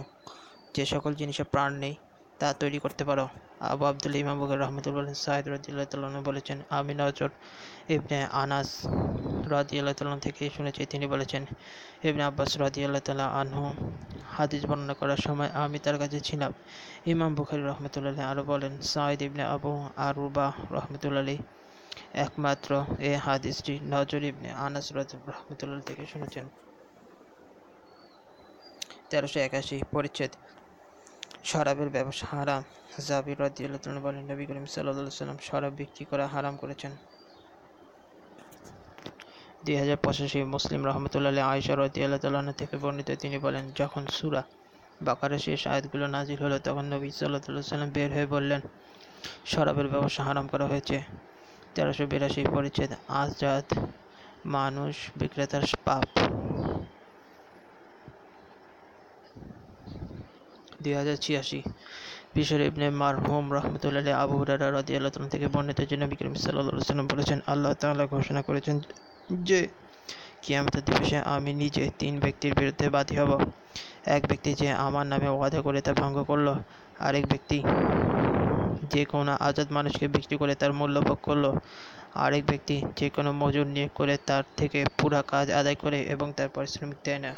যে সকল জিনিসে প্রাণ নেই, তা তৈরি করতে পারো। আবু আবদুল ইমাম বকর রহমতুল্লাহ বলেন সাহেদ রাদিয়াল্লাহু বলেছেন, আমি নজর ইবনে আনাস রাদিয়াল্লাহু তাআলা থেকে শুনেছি, তিনি বলেছেন, ইবনে আব্বাস রাদিয়াল্লাহু তাআলা আনহু হাদিস বর্ণনা করার সময় আমি তার কাছে ছিলাম। ইমাম বুখারি রহমতুল্লাহ আরও বলেন, সাঈদ ইবনে আবু আরুবা রহমতুল্লাহ একমাত্র এ হাদিসটি নজর ইবনে আনাস রহমতুল্লাহ থেকে শুনেছেন। তেরোশো একাশি, পরিচ্ছেদ। শরাবের ব্যবসা হারাম। জাবির রাদিয়াল্লাহু তাআলা বলেন, নবী করিম আলাইহি সাল্লাম শরাব বিক্রি করা হারাম করেছেন। দুই হাজার পঁচাশি মুসলিম রহমতুল্লাহ আয়সা রাদিয়াল্লাহু তাআলা থেকে বর্ণিত, তিনি বলেন, যখন সূরা বাকারা শেষ আয়াতগুলো নাজিল হলো, তখন নবী আলাইহি সাল্লাম বের হয়ে বললেন, শরাবের ব্যবসা হারাম করা হয়েছে। তেরোশো বিরাশি পরিচ্ছেদ, আজাদ মানুষ বিক্রেতার পাপ। দুই হাজার ছিয়াশি বিশর ইবনে মারহুম রহমতুল্লাহ আবু হুরারা রাদিয়াল্লাহু থেকে বর্ণিত যে নবী করিম সাল্লাল্লাহু আলাইহি বলেছেন, আল্লাহ তাআলা ঘোষণা করেছেন যে কিয়ামতের দিবসে আমি নিজে তিন ব্যক্তির বিরুদ্ধে বাদী হব। এক ব্যক্তি যে আমার নামে ওয়াদা করে তা ভঙ্গ করল, আরেক ব্যক্তি যে কোনো আজাদ মানুষকে বিক্রি করে তার মূল্য ভোগ করল, আরেক ব্যক্তি যে কোনো মজুর নিয়োগ করে তার থেকে পুরা কাজ আদায় করে এবং তার পারিশ্রমিক দেয় না